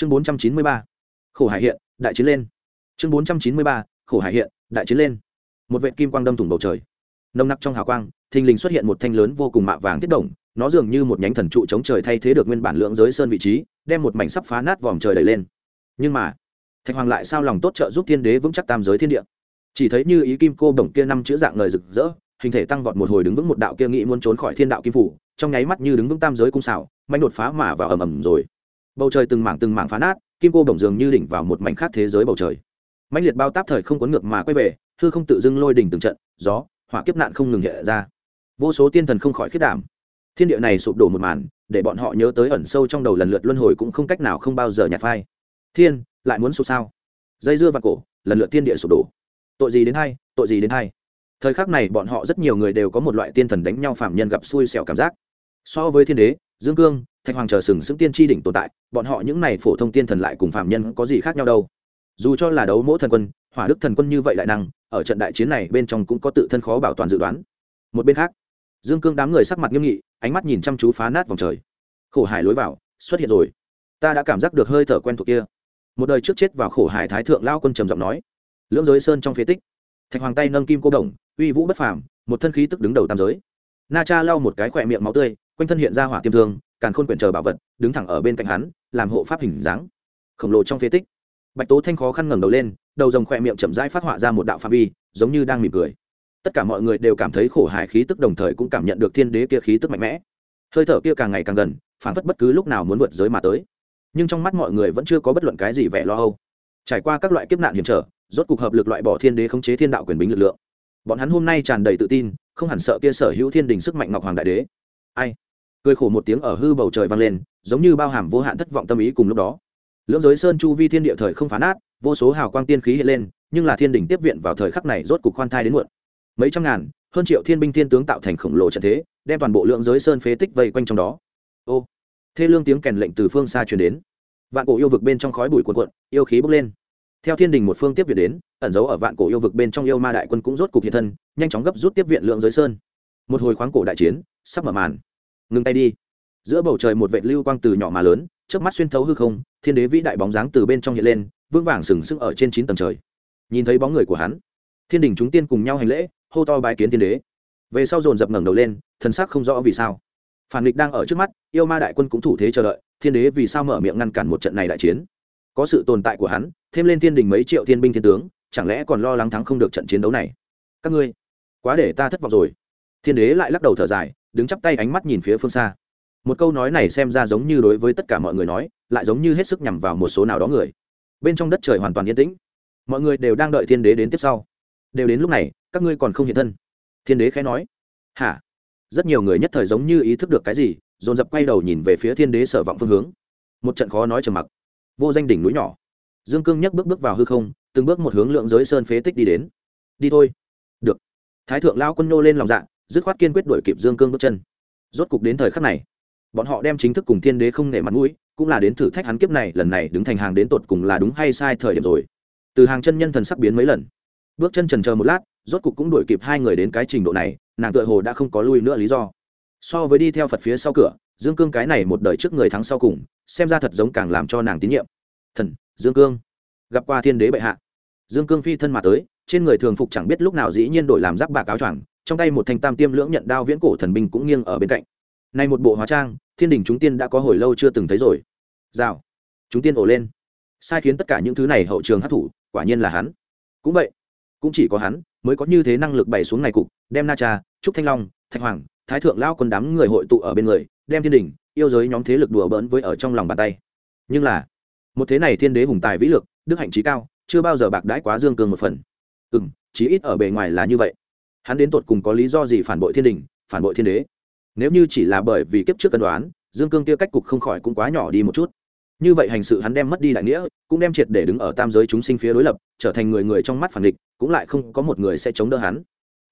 chương bốn trăm chín mươi ba, khổ hải hiện, đại chiến lên. Chương bốn trăm chín mươi ba, khổ hải hiện, đại chiến lên. Một vệ kim quang đâm thủng bầu trời. Nồng nặc trong hào quang, thình lình xuất hiện một thanh lớn vô cùng mạ vàng thiết động, nó dường như một nhánh thần trụ chống trời thay thế được nguyên bản lượng giới sơn vị trí, đem một mảnh sắp phá nát vòm trời đẩy lên. Nhưng mà, thạch hoàng lại sao lòng tốt trợ giúp thiên đế vững chắc tam giới thiên địa? Chỉ thấy như ý kim cô bổng kia năm chữ dạng lời rực rỡ, hình thể tăng vọt một hồi đứng vững một đạo kia nghĩ muốn trốn khỏi thiên đạo kim phủ, trong nháy mắt như đứng vững tam giới cung xảo mạnh đột phá mà vào ầm ầm rồi bầu trời từng mảng từng mảng phá nát, kim cô bổng dường như đỉnh vào một mảnh khác thế giới bầu trời. Mạnh liệt bao táp thời không cuốn ngược mà quay về, hư không tự dưng lôi đỉnh từng trận, gió, hỏa kiếp nạn không ngừng hiện ra. Vô số tiên thần không khỏi khiết đảm. Thiên địa này sụp đổ một màn, để bọn họ nhớ tới ẩn sâu trong đầu lần lượt luân hồi cũng không cách nào không bao giờ nhạt phai. Thiên, lại muốn sụp sao? Dây dưa và cổ, lần lượt thiên địa sụp đổ. Tội gì đến hay, tội gì đến hay. Thời khắc này bọn họ rất nhiều người đều có một loại tiên thần đánh nhau phạm nhân gặp xui xẻo cảm giác. So với thiên đế, dương cương thạch hoàng chờ sừng sững tiên tri đỉnh tồn tại, bọn họ những này phổ thông tiên thần lại cùng phạm nhân có gì khác nhau đâu? Dù cho là đấu mỗi thần quân, hỏa đức thần quân như vậy lại năng, ở trận đại chiến này bên trong cũng có tự thân khó bảo toàn dự đoán. Một bên khác, dương cương đám người sắc mặt nghiêm nghị, ánh mắt nhìn chăm chú phá nát vòng trời. Khổ hải lối vào, xuất hiện rồi. Ta đã cảm giác được hơi thở quen thuộc kia. Một đời trước chết vào khổ hải thái thượng lao quân trầm giọng nói. Lưỡng giới sơn trong phế tích. Thạch hoàng tay nâng kim cô đồng, uy vũ bất phàm, một thân khí tức đứng đầu tam giới. Na cha lau một cái khỏe miệng máu tươi quanh thân hiện ra hỏa tiêm thương, càn khôn quyển chờ bảo vật, đứng thẳng ở bên cạnh hắn, làm hộ pháp hình dáng. Khổng lồ trong phế tích. Bạch tố thanh khó khăn ngẩng đầu lên, đầu rồng khỏe miệng chậm rãi phát họa ra một đạo pha vi, giống như đang mỉm cười. Tất cả mọi người đều cảm thấy khổ hải khí tức đồng thời cũng cảm nhận được thiên đế kia khí tức mạnh mẽ. Hơi thở kia càng ngày càng gần phản phất bất cứ lúc nào muốn vượt giới mà tới. Nhưng trong mắt mọi người vẫn chưa có bất luận cái gì vẻ lo âu. Trải qua các loại kiếp nạn hiểm trở, rốt cục hợp lực loại bỏ thiên đế khống chế thiên đạo quyền bính lực lượng. Bọn hắn hôm nay tràn đầy tự tin, không hẳn sợ kia sở hữu thiên đình sức mạnh ngọc hoàng đại đế. Ai? Cười khổ một tiếng ở hư bầu trời vang lên, giống như bao hàm vô hạn thất vọng tâm ý cùng lúc đó. Lưỡng giới sơn chu vi thiên địa thời không phá nát, vô số hào quang tiên khí hiện lên, nhưng là thiên đình tiếp viện vào thời khắc này rốt cục khoan thai đến muộn. Mấy trăm ngàn, hơn triệu thiên binh thiên tướng tạo thành khổng lồ trận thế, đem toàn bộ lượng giới sơn phế tích vây quanh trong đó. Ô, thê lương tiếng kèn lệnh từ phương xa truyền đến. Vạn cổ yêu vực bên trong khói bụi cuộn cuộn, yêu khí bốc lên. Theo thiên đình một phương tiếp viện đến, ẩn giấu ở vạn cổ yêu vực bên trong yêu ma đại quân cũng rốt cục hiện thân, nhanh chóng gấp rút tiếp viện lượng giới sơn. Một hồi khoáng cổ đại chiến, sắp mở màn ngừng tay đi. Giữa bầu trời một vệ lưu quang từ nhỏ mà lớn trước mắt xuyên thấu hư không, thiên đế vĩ đại bóng dáng từ bên trong hiện lên, vững vàng sừng sững ở trên chín tầng trời. Nhìn thấy bóng người của hắn, thiên đình chúng tiên cùng nhau hành lễ, hô to bái kiến thiên đế. Về sau dồn dập ngẩng đầu lên, thần sắc không rõ vì sao. Phản nghịch đang ở trước mắt, yêu ma đại quân cũng thủ thế chờ đợi, thiên đế vì sao mở miệng ngăn cản một trận này đại chiến? Có sự tồn tại của hắn, thêm lên thiên đình mấy triệu thiên binh thiên tướng, chẳng lẽ còn lo lắng thắng không được trận chiến đấu này? Các ngươi, quá để ta thất vọng rồi. Thiên đế lại lắc đầu thở dài đứng chắp tay ánh mắt nhìn phía phương xa. Một câu nói này xem ra giống như đối với tất cả mọi người nói, lại giống như hết sức nhằm vào một số nào đó người. Bên trong đất trời hoàn toàn yên tĩnh. Mọi người đều đang đợi thiên đế đến tiếp sau. Đều đến lúc này, các ngươi còn không hiện thân. Thiên đế khẽ nói. Hả? Rất nhiều người nhất thời giống như ý thức được cái gì, dồn dập quay đầu nhìn về phía thiên đế sở vọng phương hướng. Một trận khó nói trầm mặc. Vô danh đỉnh núi nhỏ. Dương cương nhấc bước bước vào hư không, từng bước một hướng lượng giới sơn phế tích đi đến. Đi thôi. Được. Thái thượng lao quân nô lên lòng dạ dứt khoát kiên quyết đuổi kịp dương cương bước chân. Rốt cục đến thời khắc này, bọn họ đem chính thức cùng thiên đế không nể mặt mũi, cũng là đến thử thách hắn kiếp này, lần này đứng thành hàng đến tột cùng là đúng hay sai thời điểm rồi. Từ hàng chân nhân thần sắc biến mấy lần. Bước chân trần chờ một lát, rốt cục cũng đuổi kịp hai người đến cái trình độ này, nàng tựa hồ đã không có lui nữa lý do. So với đi theo phật phía sau cửa, dương cương cái này một đời trước người thắng sau cùng, xem ra thật giống càng làm cho nàng tín nhiệm. Thần, dương cương. Gặp qua thiên đế bệ hạ. Dương cương phi thân mà tới, trên người thường phục chẳng biết lúc nào dĩ nhiên đổi làm giáp bạc áo choàng trong tay một thanh tam tiêm lưỡng nhận đao viễn cổ thần binh cũng nghiêng ở bên cạnh. Nay một bộ hóa trang, thiên đình chúng tiên đã có hồi lâu chưa từng thấy rồi. Rào. Chúng tiên ổ lên. Sai khiến tất cả những thứ này hậu trường hát thủ quả nhiên là hắn. Cũng vậy, cũng chỉ có hắn mới có như thế năng lực bày xuống này cục, đem na cha, trúc thanh long, thạch hoàng, thái thượng lao quân đám người hội tụ ở bên người, đem thiên đình, yêu giới nhóm thế lực đùa bỡn với ở trong lòng bàn tay. Nhưng là, một thế này thiên đế hùng tài vĩ lực, đức hạnh trí cao, chưa bao giờ bạc đãi quá dương cường một phần. Ừ m chí ít ở bề ngoài là như vậy hắn đến tột cùng có lý do gì phản bội thiên đình, phản bội thiên đế? Nếu như chỉ là bởi vì kiếp trước cân đoán, dương cương kia cách cục không khỏi cũng quá nhỏ đi một chút. Như vậy hành sự hắn đem mất đi đại nghĩa, cũng đem triệt để đứng ở tam giới chúng sinh phía đối lập, trở thành người người trong mắt phản địch, cũng lại không có một người sẽ chống đỡ hắn.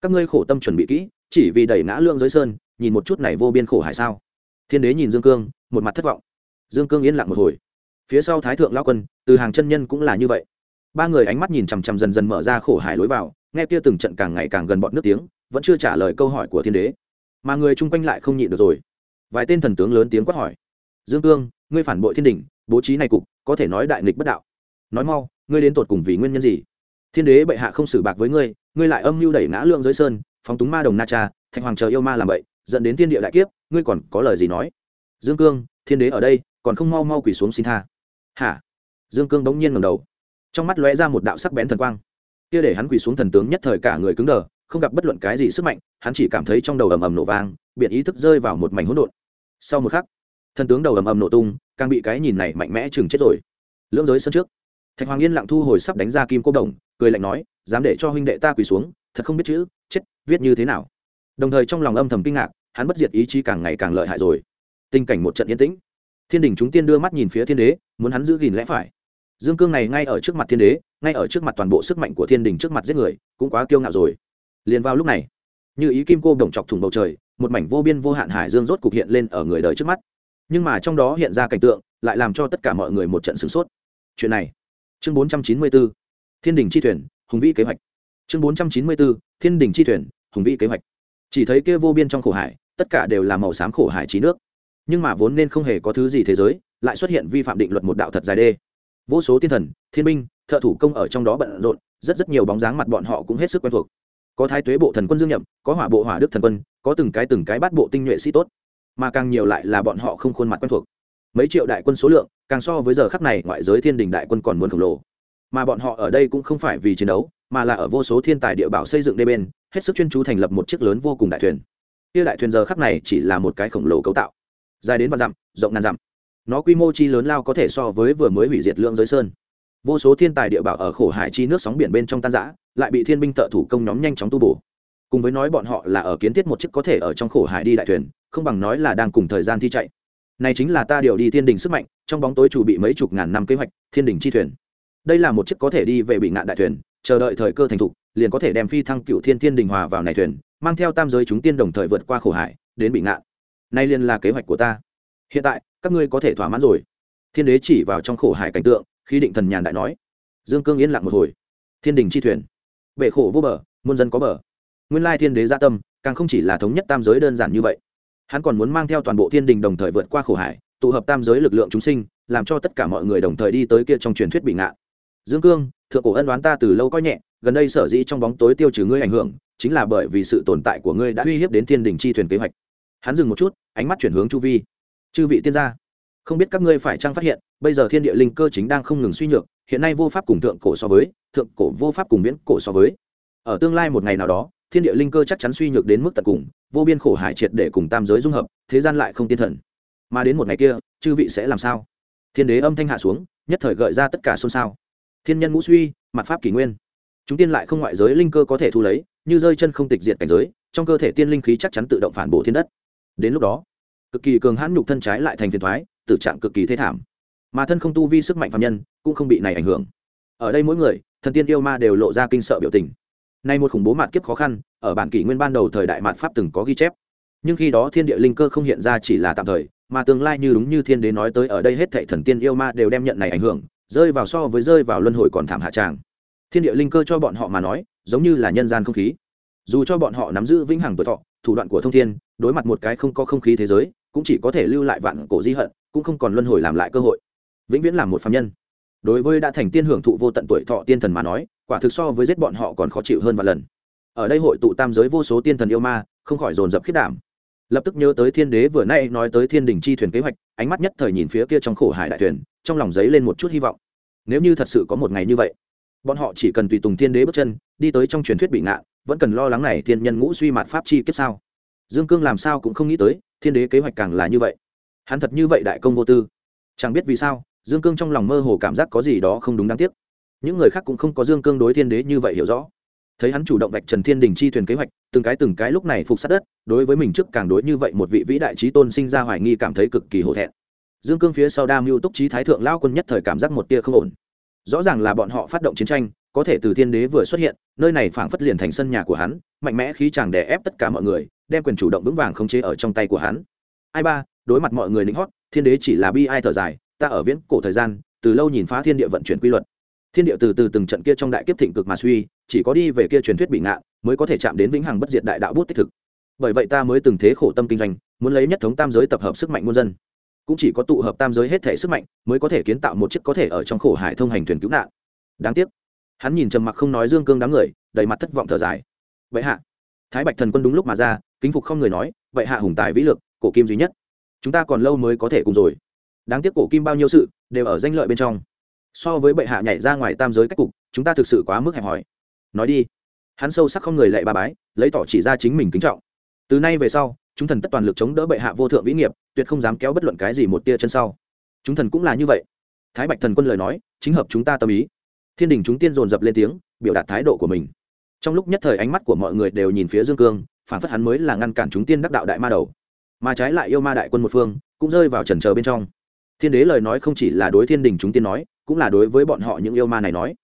Các ngươi khổ tâm chuẩn bị kỹ, chỉ vì đẩy ngã lương giới sơn, nhìn một chút này vô biên khổ hải sao? Thiên đế nhìn dương cương, một mặt thất vọng. Dương cương yên lặng một hồi. Phía sau thái thượng lao quân, từ hàng chân nhân cũng là như vậy. Ba người ánh mắt nhìn chằm chằm dần dần mở ra khổ hải lối vào nghe kia từng trận càng ngày càng gần bọn nước tiếng, vẫn chưa trả lời câu hỏi của thiên đế. Mà người chung quanh lại không nhịn được rồi. Vài tên thần tướng lớn tiếng quát hỏi. Dương cương, ngươi phản bội thiên đình, bố trí này cục, có thể nói đại nghịch bất đạo. Nói mau, ngươi đến tột cùng vì nguyên nhân gì? Thiên đế bệ hạ không xử bạc với ngươi ngươi lại âm mưu đẩy ngã lượng giới sơn, phóng túng ma đồng na cha, thạch hoàng chờ yêu ma làm vậy dẫn đến thiên địa đại kiếp, ngươi còn có lời gì nói? Dương cương, thiên đế ở đây, còn không mau mau quỳ xuống xin tha. Hả? Dương cương bỗng nhiên ngầm đầu. Trong mắt lóe ra một đạo sắc bén thần quang kia để hắn quỳ xuống thần tướng nhất thời cả người cứng đờ, không gặp bất luận cái gì sức mạnh, hắn chỉ cảm thấy trong đầu ầm ầm nổ vang biện ý thức rơi vào một mảnh hỗn độn. Sau một khắc, thần tướng đầu ầm ầm nổ tung, càng bị cái nhìn này mạnh mẽ chừng chết rồi. Lưỡng giới sân trước, thạch hoàng yên lặng thu hồi sắp đánh ra kim cô đồng, cười lạnh nói, dám để cho huynh đệ ta quỳ xuống, thật không biết chữ, chết, viết như thế nào? Đồng thời trong lòng âm thầm kinh ngạc, hắn bất diệt ý chí càng ngày càng lợi hại rồi. Tình cảnh một trận yên tĩnh. Thiên đình chúng tiên đưa mắt nhìn phía thiên đế, muốn hắn giữ gìn lẽ phải. Dương cương này ngay ở trước mặt thiên đế ngay ở trước mặt toàn bộ sức mạnh của thiên đình trước mặt giết người, cũng quá kiêu ngạo rồi. Liền vào lúc này, như ý kim cô đồng chọc thủng bầu trời, một mảnh vô biên vô hạn hải dương rốt cục hiện lên ở người đời trước mắt. Nhưng mà trong đó hiện ra cảnh tượng, lại làm cho tất cả mọi người một trận sửng sốt. Chuyện này, chương bốn trăm chín mươi bốn thiên đình chi thuyền, hùng vĩ kế hoạch. Chương bốn trăm chín mươi bốn thiên đình chi thuyền, hùng vĩ kế hoạch. Chỉ thấy kia vô biên trong khổ hải, tất cả đều là màu xám khổ hải trí nước. Nhưng mà vốn nên không hề có thứ gì thế giới, lại xuất hiện vi phạm định luật một đạo thật dài đê. Vô số thiên thần, thiên binh thợ thủ công ở trong đó bận rộn, rất rất nhiều bóng dáng mặt bọn họ cũng hết sức quen thuộc. Có thái tuế bộ thần quân dương nhậm có hỏa bộ hỏa đức thần quân, có từng cái từng cái bát bộ tinh nhuệ sĩ tốt. Mà càng nhiều lại là bọn họ không khuôn mặt quen thuộc. Mấy triệu đại quân số lượng, càng so với giờ khắc này ngoại giới thiên đình đại quân còn muốn khổng lồ. Mà bọn họ ở đây cũng không phải vì chiến đấu, mà là ở vô số thiên tài địa bảo xây dựng đê bên, hết sức chuyên chú thành lập một chiếc lớn vô cùng đại thuyền. Kia đại thuyền giờ khắc này chỉ là một cái khổng lồ cấu tạo. Dài đến vạn dặm, rộng ngàn dặm. Nó quy mô chi lớn lao có thể so với vừa mới hủy diệt lượng giới sơn vô số thiên tài địa bảo ở khổ hải chi nước sóng biển bên trong tan giã lại bị thiên binh thợ thủ công nhóm nhanh chóng tu bổ. Cùng với nói bọn họ là ở kiến thiết một chiếc có thể ở trong khổ hải đi đại thuyền, không bằng nói là đang cùng thời gian thi chạy. Này chính là ta điều đi thiên đình sức mạnh, trong bóng tối chủ bị mấy chục ngàn năm kế hoạch, thiên đình chi thuyền. Đây là một chiếc có thể đi về bị ngạn đại thuyền, chờ đợi thời cơ thành thục, liền có thể đem phi thăng cựu thiên thiên đình hòa vào này thuyền, mang theo tam giới chúng tiên đồng thời vượt qua khổ hải, đến bị ngạn. Nay liền là kế hoạch của ta. Hiện tại, các ngươi có thể thỏa mãn rồi. Thiên đế chỉ vào trong khổ hải cảnh tượng khi định thần nhàn đại nói. Dương cương yên lặng một hồi. Thiên đình chi thuyền. Bể khổ vô bờ, muôn dân có bờ. Nguyên lai thiên đế gia tâm, càng không chỉ là thống nhất tam giới đơn giản như vậy. Hắn còn muốn mang theo toàn bộ thiên đình đồng thời vượt qua khổ hải, tụ hợp tam giới lực lượng chúng sinh, làm cho tất cả mọi người đồng thời đi tới kia trong truyền thuyết bị ngạ. dương cương, thượng cổ ân đoán ta từ lâu coi nhẹ, gần đây sở dĩ trong bóng tối tiêu trừ ngươi ảnh hưởng, chính là bởi vì sự tồn tại của ngươi đã uy hiếp đến thiên đình chi thuyền kế hoạch. Hắn dừng một chút, ánh mắt chuyển hướng chu vi. Chư vị tiên gia không biết các ngươi phải chăng phát hiện, bây giờ thiên địa linh cơ chính đang không ngừng suy nhược, hiện nay vô pháp cùng thượng cổ so với, thượng cổ vô pháp cùng viễn cổ so với. Ở tương lai một ngày nào đó, thiên địa linh cơ chắc chắn suy nhược đến mức tận cùng, vô biên khổ hải triệt để cùng tam giới dung hợp, thế gian lại không tiên thần. Mà đến một ngày kia, chư vị sẽ làm sao? Thiên đế âm thanh hạ xuống, nhất thời gợi ra tất cả xôn xao. Thiên nhân ngũ suy mặt pháp kỷ nguyên. Chúng tiên lại không ngoại giới linh cơ có thể thu lấy, như rơi chân không tịch diệt cảnh giới, trong cơ thể tiên linh khí chắc chắn tự động phản bổ thiên đất. Đến lúc đó, cực kỳ cường hãn nhục thân trái lại thành phiền thoái tử trạng cực kỳ thê thảm. Mà thân không tu vi sức mạnh phạm nhân cũng không bị này ảnh hưởng. Ở đây mỗi người, thần tiên yêu ma đều lộ ra kinh sợ biểu tình. Nay một khủng bố mạt kiếp khó khăn, ở bản kỷ nguyên ban đầu thời đại mạt pháp từng có ghi chép. Nhưng khi đó thiên địa linh cơ không hiện ra chỉ là tạm thời, mà tương lai như đúng như thiên đế nói tới ở đây hết thệ thần tiên yêu ma đều đem nhận này ảnh hưởng, rơi vào so với rơi vào luân hồi còn thảm hạ tràng. Thiên địa linh cơ cho bọn họ mà nói, giống như là nhân gian không khí. Dù cho bọn họ nắm giữ vĩnh hằng tuổi thọ, thủ đoạn của thông thiên, đối mặt một cái không có không khí thế giới cũng chỉ có thể lưu lại vạn cổ di hận, cũng không còn luân hồi làm lại cơ hội. Vĩnh viễn làm một phạm nhân. Đối với đã thành tiên hưởng thụ vô tận tuổi thọ tiên thần mà nói, quả thực so với giết bọn họ còn khó chịu hơn vài lần. Ở đây hội tụ tam giới vô số tiên thần yêu ma, không khỏi dồn dập khiết đảm. Lập tức nhớ tới thiên đế vừa nay nói tới thiên đình chi thuyền kế hoạch, ánh mắt nhất thời nhìn phía kia trong khổ hải đại thuyền, trong lòng giấy lên một chút hy vọng. Nếu như thật sự có một ngày như vậy, bọn họ chỉ cần tùy tùng thiên đế bước chân, đi tới trong truyền thuyết bị ngạn, vẫn cần lo lắng này thiên nhân ngũ suy mạt pháp chi kiếp sao? Dương cương làm sao cũng không nghĩ tới thiên đế kế hoạch càng là như vậy. Hắn thật như vậy đại công vô tư. Chẳng biết vì sao, dương cương trong lòng mơ hồ cảm giác có gì đó không đúng đáng tiếc. Những người khác cũng không có dương cương đối thiên đế như vậy hiểu rõ. Thấy hắn chủ động vạch trần thiên đình chi thuyền kế hoạch, từng cái từng cái lúc này phục sát đất, đối với mình trước càng đối như vậy một vị vĩ đại trí tôn sinh ra hoài nghi cảm thấy cực kỳ hổ thẹn. Dương cương phía sau đa mưu túc trí thái thượng lao quân nhất thời cảm giác một tia không ổn. Rõ ràng là bọn họ phát động chiến tranh có thể từ thiên đế vừa xuất hiện, nơi này phảng phất liền thành sân nhà của hắn, mạnh mẽ khí chàng đè ép tất cả mọi người, đem quyền chủ động vững vàng khống chế ở trong tay của hắn. Ai ba, đối mặt mọi người lính hót, thiên đế chỉ là bi ai thở dài, ta ở viễn cổ thời gian, từ lâu nhìn phá thiên địa vận chuyển quy luật. Thiên địa từ từ từng trận kia trong đại kiếp thịnh cực mà suy, chỉ có đi về kia truyền thuyết bị ngạn mới có thể chạm đến vĩnh hằng bất diệt đại đạo bút tích thực. Bởi vậy ta mới từng thế khổ tâm kinh doanh, muốn lấy nhất thống tam giới tập hợp sức mạnh muôn dân. Cũng chỉ có tụ hợp tam giới hết thể sức mạnh, mới có thể kiến tạo một chiếc có thể ở trong khổ hải thông hành thuyền cứu nạn. Đáng tiếc hắn nhìn trầm mặc không nói dương cương đám người, đầy mặt thất vọng thở dài. Vậy hạ. Thái bạch thần quân đúng lúc mà ra, kính phục không người nói vậy hạ hùng tài vĩ lực, cổ kim duy nhất. Chúng ta còn lâu mới có thể cùng rồi. Đáng tiếc cổ kim bao nhiêu sự, đều ở danh lợi bên trong. So với bệ hạ nhảy ra ngoài tam giới cách cục, chúng ta thực sự quá mức hẹp hòi. Nói đi. Hắn sâu sắc không người lệ ba bái, lấy tỏ chỉ ra chính mình kính trọng. Từ nay về sau, chúng thần tất toàn lực chống đỡ bệ hạ vô thượng vĩ nghiệp, tuyệt không dám kéo bất luận cái gì một tia chân sau. Chúng thần cũng là như vậy. Thái bạch thần quân lời nói, chính hợp chúng ta tâm ý thiên đình chúng tiên dồn dập lên tiếng, biểu đạt thái độ của mình. Trong lúc nhất thời ánh mắt của mọi người đều nhìn phía dương cương, phản phất hắn mới là ngăn cản chúng tiên đắc đạo đại ma đầu. Mà trái lại yêu ma đại quân một phương, cũng rơi vào trần trờ bên trong. Thiên đế lời nói không chỉ là đối thiên đình chúng tiên nói, cũng là đối với bọn họ những yêu ma này nói.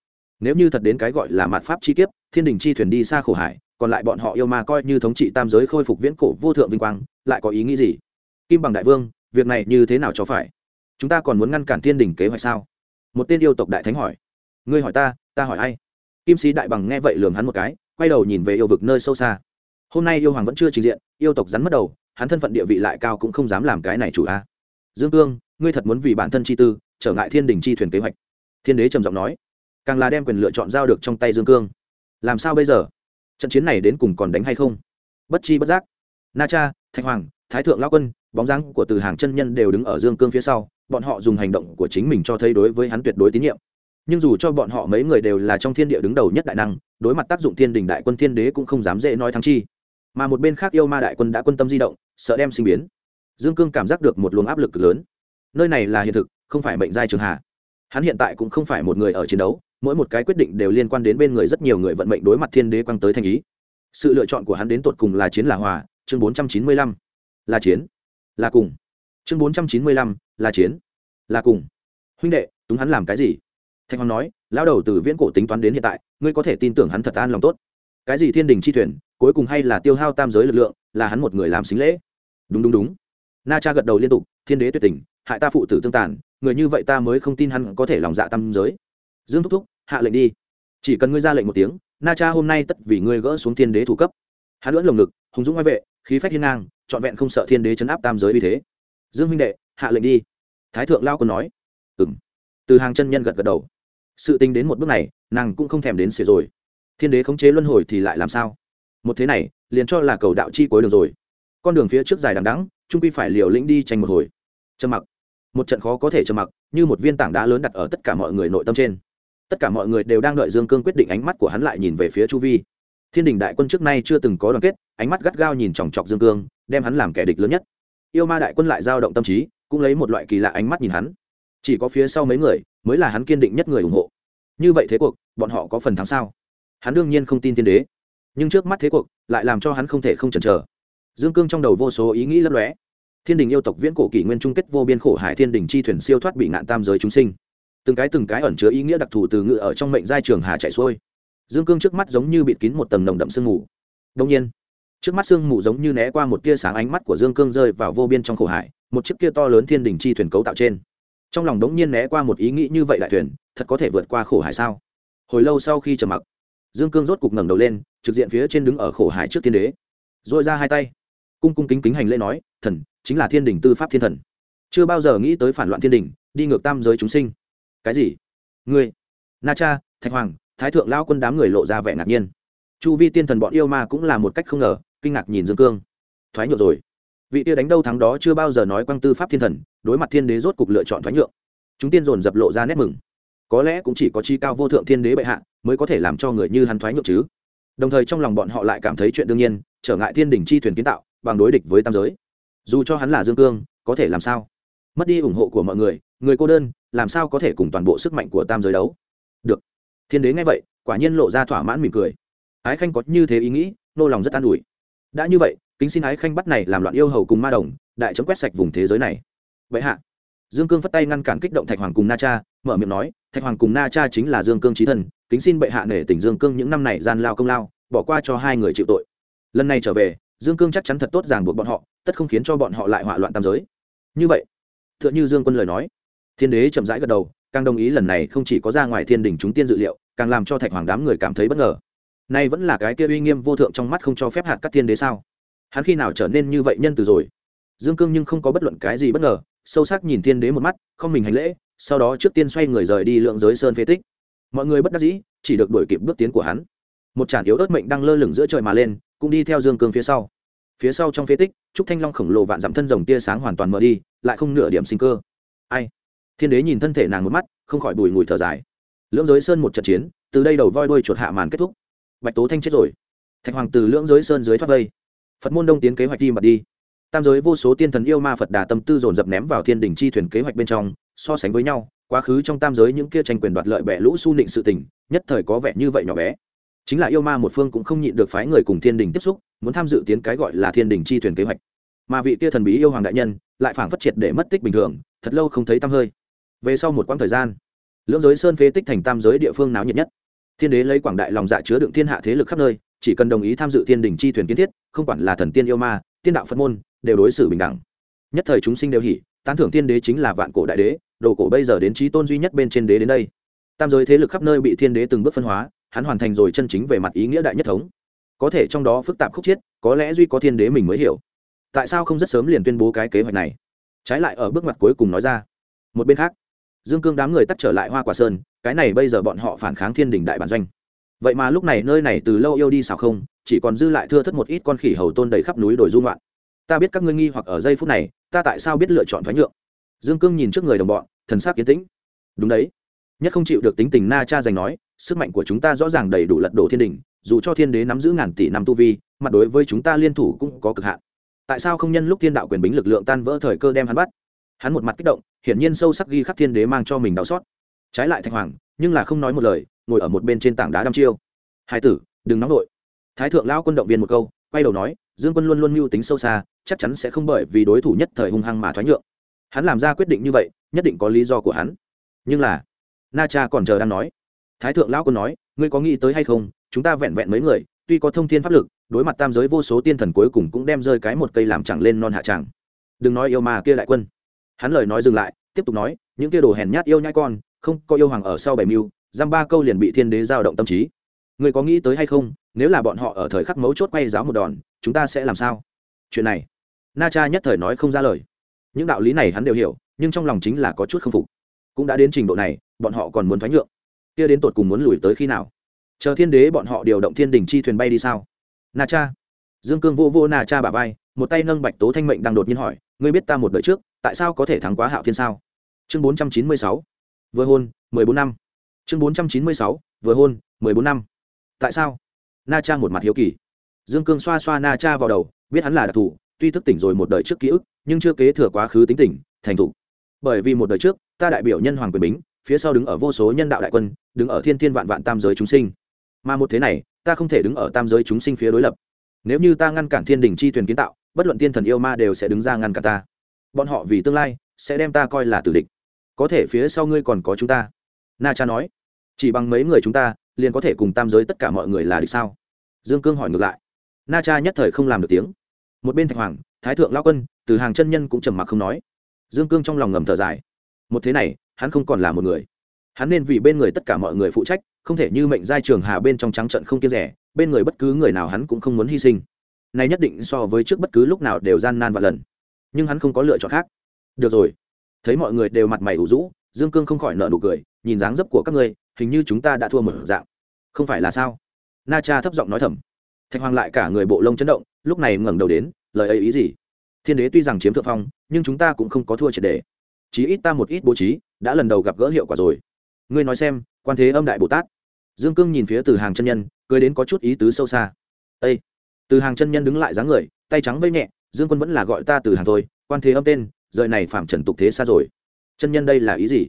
Nếu như thật đến cái gọi là mạt pháp chi kiếp, thiên đình chi thuyền đi xa khổ hải, còn lại bọn họ yêu ma coi như thống trị tam giới khôi phục viễn cổ vô thượng vinh quang, lại có ý nghĩ gì? Kim bằng đại vương, việc này như thế nào cho phải? Chúng ta còn muốn ngăn cản thiên đình kế hoạch sao? Một tên yêu tộc đại thánh hỏi ngươi hỏi ta ta hỏi ai? Kim sĩ đại bằng nghe vậy lường hắn một cái, quay đầu nhìn về yêu vực nơi sâu xa. Hôm nay yêu hoàng vẫn chưa trình diện, yêu tộc rắn mất đầu, hắn thân phận địa vị lại cao cũng không dám làm cái này chủ a. Dương cương, ngươi thật muốn vì bản thân chi tư, trở ngại thiên đình chi thuyền kế hoạch. Thiên đế trầm giọng nói. Càng là đem quyền lựa chọn giao được trong tay dương cương. Làm sao bây giờ? Trận chiến này đến cùng còn đánh hay không? Bất chi bất giác. Na cha, thạch hoàng, thái thượng lao quân, bóng dáng của từ hàng chân nhân đều đứng ở dương cương phía sau, bọn họ dùng hành động của chính mình cho thấy đối với hắn tuyệt đối tín nhiệm nhưng dù cho bọn họ mấy người đều là trong thiên địa đứng đầu nhất đại năng, đối mặt tác dụng thiên đình đại quân thiên đế cũng không dám dễ nói thắng chi. Mà một bên khác yêu ma đại quân đã quân tâm di động, sợ đem sinh biến. Dương cương cảm giác được một luồng áp lực lớn. Nơi này là hiện thực, không phải mệnh giai trường hạ. Hắn hiện tại cũng không phải một người ở chiến đấu, mỗi một cái quyết định đều liên quan đến bên người rất nhiều người vận mệnh đối mặt thiên đế quăng tới thành ý. Sự lựa chọn của hắn đến tột cùng là chiến là hòa, chương bốn trăm chín mươi lăm, là chiến, là cùng. Chương bốn trăm chín mươi lăm, là chiến, là cùng. Huynh đệ, túng hắn làm cái gì? Thanh hoàng nói, lão đầu từ viễn cổ tính toán đến hiện tại, ngươi có thể tin tưởng hắn thật an lòng tốt. Cái gì thiên đình chi thuyền, cuối cùng hay là tiêu hao tam giới lực lượng, là hắn một người làm xính lễ. Đúng đúng đúng. Na cha gật đầu liên tục, thiên đế tuyệt tình, hại ta phụ tử tương tàn, người như vậy ta mới không tin hắn có thể lòng dạ tam giới. Dương thúc thúc, hạ lệnh đi. Chỉ cần ngươi ra lệnh một tiếng, na cha hôm nay tất vì ngươi gỡ xuống thiên đế thủ cấp. Hắn lưỡn lồng ngực, hùng dũng ngoại vệ, khí phách hiên ngang, trọn vẹn không sợ thiên đế chấn áp tam giới vì thế. Dương huynh đệ, hạ lệnh đi. Thái thượng lao còn nói. Ừng từ hàng chân nhân gật gật đầu sự tính đến một bước này, nàng cũng không thèm đến xỉa rồi. Thiên đế khống chế luân hồi thì lại làm sao? Một thế này, liền cho là cầu đạo chi cuối đường rồi. Con đường phía trước dài đằng đắng trung quy phải liều lĩnh đi tranh một hồi. Trầm mặc. Một trận khó có thể trầm mặc, như một viên tảng đá lớn đặt ở tất cả mọi người nội tâm trên. Tất cả mọi người đều đang đợi dương cương quyết định ánh mắt của hắn lại nhìn về phía chu vi. Thiên đình đại quân trước nay chưa từng có đoàn kết, ánh mắt gắt gao nhìn chòng chọc dương cương, đem hắn làm kẻ địch lớn nhất. Yêu ma đại quân lại dao động tâm trí, cũng lấy một loại kỳ lạ ánh mắt nhìn hắn chỉ có phía sau mấy người mới là hắn kiên định nhất người ủng hộ. Như vậy thế cuộc, bọn họ có phần thắng sao? Hắn đương nhiên không tin thiên đế. Nhưng trước mắt thế cuộc lại làm cho hắn không thể không chần chờ. Dương cương trong đầu vô số ý nghĩ lấp lóe. Thiên đình yêu tộc viễn cổ kỷ nguyên chung kết vô biên khổ hải thiên đình chi thuyền siêu thoát bị nạn tam giới chúng sinh. Từng cái từng cái ẩn chứa ý nghĩa đặc thù từ ngự ở trong mệnh giai trường hà chạy xuôi. Dương cương trước mắt giống như bịt kín một tầng nồng đậm sương mù. Đông nhiên, trước mắt sương mù giống như né qua một tia sáng ánh mắt của dương cương rơi vào vô biên trong khổ hải, một chiếc kia to lớn thiên đình chi thuyền cấu tạo trên trong lòng đống nhiên né qua một ý nghĩ như vậy đại thuyền, thật có thể vượt qua khổ hải sao? Hồi lâu sau khi trầm mặc, dương cương rốt cục ngẩng đầu lên, trực diện phía trên đứng ở khổ hải trước thiên đế dội ra hai tay, cung cung kính kính hành lễ nói, thần, chính là thiên đình tư pháp thiên thần. Chưa bao giờ nghĩ tới phản loạn thiên đình, đi ngược tam giới chúng sinh. Cái gì? Ngươi? Na cha, thạch hoàng, thái thượng lao quân đám người lộ ra vẻ ngạc nhiên. Chu vi tiên thần bọn yêu ma cũng là một cách không ngờ, kinh ngạc nhìn dương cương. Thoái nhột rồi vị tia đánh đâu thắng đó chưa bao giờ nói quang tư pháp thiên thần, đối mặt thiên đế rốt cục lựa chọn thoái nhượng. Chúng tiên dồn dập lộ ra nét mừng. Có lẽ cũng chỉ có chi cao vô thượng thiên đế bệ hạ mới có thể làm cho người như hắn thoái nhượng chứ. Đồng thời trong lòng bọn họ lại cảm thấy chuyện đương nhiên, trở ngại thiên đình chi thuyền kiến tạo, bằng đối địch với tam giới. Dù cho hắn là dương cương, có thể làm sao? Mất đi ủng hộ của mọi người người cô đơn, làm sao có thể cùng toàn bộ sức mạnh của tam giới đấu? Được. Thiên đế nghe vậy, quả nhiên lộ ra thỏa mãn mỉm cười. Ái khanh có như thế ý nghĩ, nô lòng rất an ủi. Đã như vậy kính xin ái khanh bắt này làm loạn yêu hầu cùng ma đồng, đại chấm quét sạch vùng thế giới này. Vậy hạ, dương cương phất tay ngăn cản kích động thạch hoàng cùng na cha, mở miệng nói, thạch hoàng cùng na cha chính là dương cương trí thân, kính xin bệ hạ nể tỉnh dương cương những năm này gian lao công lao, bỏ qua cho hai người chịu tội. Lần này trở về, dương cương chắc chắn thật tốt ràng buộc bọn họ, tất không khiến cho bọn họ lại hỏa loạn tam giới. Như vậy t h ư ợ n h ư dương quân lời nói, thiên đế chậm rãi gật đầu, càng đồng ý lần này không chỉ có ra ngoài thiên đình chúng tiên dự liệu, càng làm cho thạch hoàng đám người cảm thấy bất ngờ. Nay vẫn là cái kia uy nghiêm vô thượng trong mắt không cho phép hạt các thiên đế sao? Hắn khi nào trở nên như vậy nhân từ rồi? Dương cương nhưng không có bất luận cái gì bất ngờ, sâu sắc nhìn thiên đế một mắt, không mình hành lễ, sau đó trước tiên xoay người rời đi lượng giới sơn phế tích. Mọi người bất đắc dĩ, chỉ được đuổi kịp bước tiến của hắn. Một tràn yếu ớt mệnh đang lơ lửng giữa trời mà lên, cũng đi theo dương cương phía sau. Phía sau trong phế tích, trúc thanh long khổng lồ vạn dặm thân rồng tia sáng hoàn toàn mở đi, lại không nửa điểm sinh cơ. Ai? Thiên đế nhìn thân thể nàng một mắt, không khỏi bùi ngùi thở dài. Lưỡng giới sơn một trận chiến, từ đây đầu voi đuôi chuột hạ màn kết thúc. Bạch tố thanh chết rồi. Thạch hoàng từ lưỡng giới sơn dưới thoát vây phật môn đông tiến kế hoạch đi mật đi. Tam giới vô số tiên thần yêu ma phật đà tâm tư dồn dập ném vào thiên đình chi thuyền kế hoạch bên trong, so sánh với nhau, quá khứ trong tam giới những kia tranh quyền đoạt lợi bẻ lũ su nịnh sự tình, nhất thời có vẻ như vậy nhỏ bé. Chính là yêu ma một phương cũng không nhịn được phái người cùng thiên đình tiếp xúc, muốn tham dự tiến cái gọi là thiên đình chi thuyền kế hoạch. Mà vị kia thần bí yêu hoàng đại nhân, lại phảng phất triệt để mất tích bình thường, thật lâu không thấy tăm hơi. Về sau một quãng thời gian, lưỡng giới sơn phế tích thành tam giới địa phương náo nhiệt nhất. Thiên đế lấy quảng đại lòng dạ chứa đựng thiên hạ thế lực khắp nơi chỉ cần đồng ý tham dự thiên đình chi thuyền kiến thiết, không quản là thần tiên yêu ma, tiên đạo phật môn, đều đối xử bình đẳng. Nhất thời chúng sinh đều hỉ, tán thưởng thiên đế chính là vạn cổ đại đế, đồ cổ bây giờ đến trí tôn duy nhất bên trên đế đến đây. Tam giới thế lực khắp nơi bị thiên đế từng bước phân hóa, hắn hoàn thành rồi chân chính về mặt ý nghĩa đại nhất thống. Có thể trong đó phức tạp khúc chiết, có lẽ duy có thiên đế mình mới hiểu. Tại sao không rất sớm liền tuyên bố cái kế hoạch này? Trái lại ở bước mặt cuối cùng nói ra. Một bên khác, dương cương đám người tắt trở lại hoa quả sơn, cái này bây giờ bọn họ phản kháng thiên đình đại bản doanh vậy mà lúc này nơi này từ lâu yêu đi xào không, chỉ còn dư lại thưa thất một ít con khỉ hầu tôn đầy khắp núi đồi dung loạn ta biết các ngươi nghi hoặc ở giây phút này, ta tại sao biết lựa chọn thoái nhượng? Dương cương nhìn trước người đồng bọn, thần sắc kiến tĩnh. Đúng đấy. Nhất không chịu được tính tình na cha giành nói, sức mạnh của chúng ta rõ ràng đầy đủ lật đổ thiên đình, dù cho thiên đế nắm giữ ngàn tỷ năm tu vi, mặt đối với chúng ta liên thủ cũng có cực hạn. Tại sao không nhân lúc thiên đạo quyền bính lực lượng tan vỡ thời cơ đem hắn bắt? Hắn một mặt kích động, hiển nhiên sâu sắc ghi khắc thiên đế mang cho mình đau xót. Trái lại thạch hoàng, nhưng là không nói một lời ngồi ở một bên trên tảng đá đăm chiêu. Hai tử, đừng nóng vội. Thái thượng lao quân động viên một câu, quay đầu nói, dương quân luôn luôn mưu tính sâu xa, chắc chắn sẽ không bởi vì đối thủ nhất thời hung hăng mà thoái nhượng. Hắn làm ra quyết định như vậy, nhất định có lý do của hắn. Nhưng là, na cha còn chờ đang nói. Thái thượng lão quân nói, ngươi có nghĩ tới hay không, chúng ta vẹn vẹn mấy người, tuy có thông thiên pháp lực, đối mặt tam giới vô số tiên thần cuối cùng cũng đem rơi cái một cây làm chẳng lên non hạ chẳng. đừng nói yêu mà kia đại quân. Hắn lời nói dừng lại, tiếp tục nói, những kia đồ hèn nhát yêu nhai con, không có yêu hoàng ở sau bảy mưu giam ba câu liền bị thiên đế giao động tâm trí. Người có nghĩ tới hay không, nếu là bọn họ ở thời khắc mấu chốt quay giáo một đòn, chúng ta sẽ làm sao? Chuyện này, na cha nhất thời nói không ra lời. Những đạo lý này hắn đều hiểu, nhưng trong lòng chính là có chút k phục. Cũng đã đến trình độ này, bọn họ còn muốn thoái nhượng. Kia đến tột cùng muốn lùi tới khi nào? Chờ thiên đế bọn họ điều động thiên đình chi thuyền bay đi sao? Na cha. Dương cương vô vô na cha bà vai, một tay nâng bạch tố thanh mệnh đang đột nhiên hỏi, ngươi biết ta một đời trước, tại sao có thể thắng quá hạo thiên sao? Chương bốn trăm chín mươi sáu. Vừa hôn, mười bốn năm chương bốn trăm chín mươi sáu, vừa hôn, mười bốn năm. Tại sao? Na cha một mặt hiếu kỳ. Dương cương xoa xoa na cha vào đầu, biết hắn là đặc thù, tuy thức tỉnh rồi một đời trước ký ức, nhưng chưa kế thừa quá khứ tính tỉnh thành thục. Bởi vì một đời trước, ta đại biểu nhân hoàng quyền bính, phía sau đứng ở vô số nhân đạo đại quân, đứng ở thiên thiên vạn vạn tam giới chúng sinh. Mà một thế này, ta không thể đứng ở tam giới chúng sinh phía đối lập. Nếu như ta ngăn cản thiên đình chi thuyền kiến tạo, bất luận tiên thần yêu ma đều sẽ đứng ra ngăn cản ta. Bọn họ vì tương lai, sẽ đem ta coi là tử địch. Có thể phía sau ngươi còn có chúng ta. Na cha nói chỉ bằng mấy người chúng ta, liền có thể cùng tam giới tất cả mọi người là địch sao? Dương cương hỏi ngược lại. Na cha nhất thời không làm được tiếng. Một bên thạch hoàng, thái thượng lao quân, từ hàng chân nhân cũng trầm mặc không nói. Dương cương trong lòng ngầm thở dài. Một thế này, hắn không còn là một người. Hắn nên vì bên người tất cả mọi người phụ trách, không thể như mệnh giai trường hà bên trong trắng trận không kia rẻ, bên người bất cứ người nào hắn cũng không muốn hy sinh. Này nhất định so với trước bất cứ lúc nào đều gian nan và lần. Nhưng hắn không có lựa chọn khác. Được rồi. Thấy mọi người đều mặt mày ủ rũ, dương cương không khỏi nợ nụ cười, nhìn dáng dấp của các ngươi hình như chúng ta đã thua một dạng. Không phải là sao? Na cha thấp giọng nói thầm. Thạch hoàng lại cả người bộ lông chấn động, lúc này ngẩng đầu đến, lời ấy ý gì? Thiên đế tuy rằng chiếm thượng phong, nhưng chúng ta cũng không có thua triệt đề chí ít ta một ít bố trí, đã lần đầu gặp gỡ hiệu quả rồi. Ngươi nói xem, quan thế âm đại bồ tát. Dương cương nhìn phía từ hàng chân nhân, cười đến có chút ý tứ sâu xa. Ây từ hàng chân nhân đứng lại dáng người, tay trắng vây nhẹ, dương quân vẫn là gọi ta từ hàng thôi, quan thế âm tên, rời này phạm trần tục thế xa rồi. Chân nhân đây là ý gì?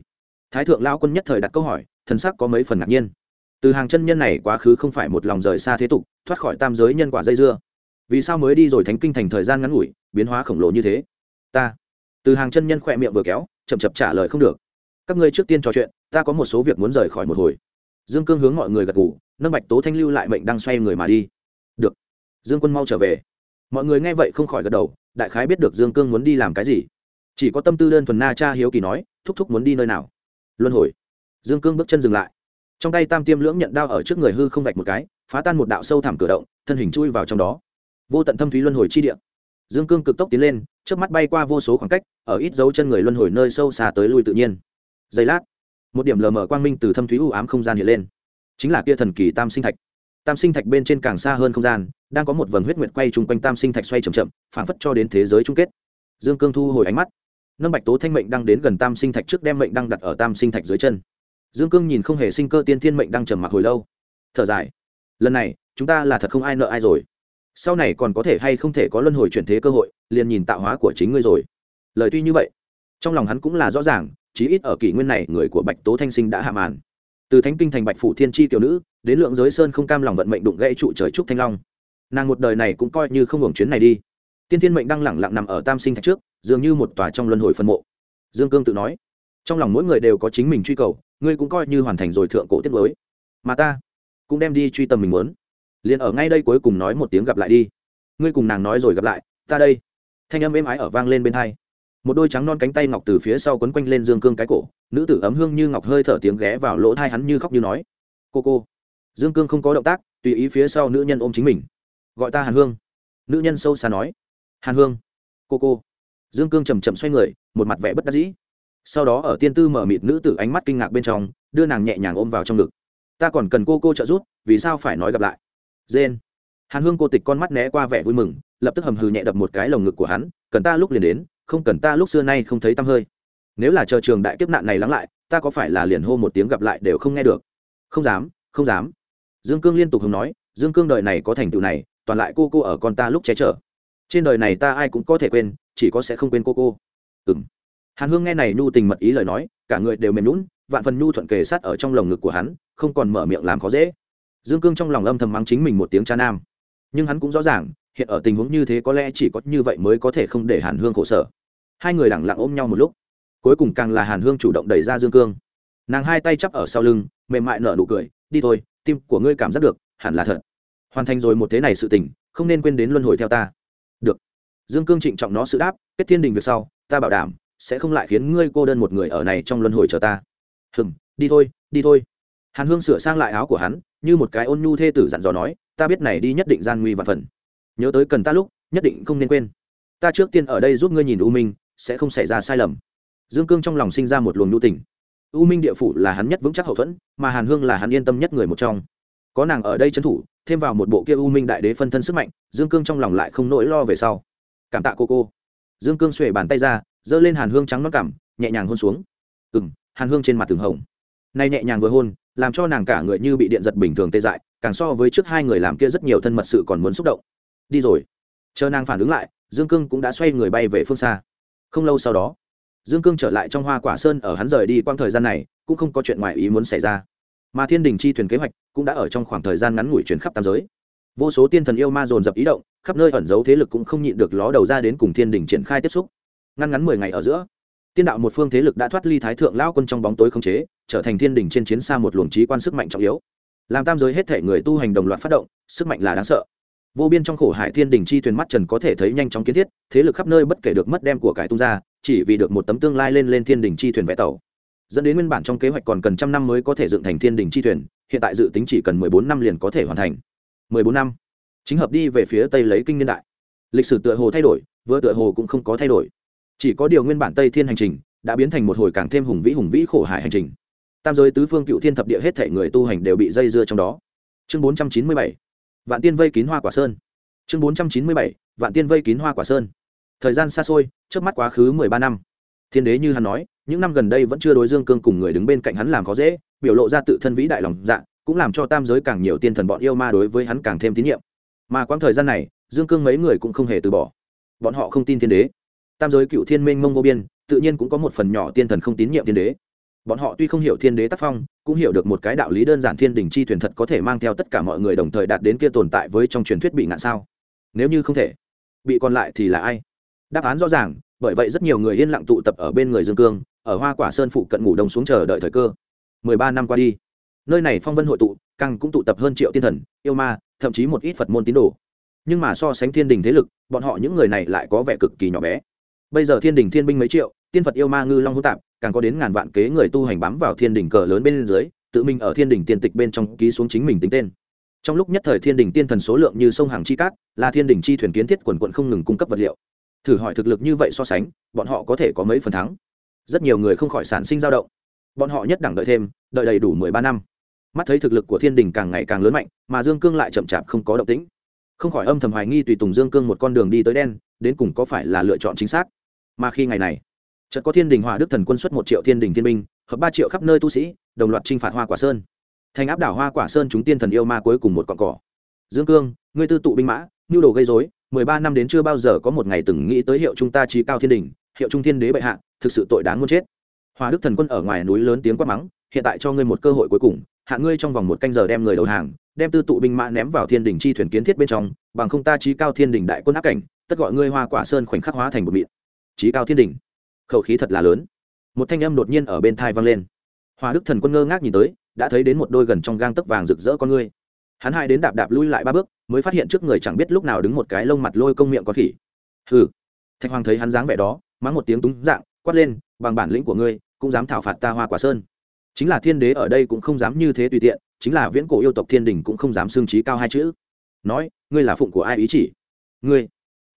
Thái thượng lao quân nhất thời đặt câu hỏi, thần sắc có mấy phần ngạc nhiên. Từ hàng chân nhân này quá khứ không phải một lòng rời xa thế tục, thoát khỏi tam giới nhân quả dây dưa. Vì sao mới đi rồi thánh kinh thành thời gian ngắn ngủi, biến hóa khổng lồ như thế? Ta. Từ hàng chân nhân khỏe miệng vừa kéo, chậm chậm trả lời không được. Các ngươi trước tiên trò chuyện, ta có một số việc muốn rời khỏi một hồi. Dương cương hướng mọi người gật ngủ nâng bạch tố thanh lưu lại mệnh đang xoay người mà đi. Được. Dương quân mau trở về. Mọi người nghe vậy không khỏi gật đầu, đại khái biết được dương cương muốn đi làm cái gì. Chỉ có tâm tư đơn thuần na cha hiếu kỳ nói, thúc thúc muốn đi nơi nào luân hồi. Dương cương bước chân dừng lại. Trong tay tam tiêm lưỡng nhận đao ở trước người hư không vạch một cái, phá tan một đạo sâu thẳm cửa động, thân hình chui vào trong đó. Vô tận thâm thúy luân hồi chi địa. Dương cương cực tốc tiến lên trước mắt bay qua vô số khoảng cách, ở ít dấu chân người luân hồi nơi sâu xa tới lui tự nhiên. Giây lát, một điểm lờ mờ quang minh từ thâm thúy u ám không gian hiện lên. Chính là kia thần kỳ tam sinh thạch. Tam sinh thạch bên trên càng xa hơn không gian, đang có một vầng huyết nguyệt quay chung quanh tam sinh thạch xoay c h ậ m chậm, phảng phất cho đến thế giới chung kết. Dương cương thu hồi ánh mắt nâng bạch tố thanh mệnh đang đến gần tam sinh thạch trước đem mệnh đang đặt ở tam sinh thạch dưới chân. Dương cương nhìn không hề sinh cơ tiên thiên mệnh đang trầm mặc hồi lâu. Thở dài. Lần này, chúng ta là thật không ai nợ ai rồi. Sau này còn có thể hay không thể có luân hồi chuyển thế cơ hội, liền nhìn tạo hóa của chính ngươi rồi. Lời tuy như vậy, trong lòng hắn cũng là rõ ràng, chí ít ở kỷ nguyên này, người của bạch tố thanh sinh đã hạ màn. Từ thánh kinh thành bạch phủ thiên tri tiểu nữ, đến lượng giới sơn không cam lòng vận mệnh đụng gãy trụ trời trúc thanh long. Nàng một đời này cũng coi như không hưởng chuyến này đi. Tiên thiên mệnh đang lẳng lặng nằm ở tam sinh thạch trước dường như một tòa trong luân hồi phân mộ. Dương cương tự nói, trong lòng mỗi người đều có chính mình truy cầu, ngươi cũng coi như hoàn thành rồi thượng cổ tiết mới. Mà ta cũng đem đi truy tầm mình muốn. Liền ở ngay đây cuối cùng nói một tiếng gặp lại đi. Ngươi cùng nàng nói rồi gặp lại, ta đây. Thanh âm êm ái ở vang lên bên hai. Một đôi trắng non cánh tay ngọc từ phía sau quấn quanh lên dương cương cái cổ, nữ tử ấm hương như ngọc hơi thở tiếng ghé vào lỗ thai hắn như khóc như nói, cô cô. Dương cương không có động tác, tùy ý phía sau nữ nhân ôm chính mình. Gọi ta hàn hương. Nữ nhân sâu xa nói, hàn hương. Cô cô dương cương chầm chậm xoay người, một mặt vẻ bất đắc dĩ. Sau đó ở tiên tư mở mịt nữ tử ánh mắt kinh ngạc bên trong, đưa nàng nhẹ nhàng ôm vào trong ngực. Ta còn cần cô cô trợ giúp, vì sao phải nói gặp lại? Dên. Hàn hương cô tịch con mắt né qua vẻ vui mừng, lập tức hầm hừ nhẹ đập một cái lồng ngực của hắn, cần ta lúc liền đến, không cần ta lúc xưa nay không thấy tăm hơi. Nếu là chờ trường đại kiếp nạn này lắng lại, ta có phải là liền hô một tiếng gặp lại đều không nghe được? Không dám không dám. Dương cương liên tục hùng nói, dương cương đời này có thành tựu này, toàn lại cô cô ở con ta lúc che chở. Trên đời này ta ai cũng có thể quên chỉ có sẽ không quên cô cô. Ừ m hàn hương nghe này nhu tình mật ý lời nói, cả người đều mềm lún vạn phần nhu thuận kề sát ở trong lồng ngực của hắn, không còn mở miệng làm khó dễ. Dương cương trong lòng âm thầm mắng chính mình một tiếng cha nam. Nhưng hắn cũng rõ ràng, hiện ở tình huống như thế có lẽ chỉ có như vậy mới có thể không để hàn hương khổ sở. Hai người lẳng lặng ôm nhau một lúc. Cuối cùng càng là hàn hương chủ động đẩy ra dương cương. Nàng hai tay chắp ở sau lưng, mềm mại nở nụ cười, đi thôi, tim của ngươi cảm giác được, hẳn là thật. Hoàn thành rồi một thế này sự tình, không nên quên đến luân hồi theo ta dương cương trịnh trọng nó sự đáp, kết thiên đình việc sau, ta bảo đảm sẽ không lại khiến ngươi cô đơn một người ở này trong luân hồi chờ ta. Hừm, đi thôi đi thôi. Hàn hương sửa sang lại áo của hắn, như một cái ôn nhu thê tử dặn dò nói, ta biết này đi nhất định gian nguy và phần. Nhớ tới cần ta lúc, nhất định không nên quên. Ta trước tiên ở đây giúp ngươi nhìn u minh, sẽ không xảy ra sai lầm. Dương cương trong lòng sinh ra một luồng nhu tình. U minh địa phủ là hắn nhất vững chắc hậu thuẫn, mà hàn hương là hắn yên tâm nhất người một trong. Có nàng ở đây trấn thủ, thêm vào một bộ kia u minh đại đế phân thân sức mạnh, dương cương trong lòng lại không nỗi lo về sau cảm tạ cô cô. Dương cương xuề bàn tay ra, giơ lên hàn hương trắng nó cảm, nhẹ nhàng hôn xuống. Ừ m hàn hương trên mặt tường hồng. Nay nhẹ nhàng vừa hôn, làm cho nàng cả người như bị điện giật bình thường tê dại, càng so với trước hai người làm kia rất nhiều thân mật sự còn muốn xúc động. Đi rồi. Chờ nàng phản ứng lại, dương cương cũng đã xoay người bay về phương xa. Không lâu sau đó, dương cương trở lại trong hoa quả sơn ở hắn rời đi quang thời gian này, cũng không có chuyện ngoài ý muốn xảy ra. Mà thiên đình chi thuyền kế hoạch cũng đã ở trong khoảng thời gian ngắn ngủi chuyển khắp tam giới vô số tiên thần yêu ma dồn dập ý động, khắp nơi ẩn giấu thế lực cũng không nhịn được ló đầu ra đến cùng thiên đình triển khai tiếp xúc. Ngăn ngắn mười ngày ở giữa, tiên đạo một phương thế lực đã thoát ly thái thượng lao quân trong bóng tối không chế, trở thành thiên đình trên chiến xa một luồng trí quan sức mạnh trọng yếu. Làm tam giới hết thể người tu hành đồng loạt phát động, sức mạnh là đáng sợ. Vô biên trong khổ hải thiên đình chi thuyền mắt trần có thể thấy nhanh chóng kiến thiết, thế lực khắp nơi bất kể được mất đem của cải tung ra, chỉ vì được một tấm tương lai lên lên thiên đình chi thuyền vẽ tàu. Dẫn đến nguyên bản trong kế hoạch còn cần trăm năm mới có thể dựng thành thiên đình chi thuyền, hiện tại dự tính chỉ cần mười bốn năm liền có thể hoàn thành bốn năm. Chính hợp đi về phía tây lấy kinh niên đại. Lịch sử tựa hồ thay đổi, vừa tựa hồ cũng không có thay đổi. Chỉ có điều nguyên bản tây thiên hành trình đã biến thành một hồi càng thêm hùng vĩ hùng vĩ khổ hải hành trình. Tam giới tứ phương cựu thiên thập địa hết thể người tu hành đều bị dây dưa trong đó. Chương bốn trăm chín mươi bảy, vạn tiên vây kín hoa quả sơn. Chương bốn trăm chín mươi bảy, vạn tiên vây kín hoa quả sơn. Thời gian xa xôi trước mắt quá khứ mười ba năm. Thiên đế như hắn nói, những năm gần đây vẫn chưa đối dương cương cùng người đứng bên cạnh hắn làm khó dễ, biểu lộ ra tự thân vĩ đại lòng dạ cũng làm cho tam giới càng nhiều tiên thần bọn yêu ma đối với hắn càng thêm tín nhiệm. Mà quãng thời gian này, dương cương mấy người cũng không hề từ bỏ. Bọn họ không tin thiên đế. Tam giới cựu thiên minh mông vô biên, tự nhiên cũng có một phần nhỏ tiên thần không tín nhiệm thiên đế. Bọn họ tuy không hiểu thiên đế tác phong, cũng hiểu được một cái đạo lý đơn giản thiên đình chi thuyền thật có thể mang theo tất cả mọi người đồng thời đạt đến kia tồn tại với trong truyền thuyết bị ngạn sao. Nếu như không thể, bị còn lại thì là ai? Đáp án rõ ràng, bởi vậy rất nhiều người yên lặng tụ tập ở bên người dương cương, ở hoa quả sơn phụ cận ngủ đông xuống chờ đợi thời cơ. Mười ba năm qua đi nơi này phong vân hội tụ, càng cũng tụ tập hơn triệu tiên thần, yêu ma, thậm chí một ít phật môn tín đồ. Nhưng mà so sánh thiên đình thế lực, bọn họ những người này lại có vẻ cực kỳ nhỏ bé. Bây giờ thiên đình thiên binh mấy triệu, tiên phật yêu ma ngư long hữu tạp, càng có đến ngàn vạn kế người tu hành bám vào thiên đình cờ lớn bên dưới, tự mình ở thiên đình tiên tịch bên trong ký xuống chính mình tính tên. Trong lúc nhất thời thiên đình tiên thần số lượng như sông hàng chi cát, là thiên đình chi thuyền kiến thiết quần quận không ngừng cung cấp vật liệu. Thử hỏi thực lực như vậy so sánh, bọn họ có thể có mấy phần thắng? Rất nhiều người không khỏi sản sinh dao động. Bọn họ nhất đẳng đợi thêm, đợi đầy đủ mười ba năm mắt thấy thực lực của thiên đình càng ngày càng lớn mạnh, mà dương cương lại chậm chạp không có động tĩnh. Không khỏi âm thầm hoài nghi tùy tùng dương cương một con đường đi tới đen, đến cùng có phải là lựa chọn chính xác. Mà khi ngày này, chợt có thiên đình hòa đức thần quân xuất một triệu thiên đình thiên binh, hợp ba triệu khắp nơi tu sĩ, đồng loạt chinh phạt hoa quả sơn. Thành áp đảo hoa quả sơn chúng tiên thần yêu ma cuối cùng một cọn cỏ. Dương cương, ngươi tư tụ binh mã nhu đồ gây dối mười ba năm đến chưa bao giờ có một ngày từng nghĩ tới hiệu chúng ta trí cao thiên đình, hiệu trung thiên đế bệ hạ, thực sự tội đáng muốn chết. Hòa đức thần quân ở ngoài núi lớn tiếng quát mắng, hiện tại cho ngươi một cơ hội cuối cùng hạ ngươi trong vòng một canh giờ đem người đầu hàng, đem tư tụ binh mã ném vào thiên đình chi thuyền kiến thiết bên trong, bằng không ta trí cao thiên đình đại quân áp cảnh, tất gọi ngươi hoa quả sơn khoảnh khắc hóa thành một mịn. Trí cao thiên đình khẩu khí thật là lớn. Một thanh âm đột nhiên ở bên thai vang lên. Hòa đức thần quân ngơ ngác nhìn tới, đã thấy đến một đôi gần trong gang tấc vàng rực rỡ con ngươi. Hắn hai đến đạp đạp lui lại ba bước, mới phát hiện trước người chẳng biết lúc nào đứng một cái lông mặt lôi công miệng con khỉ. Hừ. Thạch hoàng thấy hắn dáng vẻ đó, mắng một tiếng túng dạng, quát lên, bằng bản lĩnh của ngươi, cũng dám thảo phạt ta hoa quả sơn chính là thiên đế ở đây cũng không dám như thế tùy tiện, chính là viễn cổ yêu tộc thiên đình cũng không dám xương trí cao hai chữ. Nói, ngươi là phụng của ai ý chỉ? Ngươi.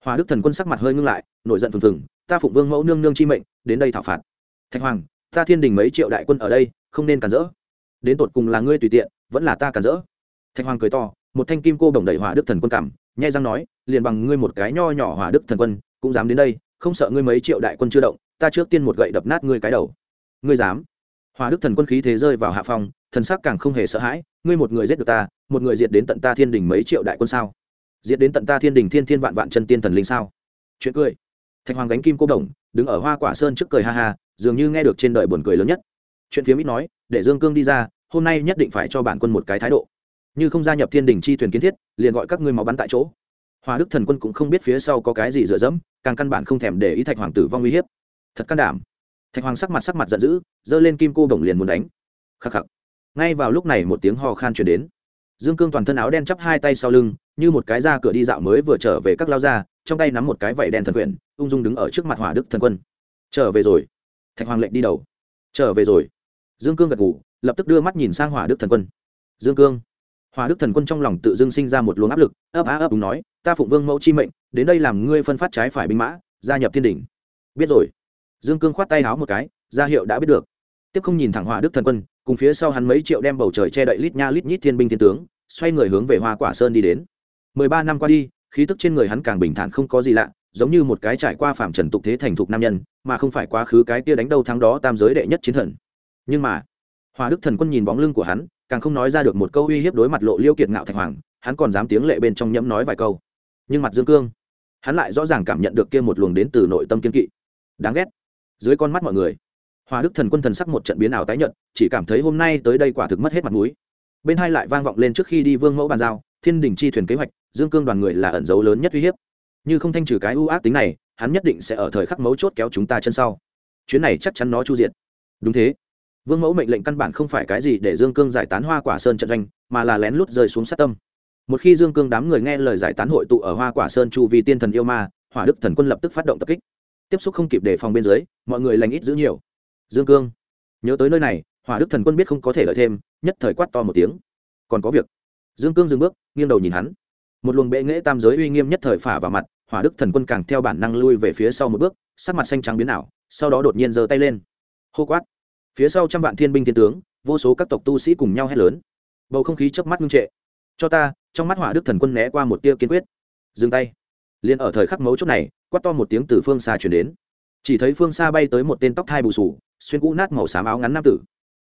Hòa đức thần quân sắc mặt hơi ngưng lại, nổi giận phừng phừng, ta phụng vương mẫu nương nương chi mệnh, đến đây thảo phạt. Thạch hoàng, ta thiên đình mấy triệu đại quân ở đây, không nên cản rỡ. Đến tột cùng là ngươi tùy tiện, vẫn là ta cản rỡ. Thạch hoàng cười to, một thanh kim cô đồng đẩy hỏa đức thần quân cảm nhai răng nói, liền bằng ngươi một cái nho nhỏ hỏa đức thần quân, cũng dám đến đây, không sợ ngươi mấy triệu đại quân chưa động, ta trước tiên một gậy đập nát ngươi cái đầu. Ngươi dám? Hỏa đức thần quân khí thế rơi vào hạ phong, thần sắc càng không hề sợ hãi ngươi một người giết được ta một người diệt đến tận ta thiên đình mấy triệu đại quân sao? Diệt đến tận ta thiên đình thiên thiên vạn vạn chân tiên thần linh sao? Chuyện cười. Thạch hoàng gánh kim cô đồng đứng ở hoa quả sơn trước cười ha ha dường như nghe được trên đời buồn cười lớn nhất. Chuyện phía ít nói để dương cương đi ra hôm nay nhất định phải cho bản quân một cái thái độ. Như không gia nhập thiên đình chi thuyền kiến thiết liền gọi các ngươi máu bắn tại chỗ. Hòa đức thần quân cũng không biết phía sau có cái gì dựa dẫm càng căn bản không thèm để ý thạch hoàng tử vong uy hiếp. Thật can đảm thạch hoàng sắc mặt sắc mặt giận dữ, giơ lên kim cô bổng liền muốn đánh. Khắc khắc. Ngay vào lúc này một tiếng ho khan chuyển đến. Dương cương toàn thân áo đen chắp hai tay sau lưng, như một cái ra cửa đi dạo mới vừa trở về các lao ra trong tay nắm một cái vẩy đen thần quyển, ung dung đứng ở trước mặt hỏa đức thần quân. Trở về rồi. Thạch hoàng lệnh đi đầu. Trở về rồi. Dương cương gật ngủ lập tức đưa mắt nhìn sang hỏa đức thần quân. Dương cương. Hỏa đức thần quân trong lòng tự dưng sinh ra một luồng áp lực, ấp á ấp đúng nói, ta phụng vương mẫu chi mệnh, đến đây làm ngươi phân phát trái phải binh mã, gia nhập thiên đình biết rồi dương cương khoát tay háo một cái, ra hiệu đã biết được. Tiếp không nhìn thẳng hỏa đức thần quân, cùng phía sau hắn mấy triệu đem bầu trời che đậy lít nha lít nhít thiên binh thiên tướng, xoay người hướng về hoa quả sơn đi đến. Mười ba năm qua đi, khí tức trên người hắn càng bình thản không có gì lạ, giống như một cái trải qua phạm trần tục thế thành thục nam nhân, mà không phải quá khứ cái kia đánh đâu thắng đó tam giới đệ nhất chiến thần. Nhưng mà hòa đức thần quân nhìn bóng lưng của hắn, càng không nói ra được một câu uy hiếp đối mặt lộ liêu kiệt ngạo thạch hoàng, hắn còn dám tiếng lệ bên trong nhẫm nói vài câu. Nhưng mặt dương cương, hắn lại rõ ràng cảm nhận được kia một luồng đến từ nội tâm kiên kỵ. Đáng ghét dưới con mắt mọi người. Hòa đức thần quân thần sắc một trận biến ảo tái nhận chỉ cảm thấy hôm nay tới đây quả thực mất hết mặt mũi. Bên hai lại vang vọng lên trước khi đi vương mẫu bàn giao, thiên đình chi thuyền kế hoạch, dương cương đoàn người là ẩn dấu lớn nhất uy hiếp. Như không thanh trừ cái ưu ác tính này, hắn nhất định sẽ ở thời khắc mấu chốt kéo chúng ta chân sau. Chuyến này chắc chắn nó chu diện đúng thế. Vương mẫu mệnh lệnh căn bản không phải cái gì để dương cương giải tán hoa quả sơn trận doanh, mà là lén lút rơi xuống sát tâm. Một khi dương cương đám người nghe lời giải tán hội tụ ở hoa quả sơn chu vì tiên thần yêu ma, hỏa đức thần quân lập tức phát động tập kích tiếp xúc không kịp đề phòng bên dưới, mọi người lành ít giữ nhiều. Dương cương, nhớ tới nơi này, hỏa đức thần quân biết không có thể lợi thêm, nhất thời quát to một tiếng. Còn có việc. Dương cương dừng bước, nghiêng đầu nhìn hắn. Một luồng bệ nghễ tam giới uy nghiêm nhất thời phả vào mặt, hỏa đức thần quân càng theo bản năng lui về phía sau một bước, sắc mặt xanh trắng biến ảo, sau đó đột nhiên giơ tay lên. Hô quát. Phía sau trăm vạn thiên binh thiên tướng, vô số các tộc tu sĩ cùng nhau hét lớn. Bầu không khí chớp mắt ngưng trệ. Cho ta, trong mắt hỏa đức thần quân né qua một tia kiên quyết. Dừng tay. Liền ở thời khắc mấu chốt này quát to một tiếng từ phương xa chuyển đến. Chỉ thấy phương xa bay tới một tên tóc thai bù sù, xuyên cũ nát màu xám áo ngắn nam tử.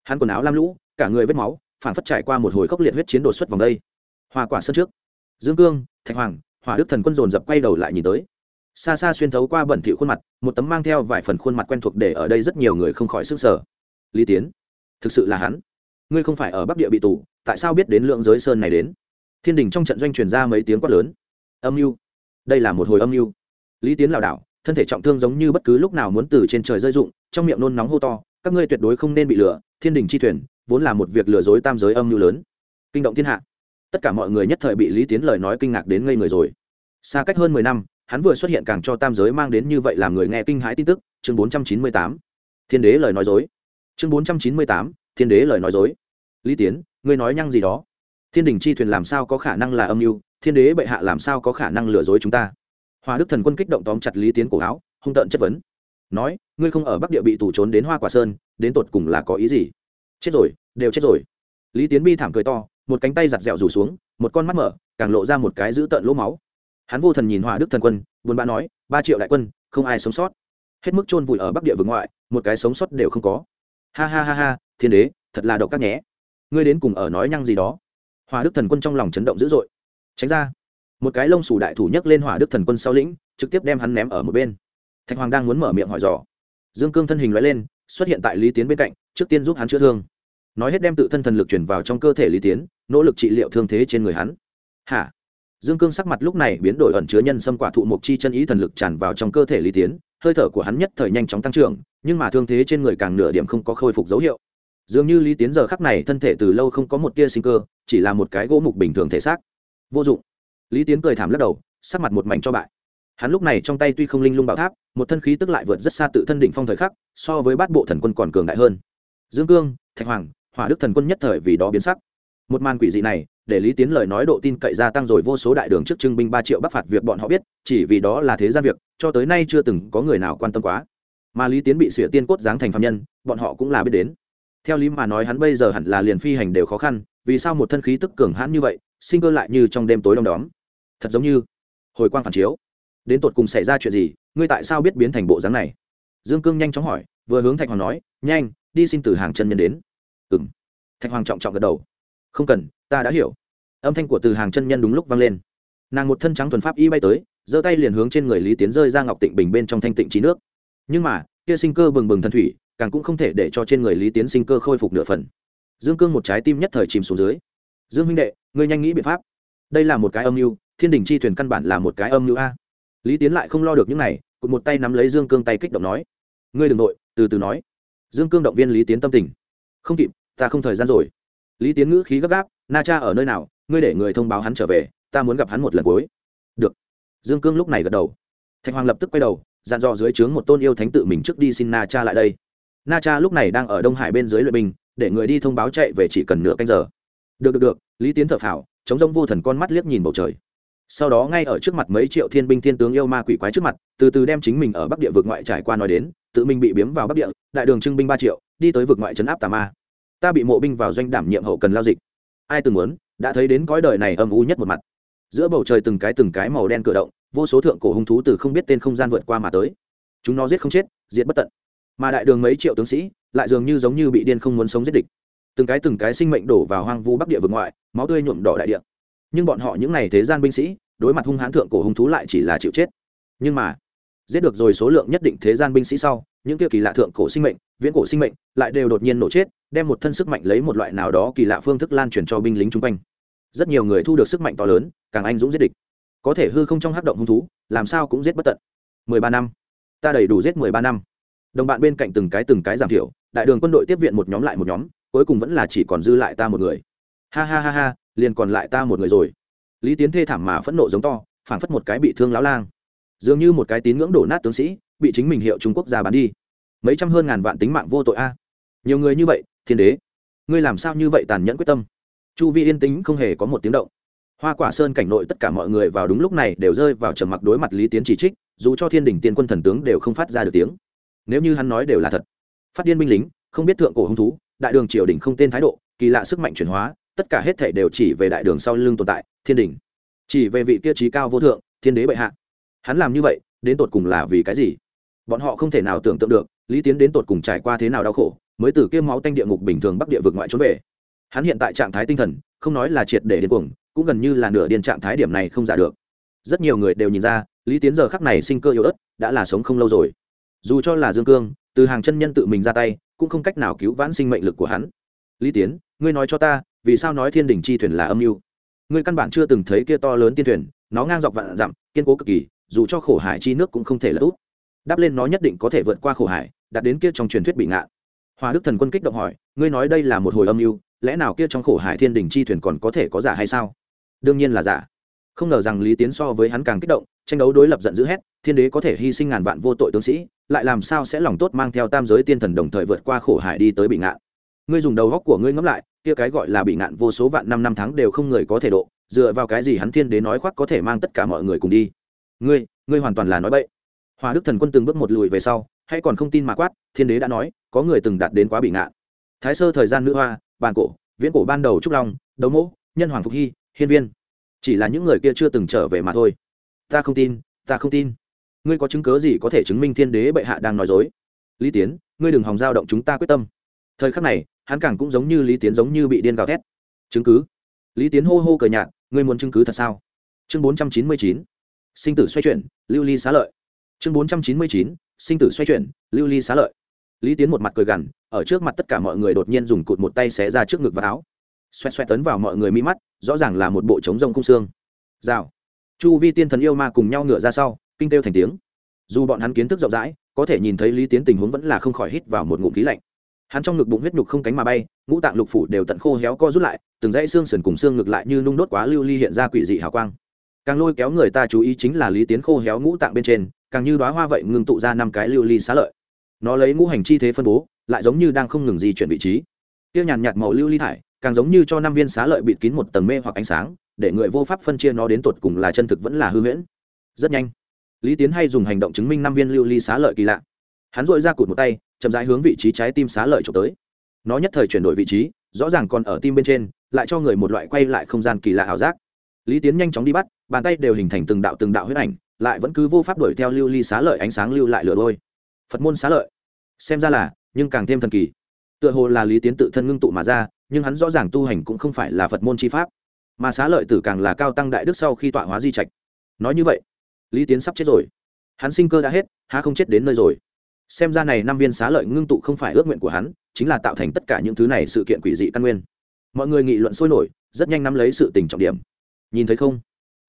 Hắn quần áo lam lũ, cả người vết máu phản phất trải qua một hồi khốc liệt huyết chiến đột xuất vòng đây. Hoa quả sân trước. Dương cương, thạch hoàng, hỏa đức thần quân dồn dập quay đầu lại nhìn tới. Xa xa xuyên thấu qua bẩn thỉu khuôn mặt, một tấm mang theo vài phần khuôn mặt quen thuộc để ở đây rất nhiều người không khỏi sức sở lý tiến, thực sự là hắn. Ngươi không phải ở bắc địa bị tù, tại sao biết đến lượng giới sơn này đến? Thiên đình trong trận doanh truyền ra mấy tiếng quát lớn. Âm mưu. Đây là một hồi âm mưu lý tiến lảo đảo, thân thể trọng thương giống như bất cứ lúc nào muốn từ trên trời rơi rụng, trong miệng nôn nóng hô to, các ngươi tuyệt đối không nên bị lừa, thiên đình chi thuyền, vốn là một việc lừa dối tam giới âm mưu lớn. Kinh động thiên hạ. Tất cả mọi người nhất thời bị lý tiến lời nói kinh ngạc đến ngây người rồi. Xa cách hơn mười năm, hắn vừa xuất hiện càng cho tam giới mang đến như vậy làm người nghe kinh hãi tin tức, chương bốn trăm chín mươi tám. Thiên đế lời nói dối. Chương bốn trăm chín mươi tám, thiên đế lời nói dối. Lý tiến, ngươi nói nhăng gì đó? Thiên đình chi thuyền làm sao có khả năng là âm mưu? Thiên đế bệ hạ làm sao có khả năng lừa dối chúng ta? Hòa đức thần quân kích động tóm chặt lý tiến cổ áo, hung tợn chất vấn. Nói, ngươi không ở bắc địa bị tù trốn đến hoa quả sơn, đến tột cùng là có ý gì? Chết rồi, đều chết rồi. Lý tiến bi thảm cười to, một cánh tay giặt dẹo rủ xuống, một con mắt mở, càng lộ ra một cái dữ tợn lỗ máu. Hắn vô thần nhìn hòa đức thần quân, buồn bã nói, ba triệu đại quân, không ai sống sót. Hết mức chôn vùi ở bắc địa vực ngoại, một cái sống sót đều không có. Ha ha ha ha, thiên đế, thật là độc các nhé. Ngươi đến cùng ở nói nhăng gì đó? Hòa đức thần quân trong lòng chấn động dữ dội. Tránh ra một cái lông xù đại thủ nhấc lên hỏa đức thần quân sau lĩnh, trực tiếp đem hắn ném ở một bên. Thạch hoàng đang muốn mở miệng hỏi dò. Dương cương thân hình loại lên, xuất hiện tại lý tiến bên cạnh, trước tiên giúp hắn chữa thương. Nói hết đem tự thân thần lực chuyển vào trong cơ thể lý tiến, nỗ lực trị liệu thương thế trên người hắn. Hả? Dương cương sắc mặt lúc này biến đổi ẩn chứa nhân xâm quả thụ mộc chi chân ý thần lực tràn vào trong cơ thể lý tiến, hơi thở của hắn nhất thời nhanh chóng tăng trưởng, nhưng mà thương thế trên người càng nửa điểm không có khôi phục dấu hiệu. Dường như lý tiến giờ khắc này thân thể từ lâu không có một tia sinh cơ, chỉ là một cái gỗ mục bình thường thể xác. Vô dụng lý tiến cười thảm lắc đầu, sắc mặt một mảnh cho bại. Hắn lúc này trong tay tuy không linh lung bảo tháp, một thân khí tức lại vượt rất xa tự thân đỉnh phong thời khắc, so với bát bộ thần quân còn cường đại hơn. Dương cương, thạch hoàng, hỏa đức thần quân nhất thời vì đó biến sắc. Một màn quỷ dị này, để lý tiến lời nói độ tin cậy gia tăng rồi vô số đại đường trước trưng binh ba triệu bắc phạt việc bọn họ biết, chỉ vì đó là thế gian việc, cho tới nay chưa từng có người nào quan tâm quá. Mà lý tiến bị sửa tiên cốt giáng thành phạm nhân, bọn họ cũng là biết đến. Theo lý mà nói hắn bây giờ hẳn là liền phi hành đều khó khăn, vì sao một thân khí tức cường hãn như vậy sinh cơ lại như trong đêm tối đông đóm. Thật giống như hồi quang phản chiếu. Đến tột cùng xảy ra chuyện gì, ngươi tại sao biết biến thành bộ dáng này? Dương cương nhanh chóng hỏi, vừa hướng thạch hoàng nói, nhanh, đi xin từ hàng chân nhân đến. Ừ m thạch hoàng trọng trọng gật đầu. Không cần, ta đã hiểu. Âm thanh của từ hàng chân nhân đúng lúc vang lên. Nàng một thân trắng thuần pháp y bay tới, giơ tay liền hướng trên người lý tiến rơi ra ngọc tịnh bình bên trong thanh tịnh trí nước. Nhưng mà, kia sinh cơ bừng bừng thần thủy, càng cũng không thể để cho trên người lý tiến sinh cơ khôi phục nửa phần. Dương cương một trái tim nhất thời chìm xuống dưới dương huynh đệ, ngươi nhanh nghĩ biện pháp. Đây là một cái âm mưu, thiên đình chi thuyền căn bản là một cái âm mưu a. Lý tiến lại không lo được những này, cụt một tay nắm lấy dương cương tay kích động nói. Ngươi đ ừ n g nội, từ từ nói. Dương cương động viên lý tiến tâm tình. Không kịp, ta không thời gian rồi. Lý tiến ngữ khí gấp gáp, na cha ở nơi nào, ngươi để người thông báo hắn trở về, ta muốn gặp hắn một lần cuối. Được. Dương cương lúc này gật đầu. Thạch hoàng lập tức quay đầu, dặn dò dưới trướng một tôn yêu thánh tự mình trước đi xin na cha lại đây. Na cha lúc này đang ở đông hải bên dưới luyện binh, để người đi thông báo chạy về chỉ cần nửa canh giờ được được được, lý tiến thở phào, chống rông vô thần con mắt liếc nhìn bầu trời. Sau đó ngay ở trước mặt mấy triệu thiên binh thiên tướng yêu ma quỷ quái trước mặt, từ từ đem chính mình ở bắc địa vực ngoại trải qua nói đến, tự mình bị biếm vào bắc địa, đại đường trưng binh ba triệu, đi tới vực ngoại trấn áp tà ma. Ta bị mộ binh vào doanh đảm nhiệm hậu cần lao dịch. Ai từng muốn, đã thấy đến cõi đời này âm u nhất một mặt. Giữa bầu trời từng cái từng cái màu đen cử động, vô số thượng cổ hung thú từ không biết tên không gian vượt qua mà tới. Chúng nó giết không chết, diệt bất tận. Mà đại đường mấy triệu tướng sĩ, lại dường như giống như bị điên không muốn sống giết địch từng cái từng cái sinh mệnh đổ vào hoang vu bắc địa vực ngoại, máu tươi nhuộm đỏ đại địa. Nhưng bọn họ những n à y thế gian binh sĩ, đối mặt hung hãn thượng cổ hung thú lại chỉ là chịu chết. Nhưng mà, giết được rồi số lượng nhất định thế gian binh sĩ sau, những kia kỳ lạ thượng cổ sinh mệnh, viễn cổ sinh mệnh lại đều đột nhiên nổ chết, đem một thân sức mạnh lấy một loại nào đó kỳ lạ phương thức lan truyền cho binh lính chung quanh. Rất nhiều người thu được sức mạnh to lớn, càng anh dũng giết địch. Có thể hư không trong hắc động hung thú, làm sao cũng giết bất tận. Mười ba năm. Ta đầy đủ giết mười ba năm. Đồng bạn bên cạnh từng cái từng cái giảm thiểu, đại đường quân đội tiếp viện một nhóm lại một nhóm cuối cùng vẫn là chỉ còn dư lại ta một người. Ha ha ha ha, liền còn lại ta một người rồi. Lý tiến thê thảm mà phẫn nộ giống to, phảng phất một cái bị thương lão lang. Dường như một cái tín ngưỡng đổ nát tướng sĩ, bị chính mình hiệu trung quốc ra bán đi. Mấy trăm hơn ngàn vạn tính mạng vô tội a. Nhiều người như vậy, thiên đế. Ngươi làm sao như vậy tàn nhẫn quyết tâm? Chu vi yên tĩnh không hề có một tiếng động. Hoa quả sơn cảnh nội tất cả mọi người vào đúng lúc này đều rơi vào trầm mặc đối mặt lý tiến chỉ trích, dù cho thiên đình tiên quân thần tướng đều không phát ra được tiếng. Nếu như hắn nói đều là thật. Phát điên binh lính, không biết thượng cổ hung thú đại đường triều đình không tên thái độ, kỳ lạ sức mạnh chuyển hóa, tất cả hết thể đều chỉ về đại đường sau lưng tồn tại, thiên đình chỉ về vị kia trí cao vô thượng, thiên đế bệ hạ. Hắn làm như vậy, đến tột cùng là vì cái gì? Bọn họ không thể nào tưởng tượng được, lý tiến đến tột cùng trải qua thế nào đau khổ, mới từ kia máu tanh địa ngục bình thường bắc địa vực ngoại trốn về. Hắn hiện tại trạng thái tinh thần, không nói là triệt để điên cuồng, cũng gần như là nửa điên trạng thái điểm này không giả được. Rất nhiều người đều nhìn ra, lý tiến giờ khắc này sinh cơ yếu ớt, đã là sống không lâu rồi. Dù cho là dương cương, từ hàng chân nhân tự mình ra tay cũng không cách nào cứu vãn sinh mệnh lực của hắn. Lý tiến, ngươi nói cho ta, vì sao nói thiên đình chi thuyền là âm mưu? Ngươi căn bản chưa từng thấy kia to lớn tiên thuyền, nó ngang dọc vạn dặm, kiên cố cực kỳ, dù cho khổ hải chi nước cũng không thể là út. Đáp lên nó nhất định có thể vượt qua khổ hải, đạt đến kia trong truyền thuyết bị ngạn hòa đức thần quân kích động hỏi, ngươi nói đây là một hồi âm mưu, lẽ nào kia trong khổ hải thiên đình chi thuyền còn có thể có giả hay sao? Đương nhiên là giả. Không ngờ rằng lý tiến so với hắn càng kích động, tranh đấu đối lập giận dữ hét, thiên đế có thể hy sinh ngàn vạn vô tội tướng sĩ lại làm sao sẽ lòng tốt mang theo tam giới tiên thần đồng thời vượt qua khổ hải đi tới bị ngạn. Ngươi dùng đầu góc của ngươi ngẫm lại, kia cái gọi là bị ngạn vô số vạn năm năm tháng đều không người có thể độ, dựa vào cái gì hắn thiên đế nói khoác có thể mang tất cả mọi người cùng đi. Ngươi ngươi hoàn toàn là nói bậy. Hòa đức thần quân từng bước một lùi về sau, hay còn không tin mà quát, thiên đế đã nói, có người từng đạt đến quá bị ngạn. Thái sơ thời gian nữ hoa, bàn cổ, viễn cổ ban đầu trúc long, đấu mỗ, nhân hoàng phục hy, hiên viên. Chỉ là những người kia chưa từng trở về mà thôi. Ta không tin, ta không tin ngươi có chứng cớ gì có thể chứng minh thiên đế bệ hạ đang nói dối? Lý tiến, ngươi đừng hòng giao động chúng ta quyết tâm. Thời khắc này, hắn càng cũng giống như lý tiến giống như bị điên gào thét. Chứng cứ? Lý tiến hô hô cờ nhạt, ngươi muốn chứng cứ thật sao? Chương bốn trăm chín mươi chín, sinh tử xoay chuyển, lưu ly xá lợi. Chương bốn trăm chín mươi chín, sinh tử xoay chuyển, lưu ly xá lợi. Lý tiến một mặt cười gằn, ở trước mặt tất cả mọi người đột nhiên dùng cụt một tay xé ra trước ngực và áo. Xoẹt xoẹt tấn vào mọi người mi mắt, rõ ràng là một bộ trống rông khung xương. Rào. Chu vi tiên thần yêu ma cùng nhau ngựa ra sau kinh kêu thành tiếng. Dù bọn hắn kiến thức rộng rãi, có thể nhìn thấy lý tiến tình huống vẫn là không khỏi hít vào một ngụm khí lạnh. Hắn trong ngực bụng huyết nhục không cánh mà bay, ngũ tạng lục phủ đều tận khô héo co rút lại, từng dãy xương sườn cùng xương ngực lại như nung đốt quá lưu ly hiện ra quỷ dị hào quang. Càng lôi kéo người ta chú ý chính là lý tiến khô héo ngũ tạng bên trên, càng như đoá hoa vậy ngưng tụ ra năm cái lưu ly xá lợi. Nó lấy ngũ hành chi thế phân bố, lại giống như đang không ngừng di chuyển vị trí. Tiêu nhàn nhạt màu lưu ly thải, càng giống như cho năm viên xá lợi bịt kín một tầng mê hoặc ánh sáng, để người vô pháp phân chia nó đến tột cùng là chân thực vẫn là hư huyễn. Rất nhanh lý tiến hay dùng hành động chứng minh năm viên lưu ly xá lợi kỳ lạ. Hắn dội ra cụt một tay, chậm rãi hướng vị trí trái tim xá lợi trộm tới. Nó nhất thời chuyển đổi vị trí, rõ ràng còn ở tim bên trên, lại cho người một loại quay lại không gian kỳ lạ ảo giác. Lý tiến nhanh chóng đi bắt, bàn tay đều hình thành từng đạo từng đạo huyết ảnh, lại vẫn cứ vô pháp đuổi theo lưu ly xá lợi ánh sáng lưu lại lửa đôi. Phật môn xá lợi. Xem ra là, nhưng càng thêm thần kỳ. Tựa hồ là lý tiến tự thân ngưng tụ mà ra, nhưng hắn rõ ràng tu hành cũng không phải là phật môn chi pháp. Mà xá lợi tử càng là cao tăng đại đức sau khi tọa hóa di trạch. Nói như vậy lý tiến sắp chết rồi. Hắn sinh cơ đã hết, há không chết đến nơi rồi. Xem ra này năm viên xá lợi ngưng tụ không phải ước nguyện của hắn, chính là tạo thành tất cả những thứ này sự kiện quỷ dị căn nguyên. Mọi người nghị luận sôi nổi, rất nhanh nắm lấy sự tình trọng điểm. Nhìn thấy không?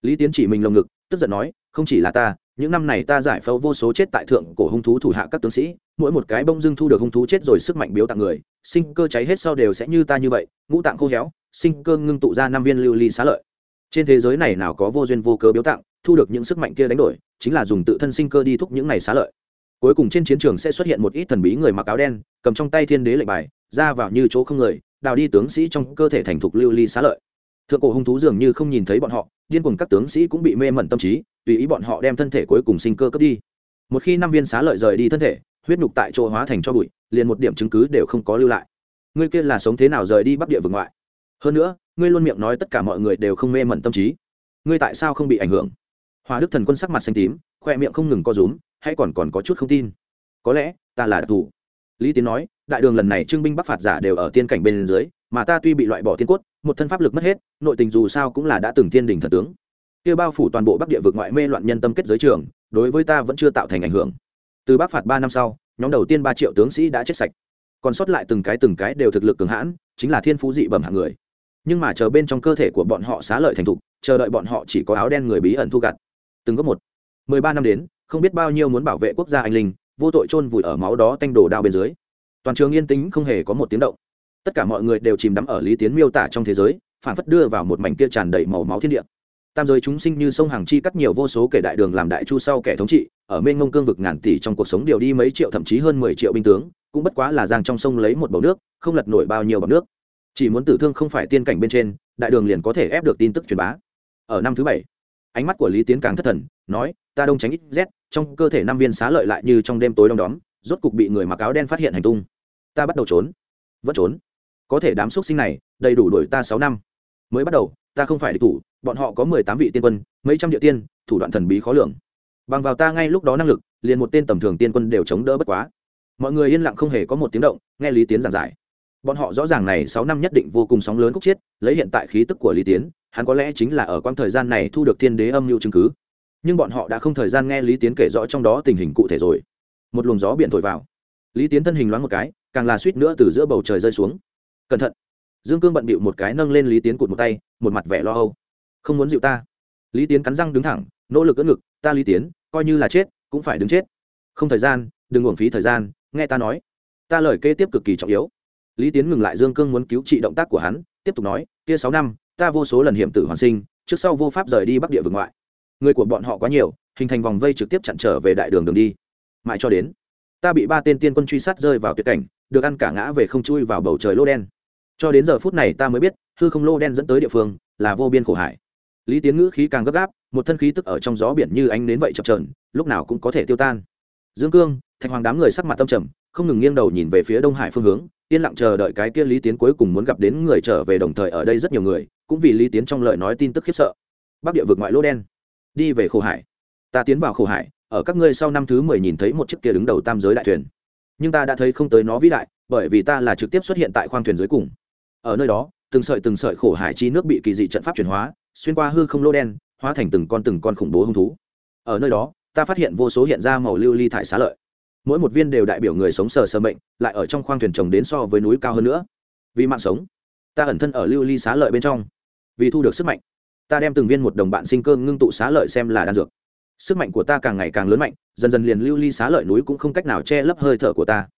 Lý tiến chỉ mình lồng ngực, tức giận nói, không chỉ là ta, những năm này ta giải phẫu vô số chết tại thượng cổ hung thú thủ hạ các tướng sĩ, mỗi một cái bông dưng thu được hung thú chết rồi sức mạnh biếu tặng người, sinh cơ cháy hết sau đều sẽ như ta như vậy, ngũ tạng khô héo, sinh cơ ngưng tụ ra năm viên lưu ly xá lợi. Trên thế giới này nào có vô duyên vô cớ biếu tặng thu được những sức mạnh kia đánh đổi, chính là dùng tự thân sinh cơ đi thúc những này xá lợi. Cuối cùng trên chiến trường sẽ xuất hiện một ít thần bí người mặc áo đen, cầm trong tay thiên đế lệnh bài, ra vào như chỗ không người, đào đi tướng sĩ trong cơ thể thành thục lưu ly xá lợi. Thượng cổ hung thú dường như không nhìn thấy bọn họ, điên cuồng các tướng sĩ cũng bị mê mẩn tâm trí, tùy ý bọn họ đem thân thể cuối cùng sinh cơ cấp đi. Một khi năm viên xá lợi rời đi thân thể, huyết nhục tại chỗ hóa thành cho bụi, liền một điểm chứng cứ đều không có lưu lại. Ngươi kia là sống thế nào rời đi bắc địa vực ngoại? Hơn nữa, ngươi luôn miệng nói tất cả mọi người đều không mê mẩn tâm trí. Ngươi tại sao không bị ảnh hưởng? Hòa đức thần quân sắc mặt xanh tím, khoe miệng không ngừng co rúm, hay còn còn có chút không tin. Có lẽ, ta là đặc thù. Lý tiến nói, đại đường lần này trưng binh bắc phạt giả đều ở tiên cảnh bên dưới, mà ta tuy bị loại bỏ tiên cốt, một thân pháp lực mất hết, nội tình dù sao cũng là đã từng thiên đình thần tướng. Kia bao phủ toàn bộ bắc địa vực ngoại mê loạn nhân tâm kết giới trường, đối với ta vẫn chưa tạo thành ảnh hưởng. Từ bắc phạt ba năm sau, nhóm đầu tiên ba triệu tướng sĩ đã chết sạch. Còn sót lại từng cái từng cái đều thực lực cường hãn, chính là thiên phú dị bẩm hạng người. Nhưng mà chờ bên trong cơ thể của bọn họ xá lợi thành thục, chờ đợi bọn họ chỉ có áo đen người bí ẩn thu gặt từng có một. Mười ba năm đến, không biết bao nhiêu muốn bảo vệ quốc gia anh linh, vô tội chôn vùi ở máu đó tanh đổ đao bên dưới. Toàn trường yên tĩnh không hề có một tiếng động. Tất cả mọi người đều chìm đắm ở lý tiến miêu tả trong thế giới phản phất đưa vào một mảnh kia tràn đầy màu máu thiên địa. Tam giới chúng sinh như sông hàng chi cắt nhiều vô số kể đại đường làm đại chu sau kẻ thống trị, ở mênh ngông cương vực ngàn tỷ trong cuộc sống điều đi mấy triệu thậm chí hơn mười triệu binh tướng, cũng bất quá là giang trong sông lấy một bầu nước, không lật nổi bao nhiêu bọc nước. Chỉ muốn tử thương không phải tiên cảnh bên trên, đại đường liền có thể ép được tin tức truyền bá. Ở năm thứ bảy ánh mắt của lý tiến càng thất thần, nói, ta đông tránh ít rét trong cơ thể năm viên xá lợi lại như trong đêm tối đông đóm, rốt cục bị người mặc áo đen phát hiện hành tung. Ta bắt đầu trốn. Vẫn trốn? Có thể đám xúc sinh này, đầy đủ đuổi ta sáu năm. Mới bắt đầu, ta không phải địch thủ, bọn họ có mười tám vị tiên quân, mấy trăm địa tiên, thủ đoạn thần bí khó lường. Bằng vào ta ngay lúc đó năng lực, liền một tên tầm thường tiên quân đều chống đỡ bất quá. Mọi người yên lặng không hề có một tiếng động, nghe lý tiến giảng giải. Bọn họ rõ ràng này sáu năm nhất định vô cùng sóng lớn khúc chiết, lấy hiện tại khí tức của lý tiến hắn có lẽ chính là ở quãng thời gian này thu được thiên đế âm mưu chứng cứ. Nhưng bọn họ đã không thời gian nghe lý tiến kể rõ trong đó tình hình cụ thể rồi. Một luồng gió biển thổi vào. Lý tiến thân hình loáng một cái, càng là suýt nữa từ giữa bầu trời rơi xuống. Cẩn thận. Dương cương bận bịu một cái nâng lên lý tiến cụt một tay, một mặt vẻ lo âu. Không muốn dịu ta. Lý tiến cắn răng đứng thẳng, nỗ lực ỡ ngực, ta lý tiến, coi như là chết, cũng phải đứng chết. Không thời gian, đừng uổng phí thời gian, nghe ta nói. Ta lời kế tiếp cực kỳ trọng yếu. Lý tiến ngừng lại, dương cương muốn cứu trị động tác của hắn, tiếp tục nói, kia sáu năm ta vô số lần hiểm tử hoàn sinh, trước sau vô pháp rời đi bắc địa vực ngoại. Người của bọn họ quá nhiều, hình thành vòng vây trực tiếp chặn trở về đại đường đường đi. Mãi cho đến, ta bị ba tên tiên quân truy sát rơi vào tuyệt cảnh, được ăn cả ngã về không chui vào bầu trời lô đen. Cho đến giờ phút này ta mới biết, hư không lô đen dẫn tới địa phương là vô biên khổ hải. Lý tiến ngữ khí càng gấp gáp, một thân khí tức ở trong gió biển như ánh nến vậy chập trờn lúc nào cũng có thể tiêu tan. Dương cương, thạch hoàng đám người sắc mặt tâm trầm, không ngừng nghiêng đầu nhìn về phía đông hải phương hướng, yên lặng chờ đợi cái kia lý tiến cuối cùng muốn gặp đến người trở về đồng thời ở đây rất nhiều người cũng vì lý tiến trong lời nói tin tức khiếp sợ. Bắc địa vực ngoại lô đen. Đi về khổ hải. Ta tiến vào khổ hải, ở các ngươi sau năm thứ mười nhìn thấy một chiếc kia đứng đầu tam giới đại thuyền. Nhưng ta đã thấy không tới nó vĩ đại, bởi vì ta là trực tiếp xuất hiện tại khoang thuyền dưới cùng. Ở nơi đó, từng sợi từng sợi khổ hải chi nước bị kỳ dị trận pháp chuyển hóa, xuyên qua hư không lô đen, hóa thành từng con từng con khủng bố hung thú. Ở nơi đó, ta phát hiện vô số hiện ra màu lưu ly thải xá lợi. Mỗi một viên đều đại biểu người sống sờ sờ mệnh, lại ở trong khoang thuyền trồng đến so với núi cao hơn nữa. Vì mạng sống, ta ẩn thân ở lưu ly xá lợi bên trong vì thu được sức mạnh. Ta đem từng viên một đồng bạn sinh cơ ngưng tụ xá lợi xem là đan dược. Sức mạnh của ta càng ngày càng lớn mạnh, dần dần liền lưu ly xá lợi núi cũng không cách nào che lấp hơi thở của ta.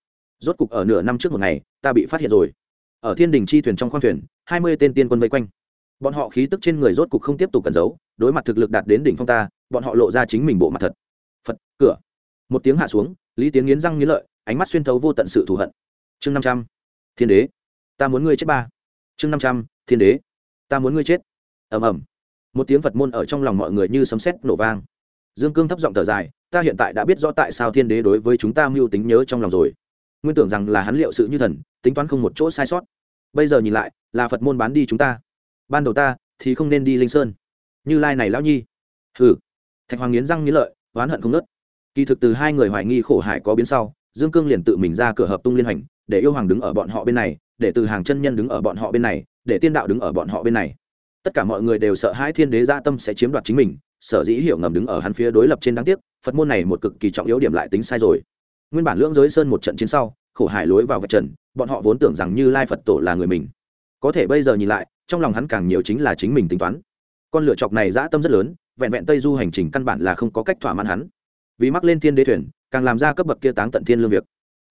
Rốt cục ở nửa năm trước một ngày, ta bị phát hiện rồi. Ở thiên đình chi thuyền trong khoang thuyền, hai mươi tên tiên quân vây quanh. Bọn họ khí tức trên người rốt cục không tiếp tục cẩn giấu, đối mặt thực lực đạt đến đỉnh phong ta, bọn họ lộ ra chính mình bộ mặt thật. Phật, cửa. Một tiếng hạ xuống, lý tiến nghiến răng nghiến lợi, ánh mắt xuyên thấu vô tận sự thù hận. Chương năm trăm. Thiên đế. Ta muốn ngươi chết ba. Chương năm trăm. Thiên đế ta muốn ngươi chết. Ầm ầm. Một tiếng phật môn ở trong lòng mọi người như sấm sét nổ vang. Dương cương thấp giọng thở dài, ta hiện tại đã biết rõ tại sao thiên đế đối với chúng ta mưu tính nhớ trong lòng rồi. Nguyên tưởng rằng là hắn liệu sự như thần, tính toán không một chỗ sai sót. Bây giờ nhìn lại, là phật môn bán đi chúng ta. Ban đầu ta thì không nên đi linh sơn. Như lai này lão nhi. Hừ. Thạch hoàng nghiến răng nghiến lợi, oán hận không nớt kỳ thực từ hai người hoài nghi khổ hải có biến sau, dương cương liền tự mình ra cửa hợp tung liên hành để yêu hoàng đứng ở bọn họ bên này để từ hàng chân nhân đứng ở bọn họ bên này, để tiên đạo đứng ở bọn họ bên này. Tất cả mọi người đều sợ hai thiên đế gia tâm sẽ chiếm đoạt chính mình, sở dĩ hiểu ngầm đứng ở hắn phía đối lập trên đáng tiếc, phật môn này một cực kỳ trọng yếu điểm lại tính sai rồi. Nguyên bản lưỡng giới sơn một trận chiến sau, khổ hải lối vào vật trần, bọn họ vốn tưởng rằng như lai phật tổ là người mình. Có thể bây giờ nhìn lại, trong lòng hắn càng nhiều chính là chính mình tính toán. Con lựa chọc này dã tâm rất lớn, vẹn vẹn tây du hành trình căn bản là không có cách thỏa mãn hắn. Vì mắc lên thiên đế thuyền, càng làm ra cấp bậc kia táng tận thiên lương việc.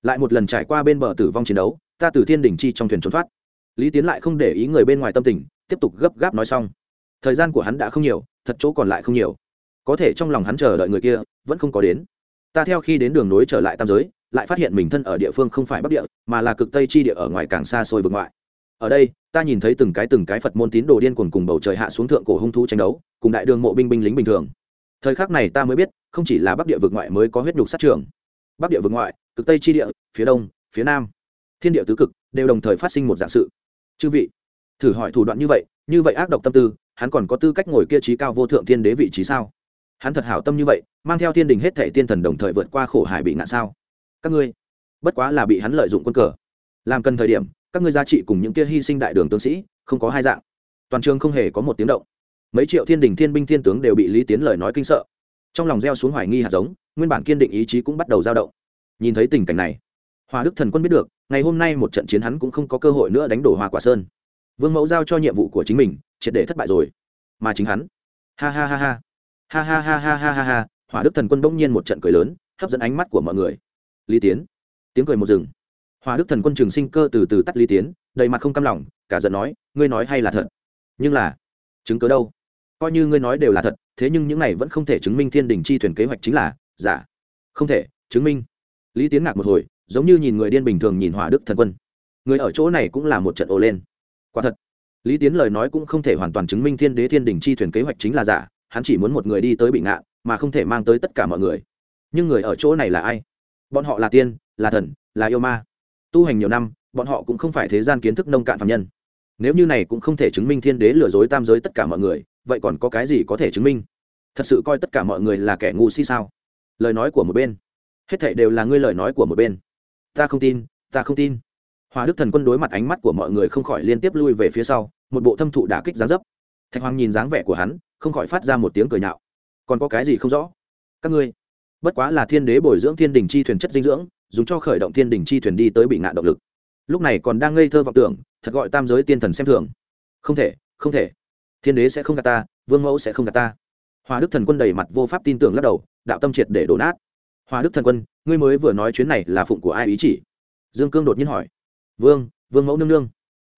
Lại một lần trải qua bên bờ tử vong chiến đấu ta từ thiên đỉnh chi trong thuyền trốn thoát. Lý tiến lại không để ý người bên ngoài tâm tình, tiếp tục gấp gáp nói xong. Thời gian của hắn đã không nhiều, thật chỗ còn lại không nhiều. Có thể trong lòng hắn chờ đợi người kia, vẫn không có đến. Ta theo khi đến đường nối trở lại tam giới, lại phát hiện mình thân ở địa phương không phải bắc địa, mà là cực tây chi địa ở ngoài càng xa xôi vực ngoại. Ở đây, ta nhìn thấy từng cái từng cái phật môn tín đồ điên cuồng cùng bầu trời hạ xuống thượng cổ hung thú tranh đấu, cùng đại đường mộ binh binh lính bình thường. Thời khắc này ta mới biết, không chỉ là bắc địa vực ngoại mới có huyết nhục sát trường. Bắc địa vực ngoại, cực tây chi địa, phía đông, phía nam thiên địa tứ cực đều đồng thời phát sinh một dạng sự. Chư vị, thử hỏi thủ đoạn như vậy như vậy ác độc tâm tư, hắn còn có tư cách ngồi kia trí cao vô thượng thiên đế vị trí sao? Hắn thật hảo tâm như vậy, mang theo thiên đình hết thệ tiên thần đồng thời vượt qua khổ hải bị ngạn sao? Các ngươi, bất quá là bị hắn lợi dụng quân cờ. Làm cần thời điểm, các ngươi giá trị cùng những kia hy sinh đại đường tướng sĩ, không có hai dạng. Toàn trường không hề có một tiếng động. Mấy triệu thiên đình thiên binh thiên tướng đều bị lý tiến lời nói kinh sợ. Trong lòng gieo xuống hoài nghi hạt giống, nguyên bản kiên định ý chí cũng bắt đầu dao động. Nhìn thấy tình cảnh này hòa đức thần quân biết được, ngày hôm nay một trận chiến hắn cũng không có cơ hội nữa đánh đổ hoa quả sơn. Vương mẫu giao cho nhiệm vụ của chính mình, triệt để thất bại rồi. Mà chính hắn. Ha ha ha ha. Ha ha ha ha ha ha ha. Hỏa đức thần quân bỗng nhiên một trận cười lớn, hấp dẫn ánh mắt của mọi người. Lý tiến. Tiếng cười một rừng hỏa đức thần quân trường sinh cơ từ từ tắt lý tiến, đầy mặt không cam lòng, cả giận nói, ngươi nói hay là thật? Nhưng là, chứng cớ đâu? Coi như ngươi nói đều là thật, thế nhưng những này vẫn không thể chứng minh thiên đình chi thuyền kế hoạch chính là giả. Không thể, chứng minh. Lý tiến ngạc một hồi giống như nhìn người điên bình thường nhìn hỏa đức thần quân. Người ở chỗ này cũng là một trận ồ lên. Quả thật, lý tiến lời nói cũng không thể hoàn toàn chứng minh thiên đế thiên đình chi thuyền kế hoạch chính là giả, hắn chỉ muốn một người đi tới bị ngạn mà không thể mang tới tất cả mọi người. Nhưng người ở chỗ này là ai? Bọn họ là tiên, là thần, là yêu ma. Tu hành nhiều năm, bọn họ cũng không phải thế gian kiến thức nông cạn phạm nhân. Nếu như này cũng không thể chứng minh thiên đế lừa dối tam giới tất cả mọi người, vậy còn có cái gì có thể chứng minh? Thật sự coi tất cả mọi người là kẻ ngu si sao? Lời nói của một bên. Hết thảy đều là ngươi lời nói của một bên ta không tin, ta không tin. Hòa đức thần quân đối mặt ánh mắt của mọi người không khỏi liên tiếp lui về phía sau, một bộ thâm thụ đả kích giá dấp. Thạch hoàng nhìn dáng vẻ của hắn, không khỏi phát ra một tiếng cười nhạo. Còn có cái gì không rõ? Các ngươi, bất quá là thiên đế bồi dưỡng thiên đình chi thuyền chất dinh dưỡng, dùng cho khởi động thiên đình chi thuyền đi tới bị ngạn động lực. Lúc này còn đang ngây thơ vọng tưởng, thật gọi tam giới tiên thần xem thường. Không thể không thể. Thiên đế sẽ không gạt ta, vương mẫu sẽ không gạt ta. Hòa đức thần quân đầy mặt vô pháp tin tưởng lắc đầu, đạo tâm triệt để đổ nát hòa đức thần quân, ngươi mới vừa nói chuyến này là phụng của ai ý chỉ? Dương cương đột nhiên hỏi. Vương vương mẫu nương nương.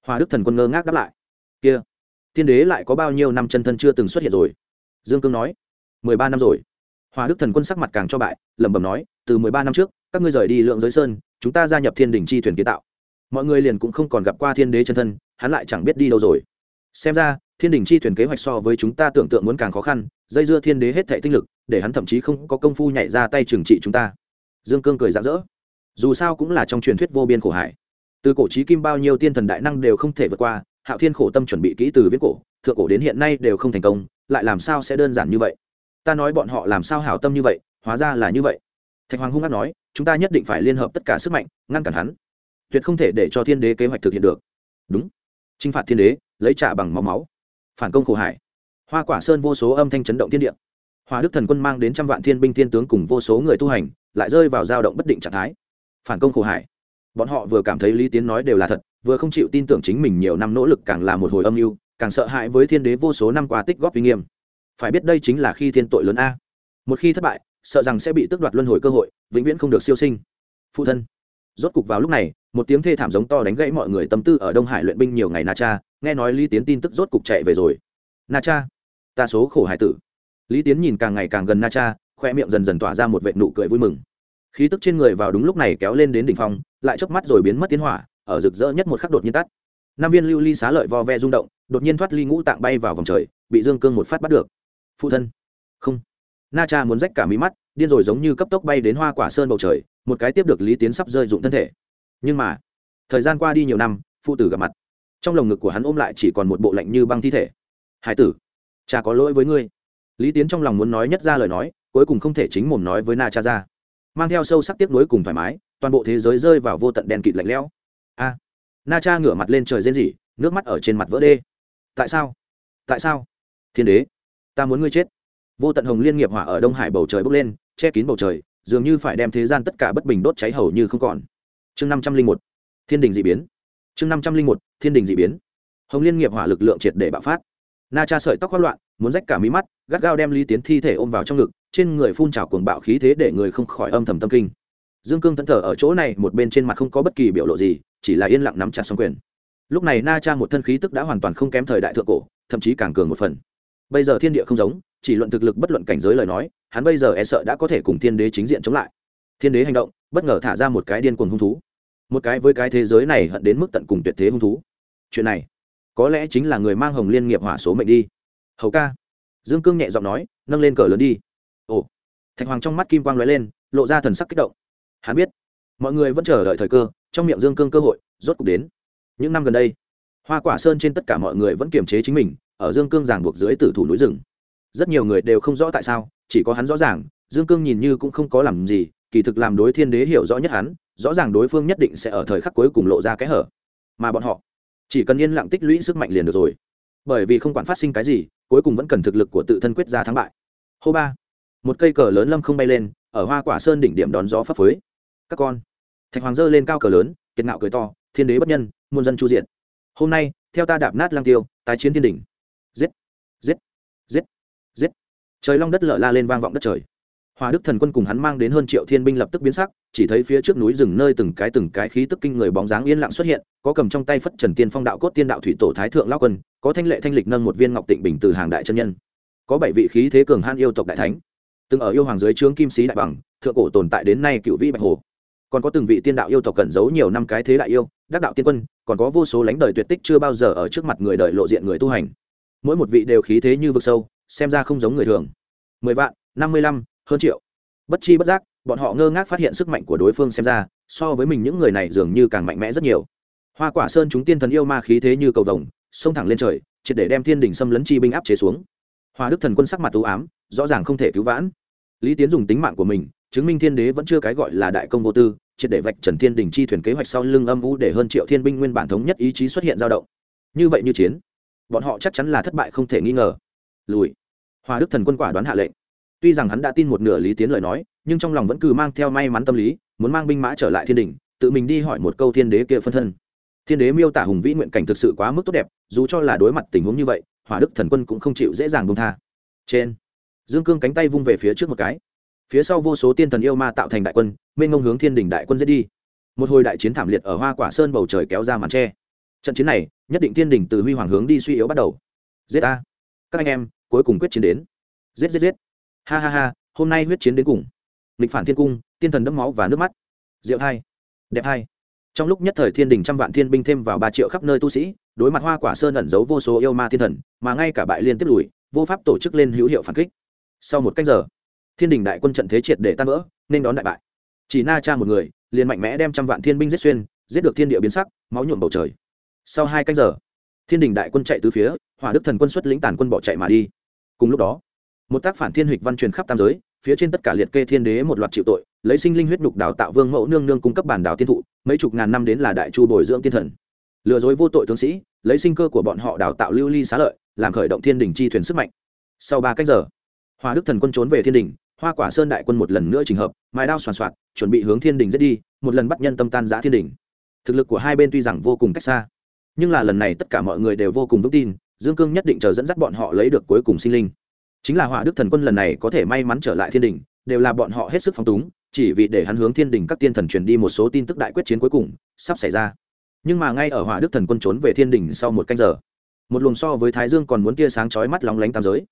Hòa đức thần quân ngơ ngác đáp lại. Kia, thiên đế lại có bao nhiêu năm chân thân chưa từng xuất hiện rồi? Dương cương nói. Mười ba năm rồi. Hòa đức thần quân sắc mặt càng cho bại, lẩm bẩm nói, từ mười ba năm trước, các ngươi rời đi lượng giới sơn, chúng ta gia nhập thiên đình chi thuyền kiến tạo. Mọi người liền cũng không còn gặp qua thiên đế chân thân, hắn lại chẳng biết đi đâu rồi xem ra, thiên đình chi thuyền kế hoạch so với chúng ta tưởng tượng muốn càng khó khăn, dây dưa thiên đế hết thệ tinh lực, để hắn thậm chí không có công phu nhảy ra tay trừng trị chúng ta. Dương cương cười rạng rỡ. Dù sao cũng là trong truyền thuyết vô biên khổ hải. Từ cổ trí kim bao nhiêu tiên thần đại năng đều không thể vượt qua, hạo thiên khổ tâm chuẩn bị kỹ từ viết cổ, thượng cổ đến hiện nay đều không thành công, lại làm sao sẽ đơn giản như vậy? Ta nói bọn họ làm sao hảo tâm như vậy, hóa ra là như vậy. Thạch hoàng hung hát nói, chúng ta nhất định phải liên hợp tất cả sức mạnh, ngăn cản hắn. Tuyệt không thể để cho thiên đế kế hoạch thực hiện được. Đúng. T r i n h phạt thiên đế lấy trả bằng máu máu. Phản công khổ hải. Hoa quả sơn vô số âm thanh chấn động thiên địa. Hòa đức thần quân mang đến trăm vạn thiên binh thiên tướng cùng vô số người tu hành, lại rơi vào dao động bất định trạng thái. Phản công khổ hải. Bọn họ vừa cảm thấy lý tiến nói đều là thật, vừa không chịu tin tưởng chính mình nhiều năm nỗ lực càng là một hồi âm mưu, càng sợ hãi với thiên đế vô số năm qua tích góp uy nghiêm. Phải biết đây chính là khi thiên tội lớn a. Một khi thất bại, sợ rằng sẽ bị tước đoạt luân hồi cơ hội, vĩnh viễn không được siêu sinh. Phụ thân rốt cục vào lúc này, một tiếng thê thảm giống to đánh gãy mọi người tâm tư ở đông hải luyện binh nhiều ngày na cha, nghe nói lý tiến tin tức rốt cục chạy về rồi. Na cha, ta số khổ hải tử. Lý tiến nhìn càng ngày càng gần na cha, khoe miệng dần dần tỏa ra một vệ nụ cười vui mừng. Khí tức trên người vào đúng lúc này kéo lên đến đỉnh phong, lại chớp mắt rồi biến mất tiến hỏa, ở rực rỡ nhất một khắc đột nhiên tắt. Nam viên lưu ly xá lợi vo ve rung động, đột nhiên thoát ly ngũ tạng bay vào vòng trời, bị dương cương một phát bắt được. Phụ thân. Không. Na cha muốn rách cả mí mắt điên rồi giống như cấp tốc bay đến hoa quả sơn bầu trời, một cái tiếp được lý tiến sắp rơi dụng thân thể. Nhưng mà, thời gian qua đi nhiều năm, phụ tử gặp mặt. Trong lồng ngực của hắn ôm lại chỉ còn một bộ lạnh như băng thi thể. Hải tử, cha có lỗi với ngươi. Lý tiến trong lòng muốn nói nhất ra lời nói, cuối cùng không thể chính mồm nói với na cha ra. Mang theo sâu sắc tiếp nối cùng thoải mái, toàn bộ thế giới rơi vào vô tận đen kịt lạnh lẽo. A. Na cha ngửa mặt lên trời rên rỉ, nước mắt ở trên mặt vỡ đê. Tại sao? Tại sao? Thiên đế, ta muốn ngươi chết. Vô tận hồng liên nghiệp hỏa ở đông hải bầu trời bốc lên che kín bầu trời, dường như phải đem thế gian tất cả bất bình đốt cháy hầu như không còn. Chương năm trăm linh một, thiên đình d ị biến. Chương năm trăm linh một, thiên đình d ị biến. Hồng liên nghiệp hỏa lực lượng triệt để bạo phát. Na cha sợi tóc khoác loạn, muốn rách cả mí mắt, gắt gao đem lý tiến thi thể ôm vào trong ngực, trên người phun trào cuồng bạo khí thế để người không khỏi âm thầm tâm kinh. Dương cương thẫn thờ ở chỗ này, một bên trên mặt không có bất kỳ biểu lộ gì, chỉ là yên lặng nắm chặt xong quyền. Lúc này na cha một thân khí tức đã hoàn toàn không kém thời đại thượng cổ, thậm chí càng cường một phần. Bây giờ thiên địa không giống, chỉ luận thực lực bất luận cảnh giới lời nói hắn bây giờ e sợ đã có thể cùng thiên đế chính diện chống lại. Thiên đế hành động, bất ngờ thả ra một cái điên cuồng hung thú. Một cái với cái thế giới này hận đến mức tận cùng tuyệt thế hung thú. Chuyện này, có lẽ chính là người mang hồng liên nghiệp hỏa số mệnh đi. Hầu ca. Dương cương nhẹ giọng nói, nâng lên cờ lớn đi. Ồ. Thạch hoàng trong mắt kim quang lóe lên, lộ ra thần sắc kích động. Hắn biết, mọi người vẫn chờ đợi thời cơ, trong miệng dương cương cơ hội, rốt cục đến. Những năm gần đây, hoa quả sơn trên tất cả mọi người vẫn kiềm chế chính mình, ở dương cương giảng buộc dưới tử thủ núi rừng rất nhiều người đều không rõ tại sao, chỉ có hắn rõ ràng, dương cương nhìn như cũng không có làm gì, kỳ thực làm đối thiên đế hiểu rõ nhất hắn, rõ ràng đối phương nhất định sẽ ở thời khắc cuối cùng lộ ra cái hở. Mà bọn họ, chỉ cần yên lặng tích lũy sức mạnh liền được rồi. Bởi vì không quản phát sinh cái gì, cuối cùng vẫn cần thực lực của tự thân quyết ra thắng bại. Hô ba, một cây cờ lớn lâm không bay lên, ở hoa quả sơn đỉnh điểm đón gió phấp phới. Các con, thạch hoàng dơ lên cao cờ lớn, kiệt ngạo cười to, thiên đế bất nhân, muôn dân chu diện hôm nay, theo ta đạp nát lang tiêu, tái chiến thiên đỉnh. Giết giết giết giết trời long đất lở la lên vang vọng đất trời. Hòa đức thần quân cùng hắn mang đến hơn triệu thiên binh lập tức biến sắc, chỉ thấy phía trước núi rừng nơi từng cái từng cái khí tức kinh người bóng dáng yên lặng xuất hiện, có cầm trong tay phất trần tiên phong đạo cốt tiên đạo thủy tổ thái thượng lao quân, có thanh lệ thanh lịch nâng một viên ngọc tịnh bình từ hàng đại chân nhân. Có bảy vị khí thế cường han yêu tộc đại thánh, từng ở yêu hoàng dưới trướng kim sĩ đại bằng, thượng cổ tồn tại đến nay cựu vĩ bạch hồ. Còn có từng vị tiên đạo yêu tộc cẩn giấu nhiều năm cái thế đại yêu, đắc đạo tiên quân, còn có vô số lãnh đời tuyệt tích chưa bao giờ ở trước mặt người đời lộ diện người tu hành. Mỗi một vị đều khí thế như vực sâu xem ra không giống người thường. Mười vạn, năm mươi lăm, hơn triệu. Bất chi bất giác, bọn họ ngơ ngác phát hiện sức mạnh của đối phương xem ra, so với mình những người này dường như càng mạnh mẽ rất nhiều. Hoa quả sơn chúng tiên thần yêu ma khí thế như cầu vồng, xông thẳng lên trời, triệt để đem thiên đình xâm lấn chi binh áp chế xuống. Hoa đức thần quân sắc mặt ưu ám, rõ ràng không thể cứu vãn. Lý tiến dùng tính mạng của mình, chứng minh thiên đế vẫn chưa cái gọi là đại công vô tư, triệt để vạch trần thiên đình chi thuyền kế hoạch sau lưng âm u để hơn triệu thiên binh nguyên bản thống nhất ý chí xuất hiện dao động. Như vậy như chiến, bọn họ chắc chắn là thất bại không thể nghi ngờ. Lùi hòa đức thần quân quả đoán hạ lệnh. Tuy rằng hắn đã tin một nửa lý tiến lời nói, nhưng trong lòng vẫn cứ mang theo may mắn tâm lý, muốn mang binh mã trở lại thiên đình, tự mình đi hỏi một câu thiên đế kia phân thân. Thiên đế miêu tả hùng vĩ nguyện cảnh thực sự quá mức tốt đẹp, dù cho là đối mặt tình huống như vậy hỏa đức thần quân cũng không chịu dễ dàng bông tha. Trên, dương cương cánh tay vung về phía trước một cái. Phía sau vô số tiên thần yêu ma tạo thành đại quân, mênh ngông hướng thiên đình đại quân dễ đi. Một hồi đại chiến thảm liệt ở hoa quả sơn bầu trời kéo ra màn tre. Trận chiến này, nhất định thiên đình từ huy hoàng hướng đi suy yếu bắt đầu. Giết a các anh em cuối cùng quyết chiến đến. Giết giết giết. Ha ha ha, hôm nay huyết chiến đến cùng. Nghịch phản thiên cung, tiên thần đẫm máu và nước mắt. Diệu hai đẹp hai trong lúc nhất thời thiên đình trăm vạn thiên binh thêm vào ba triệu khắp nơi tu sĩ, đối mặt hoa quả sơn ẩn giấu vô số yêu ma thiên thần, mà ngay cả bại liên tiếp lùi, vô pháp tổ chức lên hữu hiệu phản kích. Sau một cách giờ, thiên đình đại quân trận thế triệt để tan vỡ, nên đón đại bại. Chỉ na cha một người, liền mạnh mẽ đem trăm vạn thiên binh giết xuyên, giết được thiên địa biến sắc, máu nhuộm bầu trời. Sau hai canh giờ, thiên đình đại quân chạy từ phía, hỏa đức thần quân xuất lĩnh tàn quân bỏ chạy mà đi cùng lúc đó, một tác phản thiên hịch văn truyền khắp tam giới, phía trên tất cả liệt kê thiên đế một loạt chịu tội, lấy sinh linh huyết nhục đào tạo vương mẫu nương nương cung cấp bản đảo tiên thụ, mấy chục ngàn năm đến là đại chu bồi dưỡng tiên thần. Lừa dối vô tội tướng sĩ, lấy sinh cơ của bọn họ đào tạo lưu ly xá lợi, làm khởi động thiên đình chi thuyền sức mạnh. Sau ba cách giờ, hoa đức thần quân trốn về thiên đình hoa quả sơn đại quân một lần nữa trình hợp, mài đao soàn soạt, chuẩn bị hướng thiên đình giết đi, một lần bắt nhân tâm tan giã thiên đình thực lực của hai bên tuy rằng vô cùng cách xa, nhưng là lần này tất cả mọi người đều vô cùng vững tin dương cương nhất định chờ dẫn dắt bọn họ lấy được cuối cùng sinh linh. Chính là hỏa đức thần quân lần này có thể may mắn trở lại thiên đình, đều là bọn họ hết sức phóng túng, chỉ vì để hắn hướng thiên đình các tiên thần truyền đi một số tin tức đại quyết chiến cuối cùng sắp xảy ra. Nhưng mà ngay ở hỏa đức thần quân trốn về thiên đình sau một canh giờ, một luồng so với thái dương còn muốn tia sáng chói mắt lóng lánh tam giới.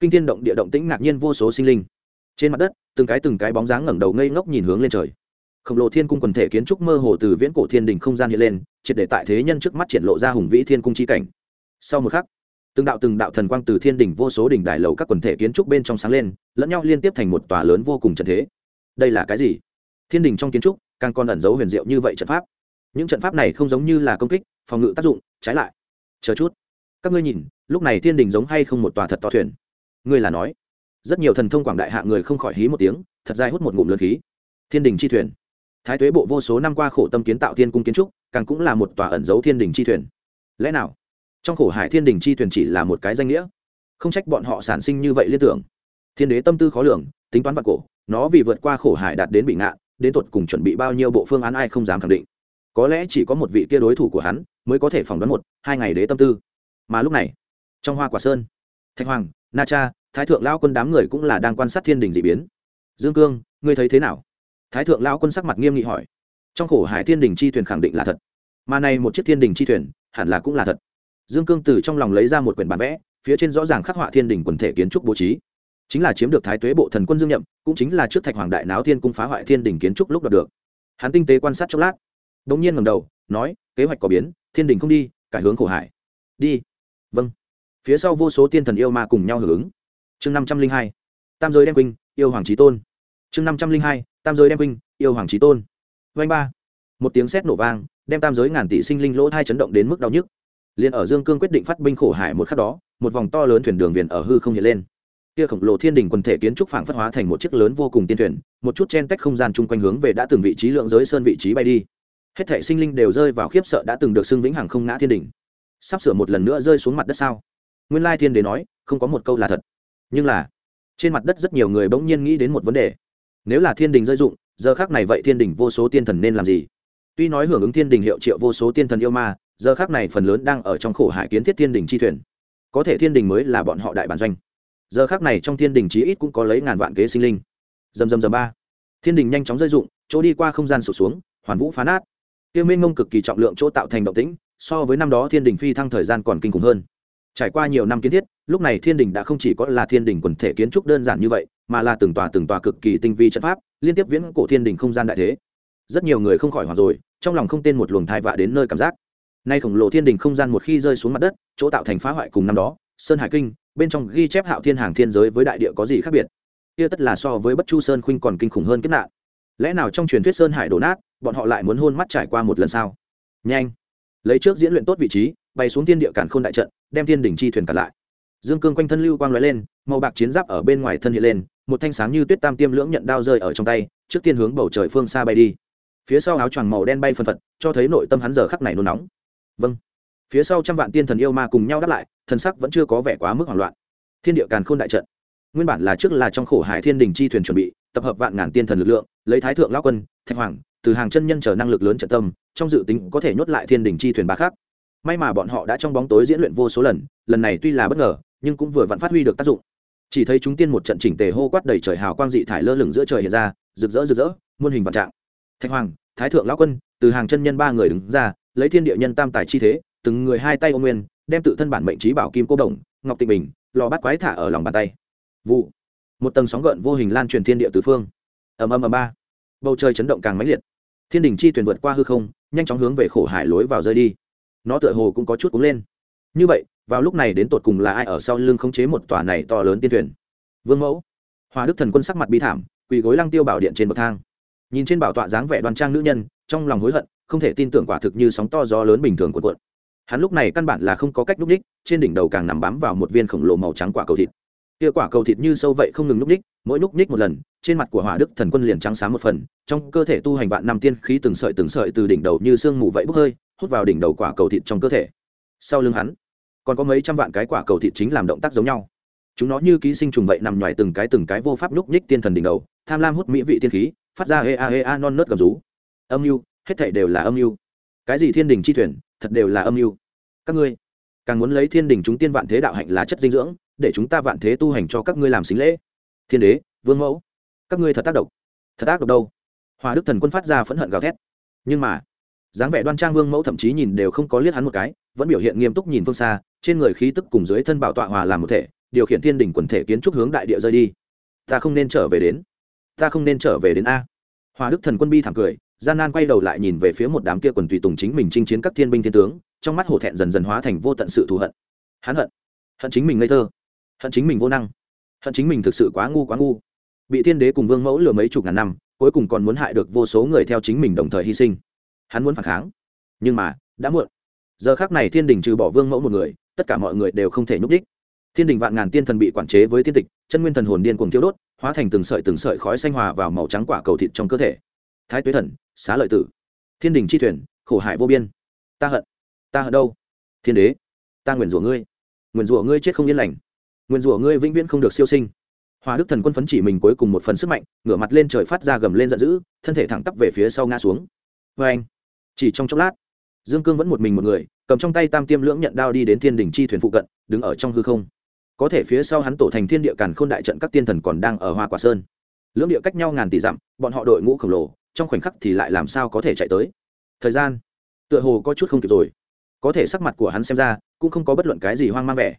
Kinh thiên động địa động tĩnh ngạc nhiên vô số sinh linh. Trên mặt đất, từng cái từng cái bóng dáng ngẩng đầu ngây ngốc nhìn hướng lên trời. Khổng lồ thiên cung quần thể kiến trúc mơ hồ từ viễn cổ thiên đình không gian hiện lên, triệt để tại thế nhân trước mắt triển lộ ra hùng vĩ thiên cung chi cảnh. Sau một khắc từng đạo từng đạo thần quang từ thiên đỉnh vô số đỉnh đài lầu các quần thể kiến trúc bên trong sáng lên, lẫn nhau liên tiếp thành một tòa lớn vô cùng trận thế. Đây là cái gì? Thiên đình trong kiến trúc, càng còn ẩn giấu huyền diệu như vậy trận pháp. Những trận pháp này không giống như là công kích, phòng ngự tác dụng, trái lại. Chờ chút. Các ngươi nhìn, lúc này thiên đình giống hay không một tòa thật to thuyền? Ngươi là nói. Rất nhiều thần thông quảng đại hạ người không khỏi hí một tiếng, thật dài hút một ngụm lớn khí. Thiên đình chi thuyền. Thái tuế bộ vô số năm qua khổ tâm kiến tạo thiên cung kiến trúc, càng cũng là một tòa ẩn giấu thiên đình chi thuyền. Lẽ nào? Trong khổ hải thiên đình chi thuyền chỉ là một cái danh nghĩa. Không trách bọn họ sản sinh như vậy liên tưởng. Thiên đế tâm tư khó lường, tính toán vạn cổ, nó vì vượt qua khổ hải đạt đến bị ngạn, đến tột cùng chuẩn bị bao nhiêu bộ phương án ai không dám khẳng định. Có lẽ chỉ có một vị kia đối thủ của hắn mới có thể phỏng đoán một, hai ngày đế tâm tư. Mà lúc này, trong hoa quả sơn, thạch hoàng, na cha, thái thượng lao quân đám người cũng là đang quan sát thiên đình d ị biến. Dương cương, ngươi thấy thế nào? Thái thượng lao quân sắc mặt nghiêm nghị hỏi. Trong khổ hải thiên đình chi thuyền khẳng định là thật. Mà này một chiếc thiên đình chi thuyền, hẳn là cũng là thật dương cương từ trong lòng lấy ra một quyển bản vẽ, phía trên rõ ràng khắc họa thiên đình quần thể kiến trúc bố trí. Chính là chiếm được thái tuế bộ thần quân dương nhậm, cũng chính là trước thạch hoàng đại náo thiên cung phá hoại thiên đình kiến trúc lúc đoạt được. Hắn tinh tế quan sát chốc lát đ ỗ n g nhiên ngầm đầu, nói, kế hoạch có biến, thiên đình không đi, cải hướng khổ hải. Đi. Vâng. Phía sau vô số tiên thần yêu ma cùng nhau hưởng ứng. Chương năm trăm linh hai, tam giới đem Quỳnh yêu hoàng trí tôn. Chương năm trăm linh hai, tam giới đem Quỳnh yêu hoàng trí tôn. Vanh ba. Một tiếng sét nổ vang, đem tam giới ngàn tỷ sinh linh lỗ thai chấn động đến mức đau nhức liền ở dương cương quyết định phát binh khổ hải một khắc đó, một vòng to lớn thuyền đường viền ở hư không hiện lên. Kia khổng lồ thiên đình quần thể kiến trúc phảng phất hóa thành một chiếc lớn vô cùng tiên thuyền, một chút chen tách không gian chung quanh hướng về đã từng vị trí lượng giới sơn vị trí bay đi. Hết thể sinh linh đều rơi vào khiếp sợ đã từng được xưng vĩnh hằng không ngã thiên đình. Sắp sửa một lần nữa rơi xuống mặt đất sao? Nguyên lai thiên đế nói, không có một câu là thật. Nhưng là, trên mặt đất rất nhiều người bỗng nhiên nghĩ đến một vấn đề. Nếu là thiên đình rơi dụng, giờ khác này vậy thiên đình vô số tiên thần nên làm gì? Tuy nói hưởng ứng thiên đình hiệu triệu vô số tiên thần yêu ma giờ khác này phần lớn đang ở trong khổ hải kiến thiết thiên đình chi thuyền. Có thể thiên đình mới là bọn họ đại bản doanh. Giờ khác này trong thiên đình chí ít cũng có lấy ngàn vạn kế sinh linh. Dầm dầm dầm ba. Thiên đình nhanh chóng rơi dụng, chỗ đi qua không gian sụt xuống, hoàn vũ phá nát. Tiêu minh ngông cực kỳ trọng lượng chỗ tạo thành động tĩnh, so với năm đó thiên đình phi thăng thời gian còn kinh khủng hơn. Trải qua nhiều năm kiến thiết, lúc này thiên đình đã không chỉ có là thiên đình quần thể kiến trúc đơn giản như vậy, mà là từng tòa từng tòa cực kỳ tinh vi trận pháp, liên tiếp viễn cổ thiên đình không gian đại thế. Rất nhiều người không khỏi hoảng rồi, trong lòng không tên một luồng thai vạ đến nơi cảm giác nay khổng lồ thiên đình không gian một khi rơi xuống mặt đất, chỗ tạo thành phá hoại cùng năm đó, sơn hải kinh, bên trong ghi chép hạo thiên hàng thiên giới với đại địa có gì khác biệt? Kia tất là so với bất chu sơn khuynh còn kinh khủng hơn kiếp nạn. Lẽ nào trong truyền thuyết sơn hải đổ nát, bọn họ lại muốn hôn mắt trải qua một lần sao? Nhanh! Lấy trước diễn luyện tốt vị trí, bay xuống thiên địa cản khôn đại trận, đem thiên đỉnh chi thuyền cản lại. Dương cương quanh thân lưu quang lóe lên, màu bạc chiến giáp ở bên ngoài thân hiện lên, một thanh sáng như tuyết tam tiêm lưỡng nhận đao rơi ở trong tay, trước tiên hướng bầu trời phương xa bay đi. Phía sau áo choàng màu đen bay phân phật, cho thấy nội tâm hắn giờ khắc này nôn nóng vâng. Phía sau trăm vạn tiên thần yêu ma cùng nhau đáp lại, thần sắc vẫn chưa có vẻ quá mức hoảng loạn. Thiên địa càn khôn đại trận. Nguyên bản là trước là trong khổ hải thiên đình chi thuyền chuẩn bị, tập hợp vạn ngàn tiên thần lực lượng, lấy thái thượng lão quân, thạch hoàng, từ hàng chân nhân chờ năng lực lớn trận tâm, trong dự tính có thể nhốt lại thiên đình chi thuyền ba khác. May mà bọn họ đã trong bóng tối diễn luyện vô số lần lần này tuy là bất ngờ, nhưng cũng vừa vặn phát huy được tác dụng. Chỉ thấy chúng tiên một trận chỉnh tề hô quát đầy trời hào quang dị thải lơ lửng giữa trời hiện ra, rực rỡ rực rỡ, muôn hình vạn trạng. Thạch hoàng, thái thượng lão quân, từ hàng chân nhân ba người đứng ra lấy thiên địa nhân tam tài chi thế, từng người hai tay ôm nguyên, đem tự thân bản mệnh trí bảo kim cô đồng, ngọc tịnh bình, lò bắt quái thả ở lòng bàn tay. Vụ. Một tầng sóng gợn vô hình lan truyền thiên địa tứ phương. Ầm ầm ầm ba. Bầu trời chấn động càng mãnh liệt. Thiên đình chi thuyền vượt qua hư không, nhanh chóng hướng về khổ hải lối vào rơi đi. Nó tựa hồ cũng có chút cúng lên. Như vậy, vào lúc này đến tột cùng là ai ở sau lưng khống chế một tòa này to lớn tiên thuyền? Vương mẫu. Hòa đức thần quân sắc mặt bi thảm, quỳ gối lăng tiêu bảo điện trên bậc thang. Nhìn trên bảo tọa dáng vẻ đoan trang nữ nhân, trong lòng hối hận không thể tin tưởng quả thực như sóng to gió lớn bình thường cuộn cuộn. Hắn lúc này căn bản là không có cách núp ních trên đỉnh đầu càng nằm bám vào một viên khổng lồ màu trắng quả cầu thịt. Kia quả cầu thịt như sâu vậy không ngừng núp ních mỗi núp ních một lần, trên mặt của hỏa đức thần quân liền trắng sáng một phần, trong cơ thể tu hành vạn năm tiên khí từng sợi từng sợi từ đỉnh đầu như sương mù vậy bốc hơi, hút vào đỉnh đầu quả cầu thịt trong cơ thể. Sau lưng hắn, còn có mấy trăm vạn cái quả cầu thịt chính làm động tác giống nhau. Chúng nó như ký sinh trùng vậy nằm ngoài từng cái từng cái vô pháp núp ních tiên thần đỉnh đầu, tham lam hút mỹ vị tiên khí, phát ra hê a hê a non nớt gầm rú. Âm mưu hết thảy đều là âm mưu. Cái gì thiên đình chi thuyền, thật đều là âm mưu. Các ngươi, càng muốn lấy thiên đình chúng tiên vạn thế đạo hạnh là chất dinh dưỡng, để chúng ta vạn thế tu hành cho các ngươi làm xính lễ. Thiên đế, vương mẫu, các ngươi thật tác động thật ác độc đâu? Hòa đức thần quân phát ra phẫn hận gào thét. Nhưng mà, dáng vẻ đoan trang vương mẫu thậm chí nhìn đều không có liếc hắn một cái, vẫn biểu hiện nghiêm túc nhìn phương xa, trên người khí tức cùng dưới thân bảo tọa hòa làm một thể, điều khiển thiên đình quần thể kiến trúc hướng đại địa rơi đi. Ta không nên trở về đến. Ta không nên trở về đến a. Hòa đức thần quân bi thẳng cười gian nan quay đầu lại nhìn về phía một đám kia quần tùy tùng chính mình chinh chiến các thiên binh thiên tướng, trong mắt hổ thẹn dần dần hóa thành vô tận sự thù hận. Hắn hận. Hận chính mình ngây thơ. Hận chính mình vô năng. Hận chính mình thực sự quá ngu quá ngu. Bị thiên đế cùng vương mẫu lừa mấy chục ngàn năm, cuối cùng còn muốn hại được vô số người theo chính mình đồng thời hy sinh. Hắn muốn phản kháng. Nhưng mà, đã muộn. Giờ khác này thiên đình trừ bỏ vương mẫu một người, tất cả mọi người đều không thể nhúc đích thiên đình vạn ngàn tiên thần bị quản chế với tiên tịch, chân nguyên thần hồn điên cuồng thiêu đốt, hóa thành từng sợi từng sợi khói xanh hòa vào màu trắng quả cầu thịt trong cơ thể thái tuế thần, xá lợi tử. Thiên đình chi thuyền, khổ hại vô biên. Ta hận. Ta hận đâu? Thiên đế, ta nguyền rủa ngươi. Nguyền rủa ngươi chết không yên lành. Nguyền rủa ngươi vĩnh viễn không được siêu sinh. Hòa đức thần quân phấn chỉ mình cuối cùng một phần sức mạnh, ngửa mặt lên trời phát ra gầm lên giận dữ, thân thể thẳng tắp về phía sau ngã xuống. Vê anh, chỉ trong chốc lát, dương cương vẫn một mình một người, cầm trong tay tam tiêm lưỡng nhận đao đi đến thiên đình chi thuyền phụ cận, đứng ở trong hư không. Có thể phía sau hắn tổ thành thiên địa càn k h ô n đại trận các tiên thần còn đang ở hoa quả sơn. Lưỡng địa cách nhau ngàn tỷ dặm, bọn họ đội ngũ khổng lồ trong khoảnh khắc thì lại làm sao có thể chạy tới? Thời gian, tựa hồ có chút không kịp rồi. Có thể sắc mặt của hắn xem ra, cũng không có bất luận cái gì hoang mang vẻ.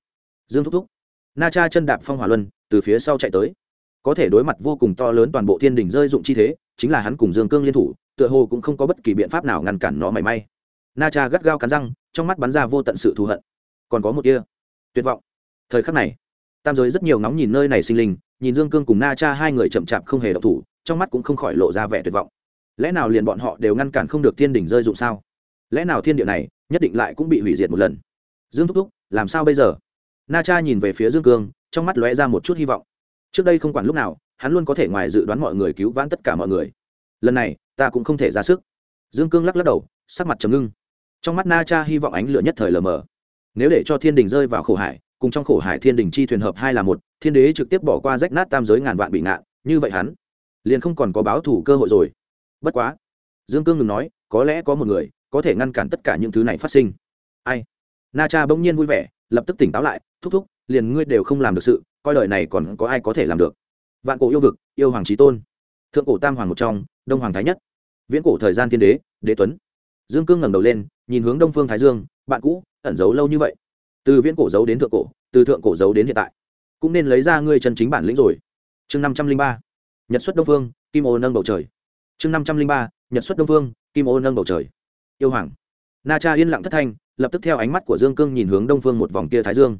Dương thúc thúc, na cha chân đạp phong hỏa luân, từ phía sau chạy tới. Có thể đối mặt vô cùng to lớn toàn bộ thiên đình rơi dụng chi thế, chính là hắn cùng dương cương liên thủ, tựa hồ cũng không có bất kỳ biện pháp nào ngăn cản nó mảy may. Na cha gắt gao cắn răng, trong mắt bắn ra vô tận sự thù hận. Còn có một kia tuyệt vọng. Thời khắc này, tam giới rất nhiều ngóng nhìn nơi này sinh linh, nhìn dương cương cùng na cha hai người chậm chạp không hề độc thủ, trong mắt cũng không khỏi lộ ra vẻ tuyệt vọng lẽ nào liền bọn họ đều ngăn cản không được thiên đỉnh rơi dụng sao? Lẽ nào thiên địa này nhất định lại cũng bị hủy diệt một lần? Dương thúc thúc, làm sao bây giờ? Na cha nhìn về phía dương cương, trong mắt lóe ra một chút hy vọng. Trước đây không quản lúc nào, hắn luôn có thể ngoài dự đoán mọi người cứu vãn tất cả mọi người. Lần này, ta cũng không thể ra sức. Dương cương lắc lắc đầu, sắc mặt trầm ngưng. Trong mắt na cha hy vọng ánh lửa nhất thời lờ mờ. Nếu để cho thiên đình rơi vào khổ hải, cùng trong khổ hải thiên đình chi thuyền hợp hai là một, thiên đế trực tiếp bỏ qua rách nát tam giới ngàn vạn bị nạn như vậy hắn liền không còn có báo thủ cơ hội rồi bất quá. Dương cương ngừng nói, có lẽ có một người có thể ngăn cản tất cả những thứ này phát sinh. Ai? Na cha bỗng nhiên vui vẻ, lập tức tỉnh táo lại, thúc thúc, liền ngươi đều không làm được sự, coi đời này còn có ai có thể làm được. Vạn cổ yêu vực, yêu hoàng trí tôn. Thượng cổ tam hoàng một trong, đông hoàng thái nhất. Viễn cổ thời gian thiên đế đế tuấn. Dương cương ngẩng đầu lên, nhìn hướng đông phương thái dương, bạn cũ, ẩn giấu lâu như vậy. Từ viễn cổ giấu đến thượng cổ, từ thượng cổ giấu đến hiện tại. Cũng nên lấy ra ngươi chân chính bản lĩnh rồi. Chương năm trăm linh ba. Nhật xuất đông phương, kim ô nâng bầu trời chương năm trăm linh ba, nhật xuất đông phương kim ô nâng bầu trời. Yêu hoàng. Na cha yên lặng thất thanh, lập tức theo ánh mắt của dương cương nhìn hướng đông phương một vòng kia thái dương.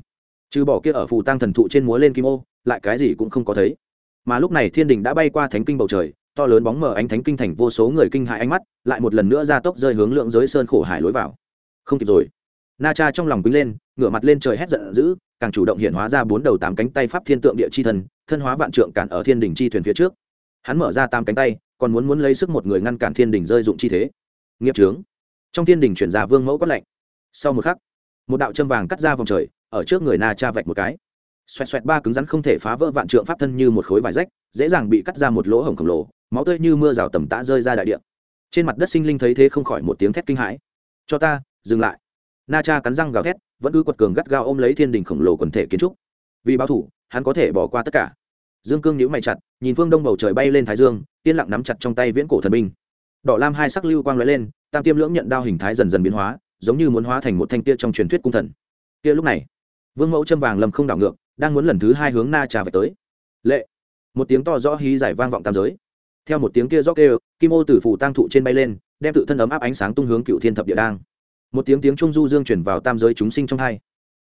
Trừ bỏ kia ở phù tăng thần thụ trên múa lên kim ô, lại cái gì cũng không có thấy. Mà lúc này thiên đình đã bay qua thánh kinh bầu trời, to lớn bóng mờ ánh thánh kinh thành vô số người kinh hại ánh mắt, lại một lần nữa ra tốc rơi hướng lượng giới sơn khổ hải lối vào. Không kịp rồi. Na cha trong lòng quýnh lên, ngửa mặt lên trời hét giận dữ, càng chủ động hiện hóa ra bốn đầu tám cánh tay pháp thiên tượng địa chi thần, thân hóa vạn trượng cản ở thiên đình chi thuyền phía trước. Hắn mở ra tám cánh tay còn muốn muốn lấy sức một người ngăn cản thiên đình rơi dụng chi thế. Nghiệp trướng trong thiên đình chuyển ra vương mẫu quát lạnh. Sau một khắc, một đạo châm vàng cắt ra vòng trời, ở trước người na cha vạch một cái. Xoẹt xoẹt ba cứng rắn không thể phá vỡ vạn trượng pháp thân như một khối vải rách, dễ dàng bị cắt ra một lỗ hổng khổng lồ, máu tươi như mưa rào tầm tã rơi ra đại địa. Trên mặt đất sinh linh thấy thế không khỏi một tiếng thét kinh hãi. Cho ta, dừng lại. Na cha cắn răng gào thét, vẫn cứ quật cường gắt gao ôm lấy thiên đình khổng lồ quần thể kiến trúc. Vì báo thủ, hắn có thể bỏ qua tất cả. Dương cương nhíu mày chặt nhìn phương đông bầu trời bay lên thái dương, yên lặng nắm chặt trong tay viễn cổ thần binh. Đỏ lam hai sắc lưu quang lóe lên, tam tiêm lưỡng nhận đao hình thái dần dần biến hóa, giống như muốn hóa thành một thanh tia trong truyền thuyết cung thần. Kia lúc này, vương mẫu châm vàng lầm không đảo ngược, đang muốn lần thứ hai hướng na trà về tới. Lệ, một tiếng to rõ hí giải vang vọng tam giới. Theo một tiếng kia rõ kêu, kim ô tử phủ tăng thụ trên bay lên, đem tự thân ấm áp ánh sáng tung hướng cựu thiên thập địa đang. Một tiếng tiếng trung du dương chuyển vào tam giới chúng sinh trong hai.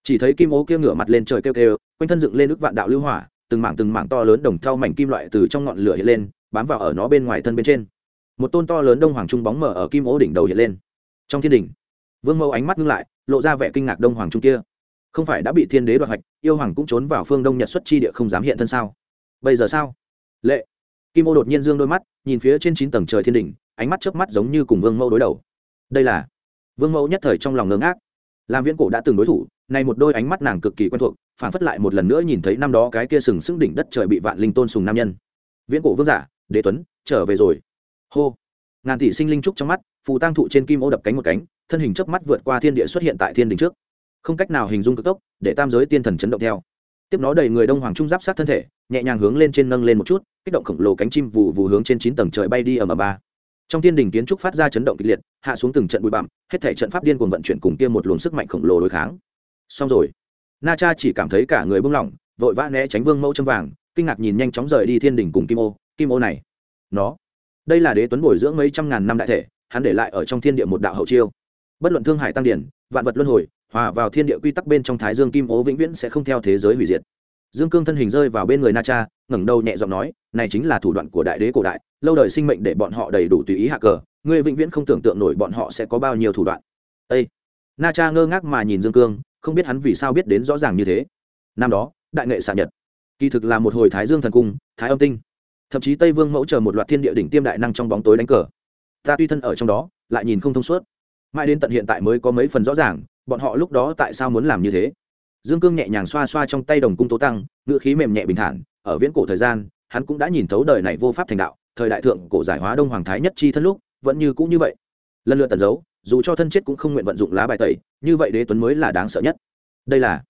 Chỉ thấy kim ô kia ngửa mặt lên trời kêu kêu, quanh thân dựng lên ức vạn đạo lưu hỏa từng mảng từng mảng to lớn đồng thau mảnh kim loại từ trong ngọn lửa hiện lên, bám vào ở nó bên ngoài thân bên trên. Một tôn to lớn đông hoàng trung bóng mở ở kim ố đỉnh đầu hiện lên. Trong thiên đỉnh, vương mẫu ánh mắt ngưng lại, lộ ra vẻ kinh ngạc đông hoàng trung kia. Không phải đã bị thiên đế đoạt hoạch, yêu hoàng cũng trốn vào phương đông nhật xuất chi địa không dám hiện thân sao? Bây giờ sao? Lệ. Kim ô đột nhiên dương đôi mắt, nhìn phía trên chín tầng trời thiên đỉnh, ánh mắt chớp mắt giống như cùng vương mẫu đối đầu. Đây là vương mẫu nhất thời trong lòng ngớ ngác. Làm viễn cổ đã từng đối thủ này một đôi ánh mắt nàng cực kỳ quen thuộc phản phất lại một lần nữa nhìn thấy năm đó cái kia sừng sững đỉnh đất trời bị vạn linh tôn sùng nam nhân. Viễn cổ vương giả, đế tuấn, trở về rồi. Hô. Ngàn tỷ sinh linh trúc trong mắt, phù tăng thụ trên kim ô đập cánh một cánh, thân hình chớp mắt vượt qua thiên địa xuất hiện tại thiên đình trước. Không cách nào hình dung cực tốc, để tam giới tiên thần chấn động theo. Tiếp nó đầy người đông hoàng trung giáp sát thân thể, nhẹ nhàng hướng lên trên nâng lên một chút, kích động khổng lồ cánh chim vụ vụ hướng trên chín tầng trời bay đi ở m ba. Trong thiên đình kiến trúc phát ra chấn động kịch liệt, hạ xuống từng trận bụi bặm, hết thể trận pháp điên cuồng vận chuyển cùng kia một luồng sức mạnh khổng lồ đối kháng. Xong rồi na cha chỉ cảm thấy cả người bung lỏng, vội vã né tránh vương mẫu châm vàng, kinh ngạc nhìn nhanh chóng rời đi thiên đình cùng kim ô kim ô này. Nó, đây là đế tuấn bồi dưỡng mấy trăm ngàn năm đại thể, hắn để lại ở trong thiên địa một đạo hậu chiêu. Bất luận thương hải tăng điển, vạn vật luân hồi, hòa vào thiên địa quy tắc bên trong thái dương kim ô vĩnh viễn sẽ không theo thế giới hủy diệt. Dương cương thân hình rơi vào bên người na cha, ngẩng đầu nhẹ giọng nói, này chính là thủ đoạn của đại đế cổ đại, lâu đời sinh mệnh để bọn họ đầy đủ tùy ý hạ cờ, ngươi vĩnh viễn không tưởng tượng nổi bọn họ sẽ có bao nhiêu thủ đoạn. Ê! na cha ngơ ngác mà nhìn dương cương không biết hắn vì sao biết đến rõ ràng như thế. Năm đó, đại nghệ xạ nhật. Kỳ thực là một hồi thái dương thần cung, thái âm tinh. Thậm chí tây vương mẫu chờ một loạt thiên địa đỉnh tiêm đại năng trong bóng tối đánh cờ. Ta tuy thân ở trong đó, lại nhìn không thông suốt. Mãi đến tận hiện tại mới có mấy phần rõ ràng, bọn họ lúc đó tại sao muốn làm như thế. Dương cương nhẹ nhàng xoa xoa trong tay đồng cung tố tăng, ngữ khí mềm nhẹ bình thản, ở viễn cổ thời gian, hắn cũng đã nhìn thấu đời này vô pháp thành đạo, thời đại thượng cổ giải hóa đông hoàng thái nhất chi thân lúc, vẫn như cũ như vậy lần lượt tẩn giấu, dù cho thân chết cũng không nguyện vận dụng lá bài tẩy, như vậy đế tuấn mới là đáng sợ nhất. Đây là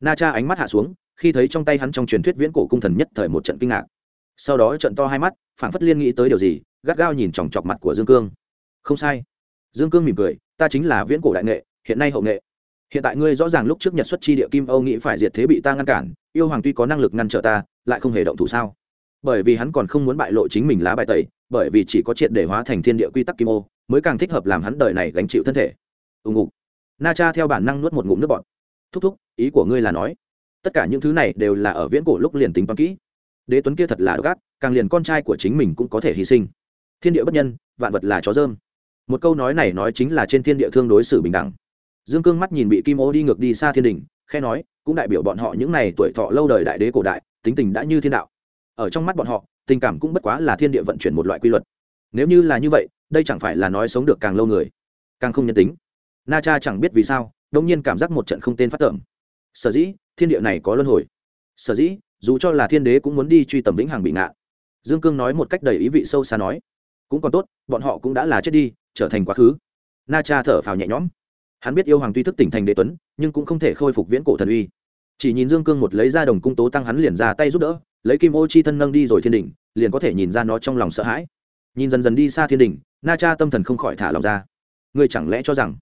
na cha ánh mắt hạ xuống, khi thấy trong tay hắn trong truyền thuyết viễn cổ cung thần nhất thời một trận kinh ngạc. Sau đó trận to hai mắt, phảng phất liên nghĩ tới điều gì, gắt gao nhìn chòng chọc mặt của dương cương. Không sai. Dương cương mỉm cười, ta chính là viễn cổ đại nghệ, hiện nay hậu nghệ. Hiện tại ngươi rõ ràng lúc trước nhật xuất chi địa kim âu nghĩ phải diệt thế bị ta ngăn cản, yêu hoàng tuy có năng lực ngăn trở ta, lại không hề động thủ sao? Bởi vì hắn còn không muốn bại lộ chính mình lá bài tẩy, bởi vì chỉ có triệt để hóa thành thiên địa quy tắc kim ô mới càng thích hợp làm hắn đời này gánh chịu thân thể. Ưng ngục. Na cha theo bản năng nuốt một ngụm nước bọt. Thúc thúc, ý của ngươi là nói, tất cả những thứ này đều là ở viễn cổ lúc liền tính toán kỹ. Đế tuấn kia thật là đ càng liền con trai của chính mình cũng có thể hy sinh. Thiên địa bất nhân, vạn vật là chó dơm. Một câu nói này nói chính là trên thiên địa thương đối xử bình đẳng. Dương cương mắt nhìn bị kim ô đi ngược đi xa thiên đình khe nói, cũng đại biểu bọn họ những n à y tuổi thọ lâu đời đại đế cổ đại, tính tình đã như thiên đạo. Ở trong mắt bọn họ, tình cảm cũng bất quá là thiên địa vận chuyển một loại quy luật. Nếu như là như vậy đây chẳng phải là nói sống được càng lâu người, càng không nhân tính. Na cha chẳng biết vì sao đông nhiên cảm giác một trận không tên phát tởm. Sở dĩ, thiên địa này có luân hồi. Sở dĩ, dù cho là thiên đế cũng muốn đi truy tầm vĩnh hằng bị ngạn dương cương nói một cách đầy ý vị sâu xa nói, cũng còn tốt, bọn họ cũng đã là chết đi, trở thành quá khứ. Na cha thở phào nhẹ nhõm. Hắn biết yêu hoàng tuy thức tỉnh thành đế tuấn, nhưng cũng không thể khôi phục viễn cổ thần uy. Chỉ nhìn dương cương một lấy ra đồng cung tố tăng hắn liền ra tay giúp đỡ, lấy kim ô chi thân nâng đi rồi thiên đình liền có thể nhìn ra nó trong lòng sợ hãi. Nhìn dần dần đi xa thiên đình na cha tâm thần không khỏi thả lòng ra. Ngươi chẳng lẽ cho rằng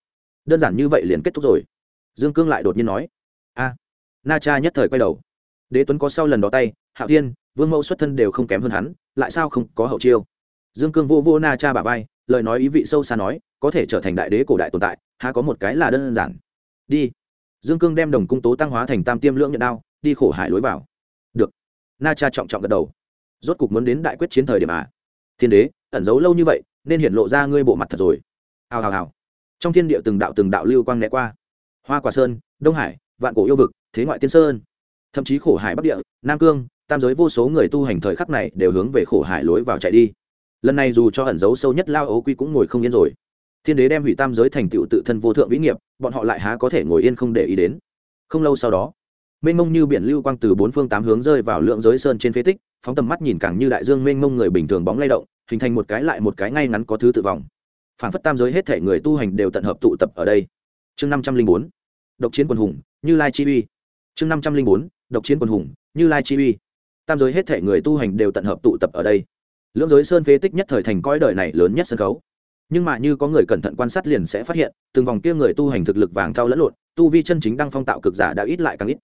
đơn giản như vậy liền kết thúc rồi? Dương cương lại đột nhiên nói. A. Na cha nhất thời quay đầu. Đế tuấn có sau lần đó tay, hạo thiên, vương mẫu xuất thân đều không kém hơn hắn, lại sao không có hậu chiêu? Dương cương vô vô na cha bà vai, lời nói ý vị sâu xa nói, có thể trở thành đại đế cổ đại tồn tại, há có một cái là đơn giản. Đi. Dương cương đem đồng cung tố tăng hóa thành tam tiêm lưỡng nhận đao, đi khổ hải lối vào. Được. Na cha trọng trọng gật đầu. Rốt cục muốn đến đại quyết chiến thời điểm à? Thiên đế, ẩn giấu lâu như vậy nên hiện lộ ra ngươi bộ mặt thật rồi. Hào hào hào. Trong thiên địa từng đạo từng đạo lưu quang né qua. Hoa quả sơn, đông hải, vạn cổ yêu vực, thế ngoại tiên sơn. Thậm chí khổ hải bắc địa, nam cương, tam giới vô số người tu hành thời khắc này đều hướng về khổ hải lối vào chạy đi. Lần này dù cho ẩn giấu sâu nhất lao ấu quy cũng ngồi không yên rồi. Thiên đế đem hủy tam giới thành tựu tự thân vô thượng vĩ nghiệp, bọn họ lại há có thể ngồi yên không để ý đến. Không lâu sau đó, mênh mông như biển lưu quang từ bốn phương tám hướng rơi vào lượng giới sơn trên phế tích, phóng tầm mắt nhìn càng như đại dương mênh mông người bình thường bóng lay động hình thành một cái lại một cái ngay ngắn có thứ tự vòng. Phản phất tam giới hết thể người tu hành đều tận hợp tụ tập ở đây. Chương năm trăm linh bốn, độc chiến quần hùng, như lai chi uy. Chương năm trăm linh bốn, độc chiến quần hùng, như lai chi uy. Tam giới hết thể người tu hành đều tận hợp tụ tập ở đây. Lưỡng giới sơn phế tích nhất thời thành coi đời này lớn nhất sân khấu. Nhưng mà như có người cẩn thận quan sát liền sẽ phát hiện, từng vòng kia người tu hành thực lực vàng thao lẫn lộn, tu vi chân chính đang phong tạo cực giả đã ít lại càng ít.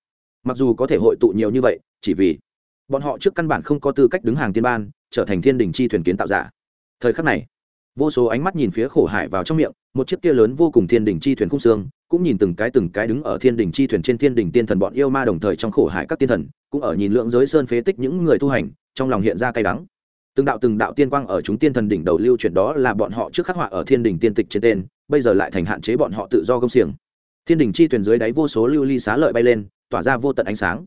Mặc dù có thể hội tụ nhiều như vậy, chỉ vì bọn họ trước căn bản không có tư cách đứng hàng tiên ban, trở thành thiên đình chi thuyền kiến tạo giả. Thời khắc này, vô số ánh mắt nhìn phía khổ hải vào trong miệng, một chiếc kia lớn vô cùng thiên đình chi thuyền khung xương, cũng nhìn từng cái từng cái đứng ở thiên đình chi thuyền trên thiên đình tiên thần bọn yêu ma đồng thời trong khổ hải các tiên thần, cũng ở nhìn lượng giới sơn phế tích những người tu hành, trong lòng hiện ra cay đắng. Từng đạo từng đạo tiên quang ở chúng tiên thần đỉnh đầu lưu chuyển đó là bọn họ trước khắc họa ở thiên đình tiên tịch trên tên, bây giờ lại thành hạn chế bọn họ tự do công xiềng. Thiên đình chi thuyền dưới đáy vô số lưu ly xá lợi bay lên, tỏa ra vô tận ánh sáng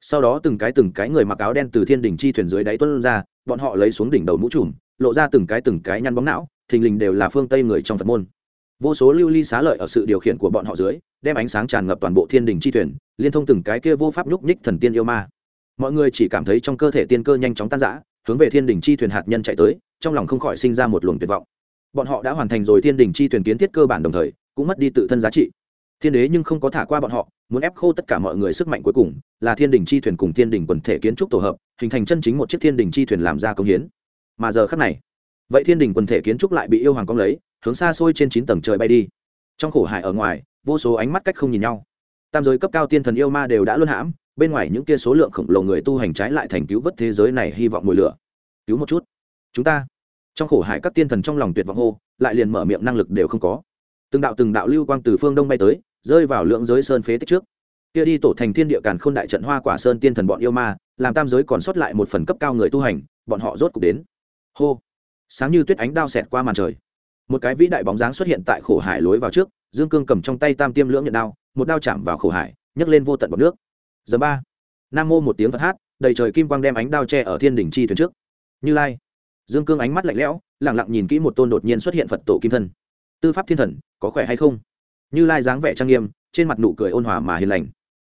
sau đó từng cái từng cái người mặc áo đen từ thiên đình chi thuyền dưới đáy tuân ra, bọn họ lấy xuống đỉnh đầu mũ trùm, lộ ra từng cái từng cái nhăn bóng não, thình lình đều là phương tây người trong phật môn. Vô số lưu ly xá lợi ở sự điều khiển của bọn họ dưới, đem ánh sáng tràn ngập toàn bộ thiên đình chi thuyền, liên thông từng cái kia vô pháp nhúc nhích thần tiên yêu ma. Mọi người chỉ cảm thấy trong cơ thể tiên cơ nhanh chóng tan rã, hướng về thiên đình chi thuyền hạt nhân chạy tới, trong lòng không khỏi sinh ra một luồng tuyệt vọng. Bọn họ đã hoàn thành rồi thiên đình chi thuyền kiến thiết cơ bản đồng thời, cũng mất đi tự thân giá trị. Thiên đế nhưng không có thả qua bọn họ muốn ép khô tất cả mọi người sức mạnh cuối cùng, là thiên đình chi thuyền cùng thiên đình quần thể kiến trúc tổ hợp, hình thành chân chính một chiếc thiên đình chi thuyền làm ra công hiến. Mà giờ khắc này, vậy thiên đình quần thể kiến trúc lại bị yêu hoàng công lấy, hướng xa xôi trên chín tầng trời bay đi. Trong khổ hải ở ngoài, vô số ánh mắt cách không nhìn nhau. Tam giới cấp cao tiên thần yêu ma đều đã luân hãm, bên ngoài những kia số lượng khổng lồ người tu hành trái lại thành cứu vớt thế giới này hy vọng mùi lửa. Cứu một chút. Chúng ta. Trong khổ hải các tiên thần trong lòng tuyệt vọng hô, lại liền mở miệng năng lực đều không có. Từng đạo từng đạo lưu quang từ phương đông bay tới rơi vào lượng giới sơn phế tích trước. Kia đi tổ thành thiên địa càn khôn đại trận hoa quả sơn tiên thần bọn yêu ma, làm tam giới còn sót lại một phần cấp cao người tu hành, bọn họ rốt cục đến. Hô! Sáng như tuyết ánh đao xẹt qua màn trời. Một cái vĩ đại bóng dáng xuất hiện tại khổ hải lối vào trước, dương cương cầm trong tay tam tiêm lưỡng nhận đao, một đao chạm vào khổ hải, nhấc lên vô tận bọc nước. Giờ ba! Nam mô một tiếng phật hát, đầy trời kim quang đem ánh đao che ở thiên đỉnh chi thuyền trước. Như lai! Dương cương ánh mắt lạnh lẽo lẳng lặng nhìn kỹ một tôn đột nhiên xuất hiện phật tổ kim thân. Tư pháp thiên thần, có khỏe hay không? Như lai dáng vẻ trang nghiêm, trên mặt nụ cười ôn hòa mà hiền lành.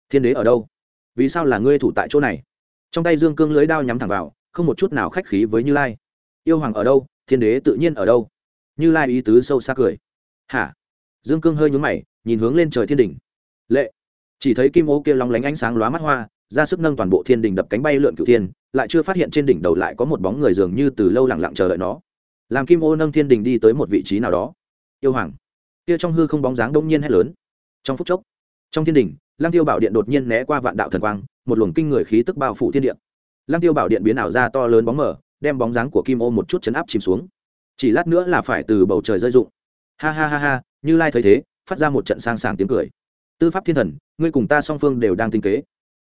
Thiên đế ở đâu? Vì sao là ngươi thủ tại chỗ này? Trong tay dương cương lưới đao nhắm thẳng vào, không một chút nào khách khí với như lai. Yêu hoàng ở đâu? Thiên đế tự nhiên ở đâu? Như lai ý tứ sâu xa cười. Hả? Dương cương hơi nhún mày, nhìn hướng lên trời thiên đình lệ! Chỉ thấy kim ô kia lóng lánh ánh sáng lóa mắt hoa, ra sức nâng toàn bộ thiên đình đập cánh bay lượn cửu thiên, lại chưa phát hiện trên đỉnh đầu lại có một bóng người dường như từ lâu lặng lặng chờ đợi nó. Làm kim ô nâng thiên đình đi tới một vị trí nào đó. Yêu hoàng! Kia trong hư không bóng dáng đông nhiên hét lớn. Trong phút chốc, trong thiên đình, lăng tiêu bảo điện đột nhiên né qua vạn đạo thần quang, một luồng kinh người khí tức bao phủ thiên điện lăng tiêu bảo điện biến ảo ra to lớn bóng mở đem bóng dáng của kim ô một chút chấn áp chìm xuống. Chỉ lát nữa là phải từ bầu trời rơi rụng. Ha ha ha ha, như lai thấy thế, phát ra một trận sang sảng tiếng cười. Tư pháp thiên thần, ngươi cùng ta song phương đều đang tinh kế.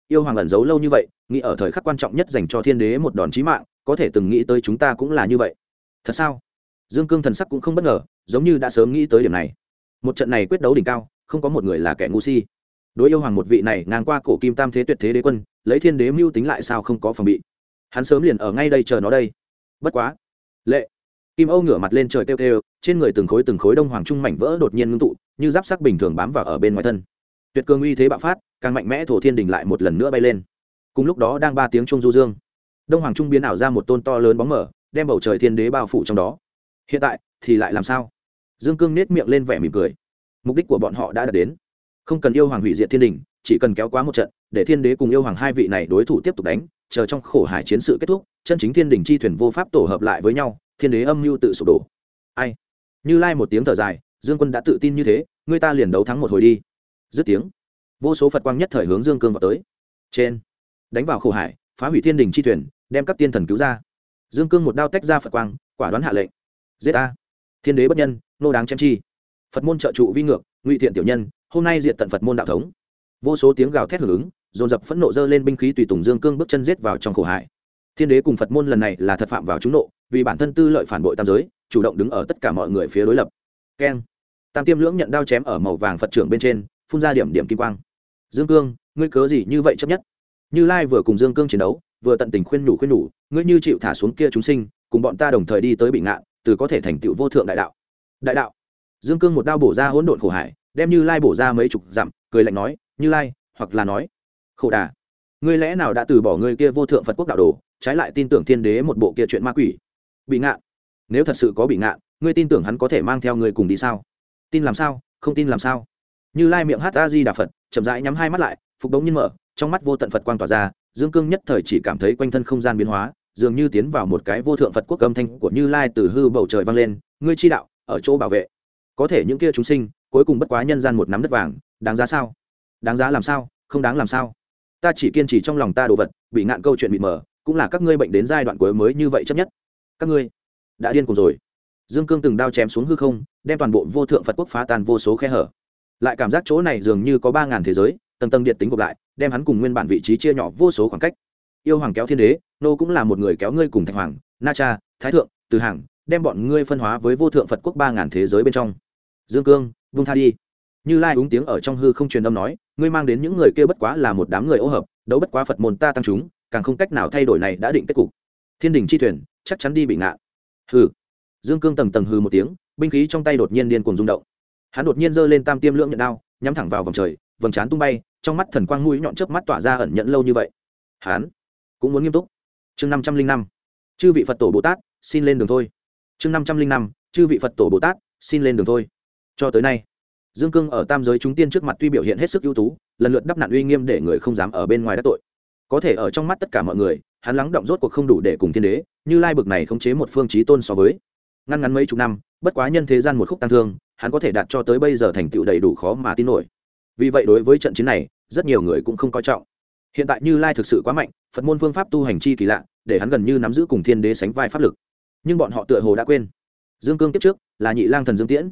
Yêu hoàng ẩn giấu lâu như vậy, nghĩ ở thời khắc quan trọng nhất dành cho thiên đế một đòn chí mạng, có thể từng nghĩ tới chúng ta cũng là như vậy. Thật sao? Dương cương thần sắc cũng không bất ngờ, giống như đã sớm nghĩ tới điểm này một trận này quyết đấu đỉnh cao, không có một người là kẻ ngu si. Đối yêu hoàng một vị này ngang qua cổ kim tam thế tuyệt thế đế quân, lấy thiên đế mưu tính lại sao không có phòng bị. Hắn sớm liền ở ngay đây chờ nó đây. Bất quá, lệ. Kim âu ngửa mặt lên trời kêu kêu, trên người từng khối từng khối đông hoàng trung mảnh vỡ đột nhiên ngưng tụ, như giáp sắc bình thường bám vào ở bên ngoài thân. Tuyệt cường uy thế bạo phát, càng mạnh mẽ thổ thiên đình lại một lần nữa bay lên. Cùng lúc đó đang ba tiếng trung du dương, đông hoàng trung biến ảo ra một tôn to lớn bóng mở đem bầu trời thiên đế bao phủ trong đó. Hiện tại thì lại làm sao? Dương cương nết miệng lên vẻ mỉm cười. Mục đích của bọn họ đã đạt đến. Không cần yêu hoàng hủy diệt thiên đình, chỉ cần kéo quá một trận, để thiên đế cùng yêu hoàng hai vị này đối thủ tiếp tục đánh, chờ trong khổ hải chiến sự kết thúc, chân chính thiên đình chi thuyền vô pháp tổ hợp lại với nhau, thiên đế âm mưu tự sụp đổ. Ai? Như lai một tiếng thở dài, dương quân đã tự tin như thế, người ta liền đấu thắng một hồi đi. Dứt tiếng, vô số phật quang nhất thời hướng dương cương vào tới. Trên, đánh vào khổ hải, phá hủy thiên đình chi thuyền, đem các tiên thần cứu ra. Dương cương một đao tách ra phật quang, quả đoán hạ lệnh. Giết a thiên đế bất nhân, nô đáng chém chi. Phật môn trợ trụ vi ngược, ngụy thiện tiểu nhân, hôm nay diện tận phật môn đạo thống. Vô số tiếng gào thét hưởng ứng, dồn dập phẫn nộ dơ lên binh khí tùy tùng dương cương bước chân giết vào trong khổ hải. Thiên đế cùng phật môn lần này là thật phạm vào trúng nộ, vì bản thân tư lợi phản bội tam giới, chủ động đứng ở tất cả mọi người phía đối lập. Keng. Tam tiêm lưỡng nhận đao chém ở màu vàng phật trưởng bên trên, phun ra điểm điểm kim quang. Dương cương, ngươi cớ gì như vậy chấp nhất? Như lai vừa cùng dương cương chiến đấu, vừa tận tình khuyên nhủ khuyên nhủ, ngươi như chịu thả xuống kia chúng sinh, cùng bọn ta đồng thời đi tới bị ngạn từ có thể thành tựu vô thượng đại đạo. Đại đạo. Dương cương một đao bổ ra hỗn độn khổ hải, đem như lai bổ ra mấy chục dặm, cười lạnh nói, như lai, hoặc là nói, khổ đà, ngươi lẽ nào đã từ bỏ ngươi kia vô thượng phật quốc đạo đồ, trái lại tin tưởng thiên đế một bộ kia chuyện ma quỷ? Bị ngạn. Nếu thật sự có bị ngạn, ngươi tin tưởng hắn có thể mang theo ngươi cùng đi sao? Tin làm sao, không tin làm sao? Như lai miệng hát a di đà phật, chậm rãi nhắm hai mắt lại, phục đống nhiên mở, trong mắt vô tận phật quang tỏa ra, dương cương nhất thời chỉ cảm thấy quanh thân không gian biến hóa dường như tiến vào một cái vô thượng phật quốc âm thanh của như lai từ hư bầu trời vang lên, ngươi chi đạo, ở chỗ bảo vệ. Có thể những kia chúng sinh, cuối cùng bất quá nhân gian một nắm đất vàng, đáng giá sao? Đáng giá làm sao? Không đáng làm sao? Ta chỉ kiên trì trong lòng ta đồ vật, bị ngạn câu chuyện bị mờ, cũng là các ngươi bệnh đến giai đoạn cuối mới như vậy chấp nhất. Các ngươi đã điên cùng rồi. Dương cương từng đao chém xuống hư không, đem toàn bộ vô thượng phật quốc phá tan vô số khe hở. Lại cảm giác chỗ này dường như có ba ngàn thế giới, tầng tầng điện tính gộp lại, đem hắn cùng nguyên bản vị trí chia nhỏ vô số khoảng cách. Yêu hoàng kéo thiên đế nô cũng là một người kéo ngươi cùng thạch hoàng, na cha, thái thượng, từ hàng đem bọn ngươi phân hóa với vô thượng phật quốc ba ngàn thế giới bên trong. Dương cương vung tha đi. Như lai úng tiếng ở trong hư không truyền âm nói, ngươi mang đến những người kia bất quá là một đám người ô hợp, đấu bất quá phật môn ta tăng chúng, càng không cách nào thay đổi này đã định kết cục. Thiên đình chi thuyền, chắc chắn đi bị ngạ. Hư dương cương tầng tầng hư một tiếng, binh khí trong tay đột nhiên điên cuồng rung động. Hắn đột nhiên giơ lên tam tiêm lưỡng nhận đao, nhắm thẳng vào vòng trời, vầng trán tung bay, trong mắt thần quang mũi nhọn chớp mắt tỏa ra ẩn nhận lâu như vậy. Hắn cũng muốn nghiêm túc chương năm trăm linh năm, chư vị phật tổ bồ tát, xin lên đường thôi. Chương năm trăm linh năm, chư vị phật tổ bồ tát, xin lên đường thôi. Cho tới nay, dương cương ở tam giới chúng tiên trước mặt tuy biểu hiện hết sức ưu tú, lần lượt đắp nạn uy nghiêm để người không dám ở bên ngoài đắc tội. Có thể ở trong mắt tất cả mọi người, hắn lắng động rốt cuộc không đủ để cùng thiên đế, như lai bực này khống chế một phương chí tôn so với. Ngăn ngắn mấy chục năm, bất quá nhân thế gian một khúc tăng thương, hắn có thể đạt cho tới bây giờ thành tựu đầy đủ khó mà tin nổi. Vì vậy đối với trận chiến này, rất nhiều người cũng không coi trọng. Hiện tại như lai thực sự quá mạnh, phật môn phương pháp tu hành chi kỳ lạ để hắn gần như nắm giữ cùng thiên đế sánh vai pháp lực. Nhưng bọn họ tựa hồ đã quên. Dương cương kiếp trước là nhị lang thần dương tiễn.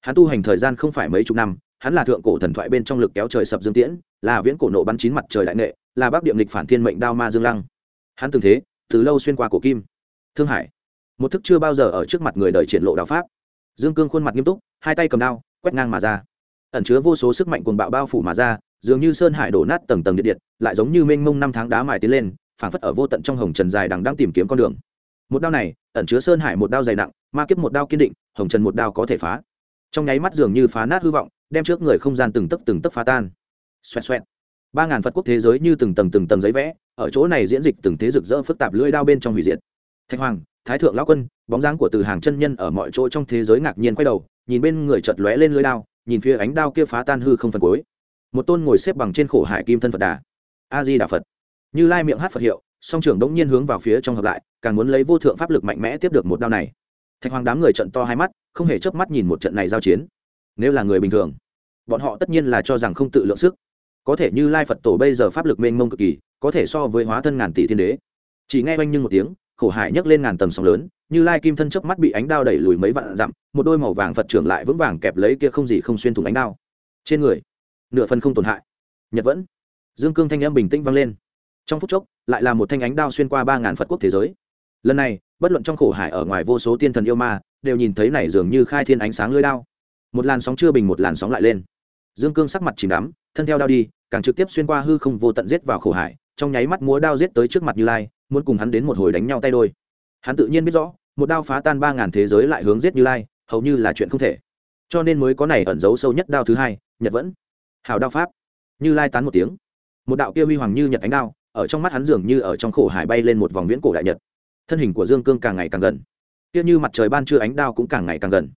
Hắn tu hành thời gian không phải mấy chục năm, hắn là thượng cổ thần thoại bên trong lực kéo trời sập dương tiễn, là viễn cổ nộ bắn chín mặt trời đại nghệ, là bác điệm lịch phản thiên mệnh đao ma dương lăng. Hắn từng thế, từ lâu xuyên qua cổ kim. Thương hải. Một thức chưa bao giờ ở trước mặt người đời triển lộ đạo pháp. Dương cương khuôn mặt nghiêm túc, hai tay cầm đao, quét ngang mà ra. Ẩn chứa vô số sức mạnh cuồng bạo bao phủ mà ra, dường như sơn hải đổ nát tầng tầng điện điện, lại giống như mênh mông năm tháng đá mài tiến lên phảng phất ở vô tận trong hồng trần dài đằng đang tìm kiếm con đường. Một đao này, ẩn chứa sơn hải một đao dày nặng, ma kiếp một đao kiên định, hồng trần một đao có thể phá. Trong nháy mắt dường như phá nát hư vọng, đem trước người không gian từng tấc từng tấc phá tan. Xoẹt xoẹt. Ba ngàn phật quốc thế giới như từng tầng từng tầng giấy vẽ, ở chỗ này diễn dịch từng thế rực rỡ phức tạp lưỡi đao bên trong hủy diệt. Thạch hoàng, thái thượng lão quân, bóng dáng của từ hàng chân nhân ở mọi chỗ trong thế giới ngạc nhiên quay đầu, nhìn bên người chợt lóe lên lưỡi đao, nhìn phía ánh đao kia phá tan hư không phần cuối. Một tôn ngồi xếp bằng trên khổ hải kim thân phật đà. A di đà phật như lai miệng hát phật hiệu, song trưởng đống nhiên hướng vào phía trong hợp lại, càng muốn lấy vô thượng pháp lực mạnh mẽ tiếp được một đao này. Thạch hoàng đám người trận to hai mắt, không hề chớp mắt nhìn một trận này giao chiến. Nếu là người bình thường, bọn họ tất nhiên là cho rằng không tự lượng sức. Có thể như lai phật tổ bây giờ pháp lực mênh mông cực kỳ, có thể so với hóa thân ngàn tỷ thiên đế. Chỉ nghe oanh nhưng một tiếng, khổ hải nhấc lên ngàn tầng sóng lớn, như lai kim thân chớp mắt bị ánh đao đẩy lùi mấy vạn dặm, một đôi màu vàng phật trưởng lại vững vàng kẹp lấy kia không gì không xuyên thủng ánh đao. Trên người, nửa phần không tổn hại. Nhật vẫn. Dương cương thanh em bình tĩnh vang lên trong phút chốc, lại là một thanh ánh đao xuyên qua ba ngàn phật quốc thế giới. Lần này, bất luận trong khổ hải ở ngoài vô số tiên thần yêu ma, đều nhìn thấy này dường như khai thiên ánh sáng lưới đao. Một làn sóng chưa bình, một làn sóng lại lên. Dương cương sắc mặt chìm đắm, thân theo đao đi, càng trực tiếp xuyên qua hư không vô tận giết vào khổ hải, trong nháy mắt múa đao giết tới trước mặt như lai, muốn cùng hắn đến một hồi đánh nhau tay đôi. Hắn tự nhiên biết rõ, một đao phá tan ba ngàn thế giới lại hướng giết như lai, hầu như là chuyện không thể. Cho nên mới có này ẩn giấu sâu nhất đao thứ hai, nhật vẫn. Hào đao pháp. Như lai tán một tiếng. Một đạo kia huy hoàng như nhật ánh đao ở trong mắt hắn dường như ở trong khổ hải bay lên một vòng viễn cổ đại nhật. Thân hình của dương cương càng ngày càng gần. Kia như mặt trời ban trưa ánh đao cũng càng ngày càng gần.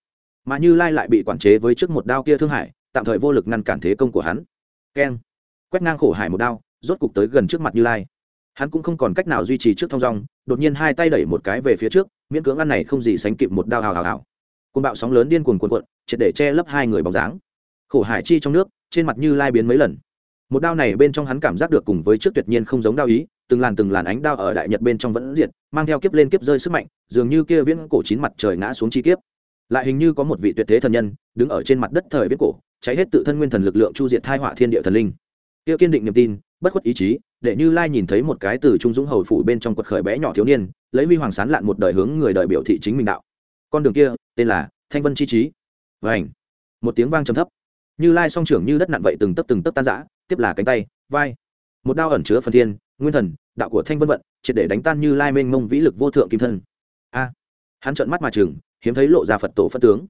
Mà như lai lại bị quản chế với trước một đao kia thương hải tạm thời vô lực ngăn cản thế công của hắn. Keng. Quét ngang khổ hải một đao, rốt cục tới gần trước mặt như lai. Hắn cũng không còn cách nào duy trì trước thong dong, đột nhiên hai tay đẩy một cái về phía trước, miễn cưỡng ăn này không gì sánh kịp một đao hào hào hào. Côn bạo sóng lớn điên cuồng cuồn cuộn, triệt để che lấp hai người bóng dáng. Khổ hải chi trong nước, trên mặt như lai biến mấy lần một đao này bên trong hắn cảm giác được cùng với trước tuyệt nhiên không giống đao ý, từng làn từng làn ánh đao ở đại nhật bên trong vẫn diệt, mang theo kiếp lên kiếp rơi sức mạnh, dường như kia viễn cổ chín mặt trời ngã xuống chi kiếp. Lại hình như có một vị tuyệt thế thần nhân, đứng ở trên mặt đất thời viễn cổ, cháy hết tự thân nguyên thần lực lượng chu diệt thai họa thiên địa thần linh. Kia kiên định niềm tin, bất khuất ý chí, để như lai nhìn thấy một cái từ trung dũng hầu phủ bên trong quật khởi bé nhỏ thiếu niên, lấy huy hoàng sán lạn một đời hướng người đời biểu thị chính mình đạo. Con đường kia, tên là thanh vân chi trí vảnh một tiếng vang trầm thấp như lai song trưởng như đất nặn vậy từng tấp từng tấp tan rã, tiếp là cánh tay, vai. Một đao ẩn chứa phần thiên, nguyên thần, đạo của thanh vân vận, triệt để đánh tan như lai mênh mông vĩ lực vô thượng kim thân. A. Hắn trợn mắt mà chừng, hiếm thấy lộ ra phật tổ phật tướng.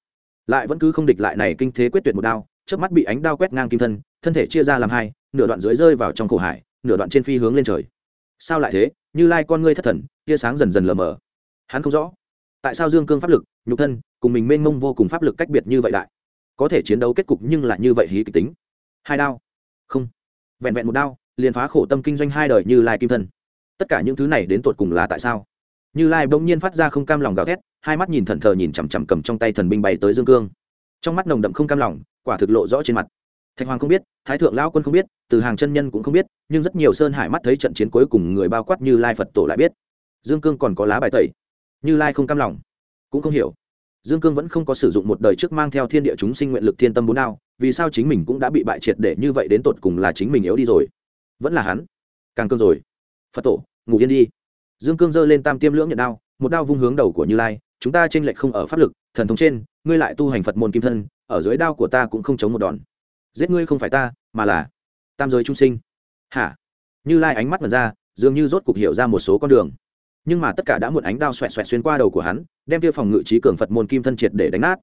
Lại vẫn cứ không địch lại này kinh thế quyết tuyệt một đao trước mắt bị ánh đao quét ngang kim thân thân thể chia ra làm hai, nửa đoạn dưới rơi vào trong khổ hải, nửa đoạn trên phi hướng lên trời. Sao lại thế? Như lai con ngươi thất thần, tia sáng dần dần lờ mờ. Hắn không rõ. Tại sao dương cương pháp lực, nhục thân, cùng mình mênh mông vô cùng pháp lực cách biệt như vậy đại có thể chiến đấu kết cục nhưng lại như vậy hí kịch tính. Hai đao. Không. Vẹn vẹn một đao, liền phá khổ tâm kinh doanh hai đời như lai kim thân. Tất cả những thứ này đến tột cùng là tại sao? Như lai bỗng nhiên phát ra không cam lòng gào thét, hai mắt nhìn thần thờ nhìn chằm chằm cầm trong tay thần binh bay tới dương cương. Trong mắt nồng đậm không cam lòng, quả thực lộ rõ trên mặt. Thạch hoàng không biết, thái thượng lao quân không biết, từ hàng chân nhân cũng không biết, nhưng rất nhiều sơn hải mắt thấy trận chiến cuối cùng người bao quát như lai phật tổ lại biết. Dương cương còn có lá bài tẩy. Như lai không cam lòng. Cũng không hiểu dương cương vẫn không có sử dụng một đời trước mang theo thiên địa chúng sinh nguyện lực thiên tâm bốn đao, vì sao chính mình cũng đã bị bại triệt để như vậy đến tột cùng là chính mình yếu đi rồi? Vẫn là hắn. Càng cương rồi. Phật tổ, ngủ yên đi. Dương cương giơ lên tam tiêm lưỡng nhận đao, một đao vung hướng đầu của như lai, chúng ta tranh lệch không ở pháp lực, thần thống trên, ngươi lại tu hành phật môn kim thân, ở dưới đao của ta cũng không chống một đòn. Giết ngươi không phải ta, mà là tam giới trung sinh. Hả? Như lai ánh mắt mật ra, dường như rốt cục hiểu ra một số con đường nhưng mà tất cả đã muộn ánh đao xoẹt xoẹt xuyên qua đầu của hắn, đem tiêu phòng ngự trí cường phật môn kim thân triệt để đánh nát.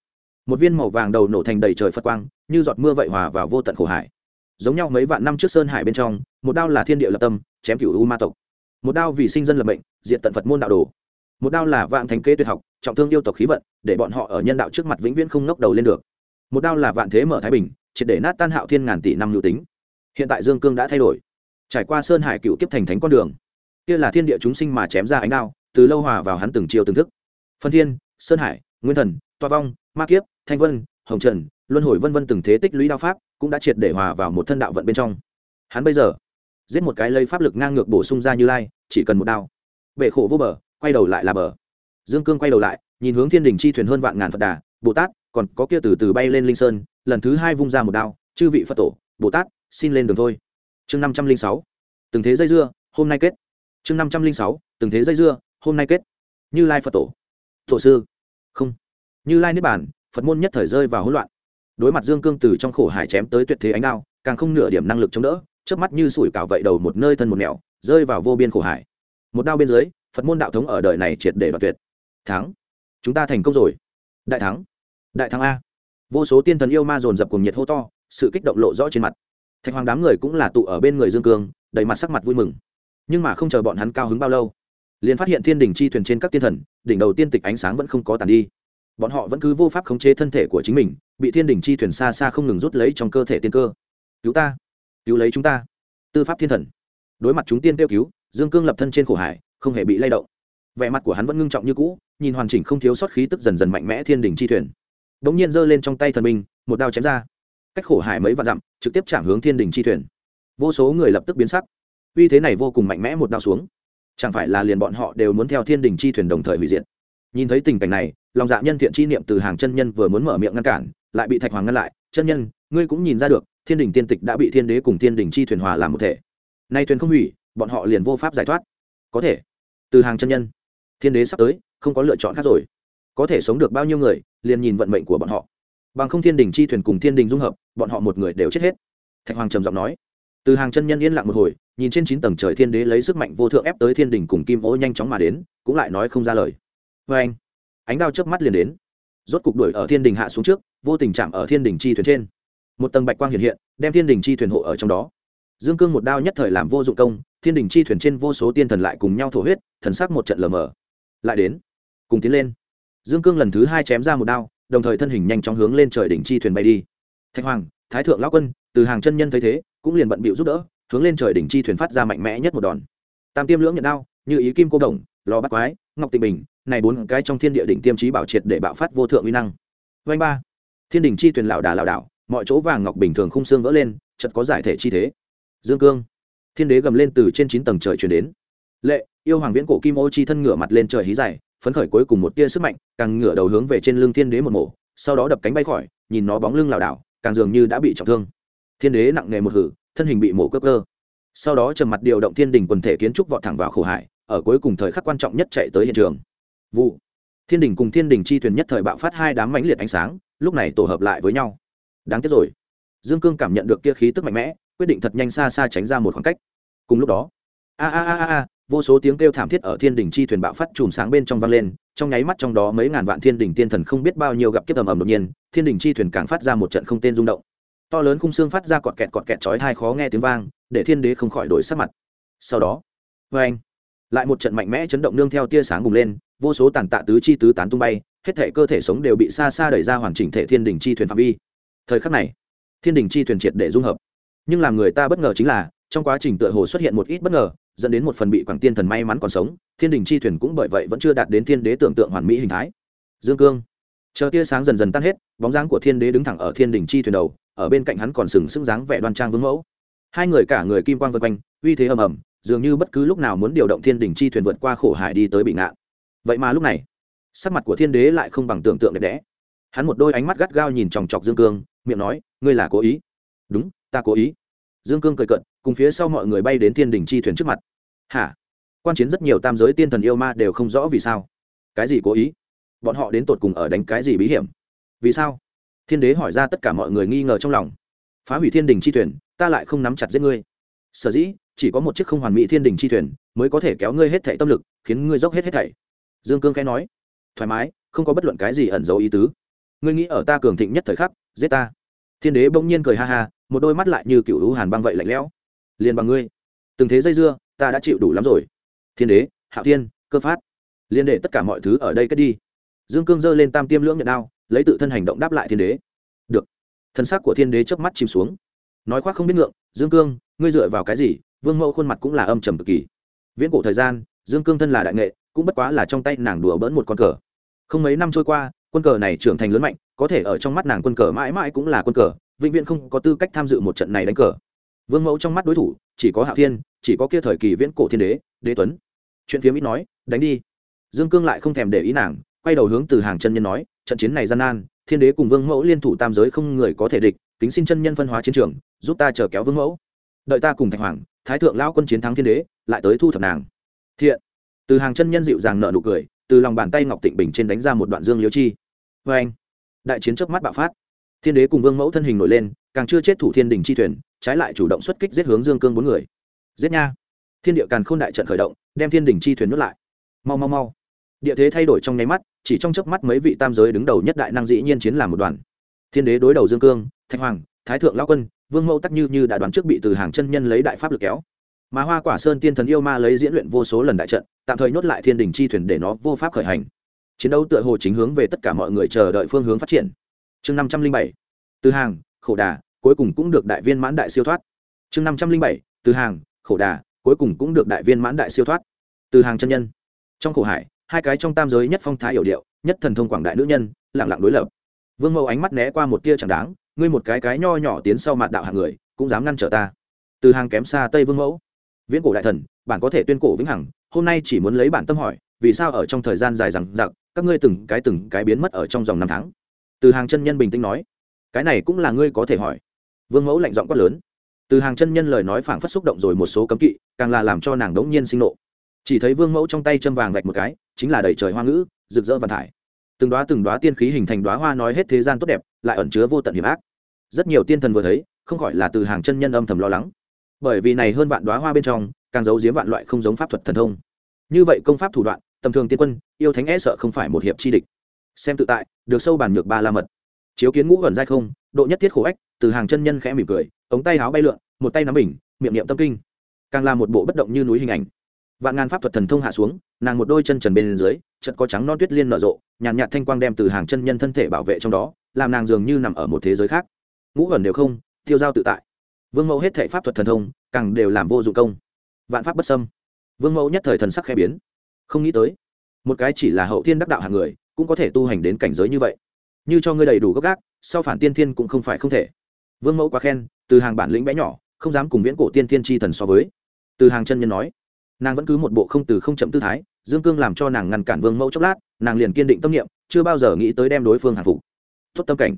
Một viên màu vàng đầu nổ thành đầy trời phật quang, như giọt mưa vậy hòa vào vô tận khổ hải. Giống nhau mấy vạn năm trước sơn hải bên trong, một đao là thiên địa lập tâm, chém cửu u ma tộc. Một đao vì sinh dân lập mệnh diện tận phật môn đạo đồ. Một đao là vạn thành kê tuyệt học, trọng thương yêu tộc khí vận, để bọn họ ở nhân đạo trước mặt vĩnh viễn không ngóc đầu lên được. Một đao là vạn thế mở thái bình, triệt để nát tan hạo thiên ngàn tỷ năm nhu tính. Hiện tại dương cương đã thay đổi. Trải qua sơn hải cựu kiếp thành thánh con đường kia là thiên địa chúng sinh mà chém ra ánh đao, từ lâu hòa vào hắn từng chiều từng thức. Phân thiên, sơn hải, nguyên thần, toa vong, ma kiếp, thanh vân, hồng trần, luân hồi vân vân từng thế tích lũy đao pháp, cũng đã triệt để hòa vào một thân đạo vận bên trong. Hắn bây giờ, giết một cái lây pháp lực ngang ngược bổ sung ra như lai, chỉ cần một đao. Bệ khổ vô bờ, quay đầu lại là bờ. Dương cương quay đầu lại, nhìn hướng thiên đình chi thuyền hơn vạn ngàn phật đà, bồ tát, còn có kia từ từ bay lên linh sơn, lần thứ hai vung ra một đao, chư vị phật tổ, bồ tát, xin lên đường thôi. Chương năm trăm linh sáu. Từng thế dây dưa, hôm nay kết chương năm trăm linh sáu, từng thế dây dưa, hôm nay kết. Như lai phật tổ. Tổ sư. Không. Như lai niết bản phật môn nhất thời rơi vào hỗn loạn. Đối mặt dương cương từ trong khổ hải chém tới tuyệt thế ánh đao, càng không nửa điểm năng lực chống đỡ trước mắt như sủi cảo vậy đầu một nơi thân một nẻo, rơi vào vô biên khổ hải. Một đao bên dưới, phật môn đạo thống ở đời này triệt để đoạt tuyệt. Thắng. Chúng ta thành công rồi. Đại thắng. Đại thắng a. Vô số tiên thần yêu ma dồn dập cùng nhiệt hô to, sự kích động lộ rõ trên mặt. Thạch hoàng đám người cũng là tụ ở bên người dương cương, đầy mặt sắc mặt vui mừng nhưng mà không chờ bọn hắn cao hứng bao lâu, liền phát hiện thiên đình chi thuyền trên các tiên thần, đỉnh đầu tiên tịch ánh sáng vẫn không có tàn đi. Bọn họ vẫn cứ vô pháp khống chế thân thể của chính mình, bị thiên đình chi thuyền xa xa không ngừng rút lấy trong cơ thể tiên cơ. Cứu ta, cứu lấy chúng ta. Tư pháp thiên thần. Đối mặt chúng tiên kêu cứu, dương cương lập thân trên khổ hải, không hề bị lay động. Vẻ mặt của hắn vẫn ngưng trọng như cũ, nhìn hoàn chỉnh không thiếu sót khí tức dần dần mạnh mẽ thiên đình chi thuyền. Đ ỗ n g nhiên giơ lên trong tay thần minh một đao chém ra. Cách khổ hải mấy vạn dặm, trực tiếp chạm hướng thiên đình chi thuyền. Vô số người lập tức biến sắc uy thế này vô cùng mạnh mẽ một đao xuống. Chẳng phải là liền bọn họ đều muốn theo thiên đình chi thuyền đồng thời hủy diệt? Nhìn thấy tình cảnh này, lòng dạ nhân thiện chi niệm từ hàng chân nhân vừa muốn mở miệng ngăn cản, lại bị thạch hoàng ngăn lại. Chân nhân, ngươi cũng nhìn ra được, thiên đình tiên tịch đã bị thiên đế cùng thiên đình chi thuyền hòa làm một thể. Nay thuyền không hủy, bọn họ liền vô pháp giải thoát. Có thể. Từ hàng chân nhân. Thiên đế sắp tới, không có lựa chọn khác rồi. Có thể sống được bao nhiêu người, liền nhìn vận mệnh của bọn họ. Bằng không thiên đình chi thuyền cùng thiên đình dung hợp, bọn họ một người đều chết hết. Thạch hoàng trầm giọng nói. Từ hàng chân nhân yên lặng một hồi nhìn trên chín tầng trời thiên đế lấy sức mạnh vô thượng ép tới thiên đình cùng kim ô nhanh chóng mà đến, cũng lại nói không ra lời. Vê anh, ánh đao chớp mắt liền đến. Rốt cục đuổi ở thiên đình hạ xuống trước, vô tình chạm ở thiên đình chi thuyền trên. Một tầng bạch quang hiện hiện, đem thiên đình chi thuyền hộ ở trong đó. Dương cương một đao nhất thời làm vô dụng công, thiên đình chi thuyền trên vô số tiên thần lại cùng nhau thổ huyết, thần sắc một trận lờ mờ. Lại đến, cùng tiến lên. Dương cương lần thứ hai chém ra một đao, đồng thời thân hình nhanh chóng hướng lên trời đỉnh chi thuyền bay đi. Thạch hoàng, thái thượng lão quân, từ hàng chân nhân thấy thế, cũng liền bận bịu giúp đỡ hướng lên trời đỉnh chi thuyền phát ra mạnh mẽ nhất một đòn. Tam tiêm lưỡng nhận đao, như ý kim cô đồng, lò bắt quái, ngọc tịnh bình, này bốn cái trong thiên địa đỉnh tiêm trí bảo triệt để bạo phát vô thượng uy năng. Vanh ba, thiên đỉnh chi thuyền lảo đà lảo đảo, mọi chỗ vàng ngọc bình thường khung xương vỡ lên chật có giải thể chi thế. Dương cương, thiên đế gầm lên từ trên chín tầng trời chuyển đến. Lệ, yêu hoàng viễn cổ kim ô chi thân ngửa mặt lên trời hí dài, phấn khởi cuối cùng một tia sức mạnh, càng ngửa đầu hướng về trên lưng thiên đế một mổ, sau đó đập cánh bay khỏi, nhìn nó bóng lưng lảo đảo, càng dường như đã bị trọng thương. Thiên đế nặng nề một hử thân hình bị mổ cướp cơ sau đó trầm mặt điều động thiên đình quần thể kiến trúc vọt thẳng vào khổ hải, ở cuối cùng thời khắc quan trọng nhất chạy tới hiện trường. Vụ. Thiên đình cùng thiên đình chi thuyền nhất thời bạo phát hai đám mãnh liệt ánh sáng, lúc này tổ hợp lại với nhau. Đáng tiếc rồi. Dương cương cảm nhận được kia khí tức mạnh mẽ, quyết định thật nhanh xa xa tránh ra một khoảng cách. Cùng lúc đó a a a a, vô số tiếng kêu thảm thiết ở thiên đình chi thuyền bạo phát chùm sáng bên trong vang lên, trong nháy mắt trong đó mấy ngàn vạn thiên đình tiên thần không biết bao nhiêu gặp kiếp ầm ầm đột nhiên, thiên đình chi thuyền càng phát ra một trận không tên rung động to lớn khung xương phát ra cọt kẹt cọt kẹt chói tai khó nghe tiếng vang, để thiên đế không khỏi đổi sắc mặt. Sau đó vê anh, lại một trận mạnh mẽ chấn động nương theo tia sáng bùng lên, vô số tàn tạ tứ chi tứ tán tung bay, hết thể cơ thể sống đều bị xa xa đẩy ra hoàn chỉnh thể thiên đình chi thuyền phạm vi. Thời khắc này, thiên đình chi thuyền triệt để dung hợp. Nhưng làm người ta bất ngờ chính là, trong quá trình tựa hồ xuất hiện một ít bất ngờ, dẫn đến một phần bị quảng tiên thần may mắn còn sống, thiên đình chi thuyền cũng bởi vậy vẫn chưa đạt đến thiên đế tưởng tượng hoàn mỹ hình thái. Dương cương chờ tia sáng dần dần tan hết, bóng dáng của thiên đế đứng thẳng ở thiên đình chi thuyền đầu, ở bên cạnh hắn còn sừng sững dáng vẻ đoan trang vương mẫu. Hai người cả người kim quang vân quanh, uy thế ầm ầm, dường như bất cứ lúc nào muốn điều động thiên đình chi thuyền vượt qua khổ hải đi tới bị ngạn. Vậy mà lúc này, sắc mặt của thiên đế lại không bằng tưởng tượng đẹp đẽ. Hắn một đôi ánh mắt gắt gao nhìn chòng chọc dương cương, miệng nói, ngươi là cố ý? Đúng, ta cố ý. Dương cương cười cận cùng phía sau mọi người bay đến thiên đình chi thuyền trước mặt. Hả? Quan chiến rất nhiều tam giới tiên thần yêu ma đều không rõ vì sao. Cái gì cố ý? Bọn họ đến tột cùng ở đánh cái gì bí hiểm? Vì sao? Thiên đế hỏi ra tất cả mọi người nghi ngờ trong lòng. Phá hủy thiên đình chi thuyền, ta lại không nắm chặt giết ngươi. Sở dĩ, chỉ có một chiếc không hoàn mỹ thiên đình chi thuyền mới có thể kéo ngươi hết thảy tâm lực, khiến ngươi dốc hết hết thảy. Dương cương khẽ nói. Thoải mái, không có bất luận cái gì ẩn giấu ý tứ. Ngươi nghĩ ở ta cường thịnh nhất thời khắc, giết ta. Thiên đế bỗng nhiên cười ha ha, một đôi mắt lại như cựu hữu hàn băng vậy lạnh lẽo. Liền bằng ngươi. Từng thế dây dưa, ta đã chịu đủ lắm rồi. Thiên đế, hạo thiên, cơ phát. Liên đệ tất cả mọi thứ ở đây cất đi dương cương giơ lên tam tiêm lưỡng nhận đao, lấy tự thân hành động đáp lại thiên đế. Được. Thân xác của thiên đế chớp mắt chìm xuống. Nói khoác không biết ngượng, dương cương, ngươi dựa vào cái gì? Vương mẫu khuôn mặt cũng là âm trầm cực kỳ. Viễn cổ thời gian, dương cương thân là đại nghệ, cũng bất quá là trong tay nàng đùa bỡn một con cờ. Không mấy năm trôi qua, quân cờ này trưởng thành lớn mạnh, có thể ở trong mắt nàng quân cờ mãi mãi cũng là quân cờ, vĩnh viễn không có tư cách tham dự một trận này đánh cờ. Vương mẫu trong mắt đối thủ, chỉ có hạ thiên, chỉ có kia thời kỳ viễn cổ thiên đế đế tuấn. Chuyện phía mỹ nói, đánh đi. Dương cương lại không thèm để ý nàng quay đầu hướng từ hàng chân nhân nói, trận chiến này gian nan, thiên đế cùng vương mẫu liên thủ tam giới không người có thể địch, kính xin chân nhân phân hóa chiến trường, giúp ta chờ kéo vương mẫu. Đợi ta cùng thạch hoàng, thái thượng lao quân chiến thắng thiên đế, lại tới thu thập nàng. Thiện. Từ hàng chân nhân dịu dàng nợ nụ cười, từ lòng bàn tay ngọc tịnh bình trên đánh ra một đoạn dương liêu chi. Vê anh, đại chiến trước mắt bạo phát. Thiên đế cùng vương mẫu thân hình nổi lên, càng chưa chết thủ thiên đình chi thuyền, trái lại chủ động xuất kích giết hướng dương cương bốn người. Giết nha. Thiên địa càn k h ô n đại trận khởi động, đem thiên đình chi thuyền nuốt lại. Mau mau mau. Địa thế thay đổi trong nháy mắt chỉ trong chớp mắt mấy vị tam giới đứng đầu nhất đại năng dĩ nhiên chiến làm một đoàn. Thiên đế đối đầu dương cương, thạch hoàng, thái thượng lao quân, vương mẫu tắc như như đã đoán trước bị từ hàng chân nhân lấy đại pháp lực kéo. Mà hoa quả sơn tiên thần yêu ma lấy diễn luyện vô số lần đại trận, tạm thời nhốt lại thiên đình chi thuyền để nó vô pháp khởi hành. Chiến đấu tựa hồ chính hướng về tất cả mọi người chờ đợi phương hướng phát triển. Chương năm trăm linh bảy, từ hàng, khổ đà, cuối cùng cũng được đại viên mãn đại siêu thoát. Chương năm trăm linh bảy, từ hàng, khổ đà, cuối cùng cũng được đại viên mãn đại siêu thoát. Từ hàng chân nhân. Trong khổ hải hai cái trong tam giới nhất phong thái hiểu điệu, nhất thần thông quảng đại nữ nhân lẳng lặng đối lập. Vương mẫu ánh mắt né qua một tia chẳng đáng, ngươi một cái cái nho nhỏ tiến sau mặt đạo hàng người, cũng dám ngăn trở ta. Từ hàng kém xa tây vương mẫu viễn cổ đại thần bản có thể tuyên cổ vĩnh hằng, hôm nay chỉ muốn lấy bản tâm hỏi, vì sao ở trong thời gian dài rằng giặc các ngươi từng cái từng cái biến mất ở trong dòng năm tháng? Từ hàng chân nhân bình tĩnh nói. Cái này cũng là ngươi có thể hỏi. Vương mẫu lạnh giọng quát lớn. Từ hàng chân nhân lời nói phảng phất xúc động rồi một số cấm kỵ, càng là làm cho nàng đống nhiên sinh nộ chỉ thấy vương mẫu trong tay châm vàng vạch một cái, chính là đầy trời hoa ngữ, rực rỡ vạn thải. Từng đoá từng đoá tiên khí hình thành đoá hoa nói hết thế gian tốt đẹp, lại ẩn chứa vô tận hiểm ác. Rất nhiều tiên thần vừa thấy, không khỏi là từ hàng chân nhân âm thầm lo lắng. Bởi vì này hơn vạn đoá hoa bên trong, càng giấu giếm vạn loại không giống pháp thuật thần thông. Như vậy công pháp thủ đoạn, tầm thường tiên quân, yêu thánh e sợ không phải một hiệp chi địch. Xem tự tại, được sâu bàn nhược ba la mật. Chiếu kiến ngũ gần dai không, độ nhất thiết khổ ách, từ hàng chân nhân khẽ mỉm cười, ống tay áo bay lượn, một tay nắm bình, miệng niệm tâm kinh. Càng là một bộ bất động như núi hình ảnh vạn ngàn pháp thuật thần thông hạ xuống nàng một đôi chân trần bên dưới chật có trắng non tuyết liên nở rộ nhàn nhạt, nhạt thanh quang đem từ hàng chân nhân thân thể bảo vệ trong đó làm nàng dường như nằm ở một thế giới khác. Ngũ ẩn đều không tiêu giao tự tại. Vương mẫu hết thể pháp thuật thần thông càng đều làm vô dụng công. Vạn pháp bất xâm. Vương mẫu nhất thời thần sắc khẽ biến. Không nghĩ tới một cái chỉ là hậu thiên đắc đạo hạng người cũng có thể tu hành đến cảnh giới như vậy. Như cho ngươi đầy đủ gốc gác sau phản tiên thiên cũng không phải không thể. Vương mẫu quá khen từ hàng bản lĩnh bé nhỏ không dám cùng viễn cổ tiên thiên tri thần so với. Từ hàng chân nhân nói nàng vẫn cứ một bộ không từ không chậm tư thái, dương cương làm cho nàng ngăn cản vương mẫu chốc lát, nàng liền kiên định tâm niệm, chưa bao giờ nghĩ tới đem đối phương hàng phục. Tốt tâm cảnh.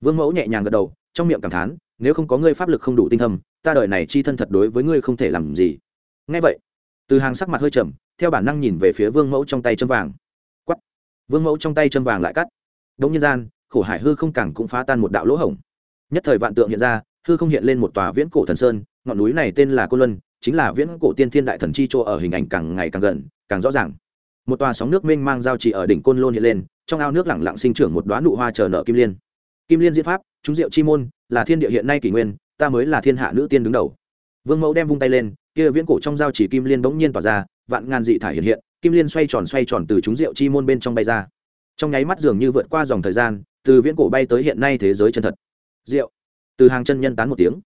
Vương mẫu nhẹ nhàng gật đầu, trong miệng cảm thán, nếu không có ngươi pháp lực không đủ tinh thâm, ta đợi này chi thân thật đối với ngươi không thể làm gì. Ngay vậy, từ hàng sắc mặt hơi trầm, theo bản năng nhìn về phía vương mẫu trong tay châm vàng. Quắt vương mẫu trong tay châm vàng lại cắt. Đống nhân gian, khổ hải hư không càng cũng phá tan một đạo lỗ hổng. Nhất thời vạn tượng hiện ra, hư không hiện lên một tòa viễn cổ thần sơn, ngọn núi này tên là cô luân chính là viễn cổ tiên thiên đại thần chi chỗ ở hình ảnh càng ngày càng gần, càng rõ ràng. Một tòa sóng nước mênh mang giao chỉ ở đỉnh côn lôn hiện lên, trong ao nước lẳng lặng sinh trưởng một đoá nụ hoa chờ nợ kim liên. Kim liên diễn pháp, chúng diệu chi môn, là thiên địa hiện nay kỷ nguyên, ta mới là thiên hạ nữ tiên đứng đầu. Vương mẫu đem vung tay lên, kia viễn cổ trong giao chỉ kim liên bỗng nhiên tỏa ra, vạn ngàn dị thải hiện hiện, kim liên xoay tròn xoay tròn từ chúng rượu chi môn bên trong bay ra. Trong nháy mắt dường như vượt qua dòng thời gian, từ viễn cổ bay tới hiện nay thế giới chân thật. Rượu từ hàng chân nhân tán một tiếng.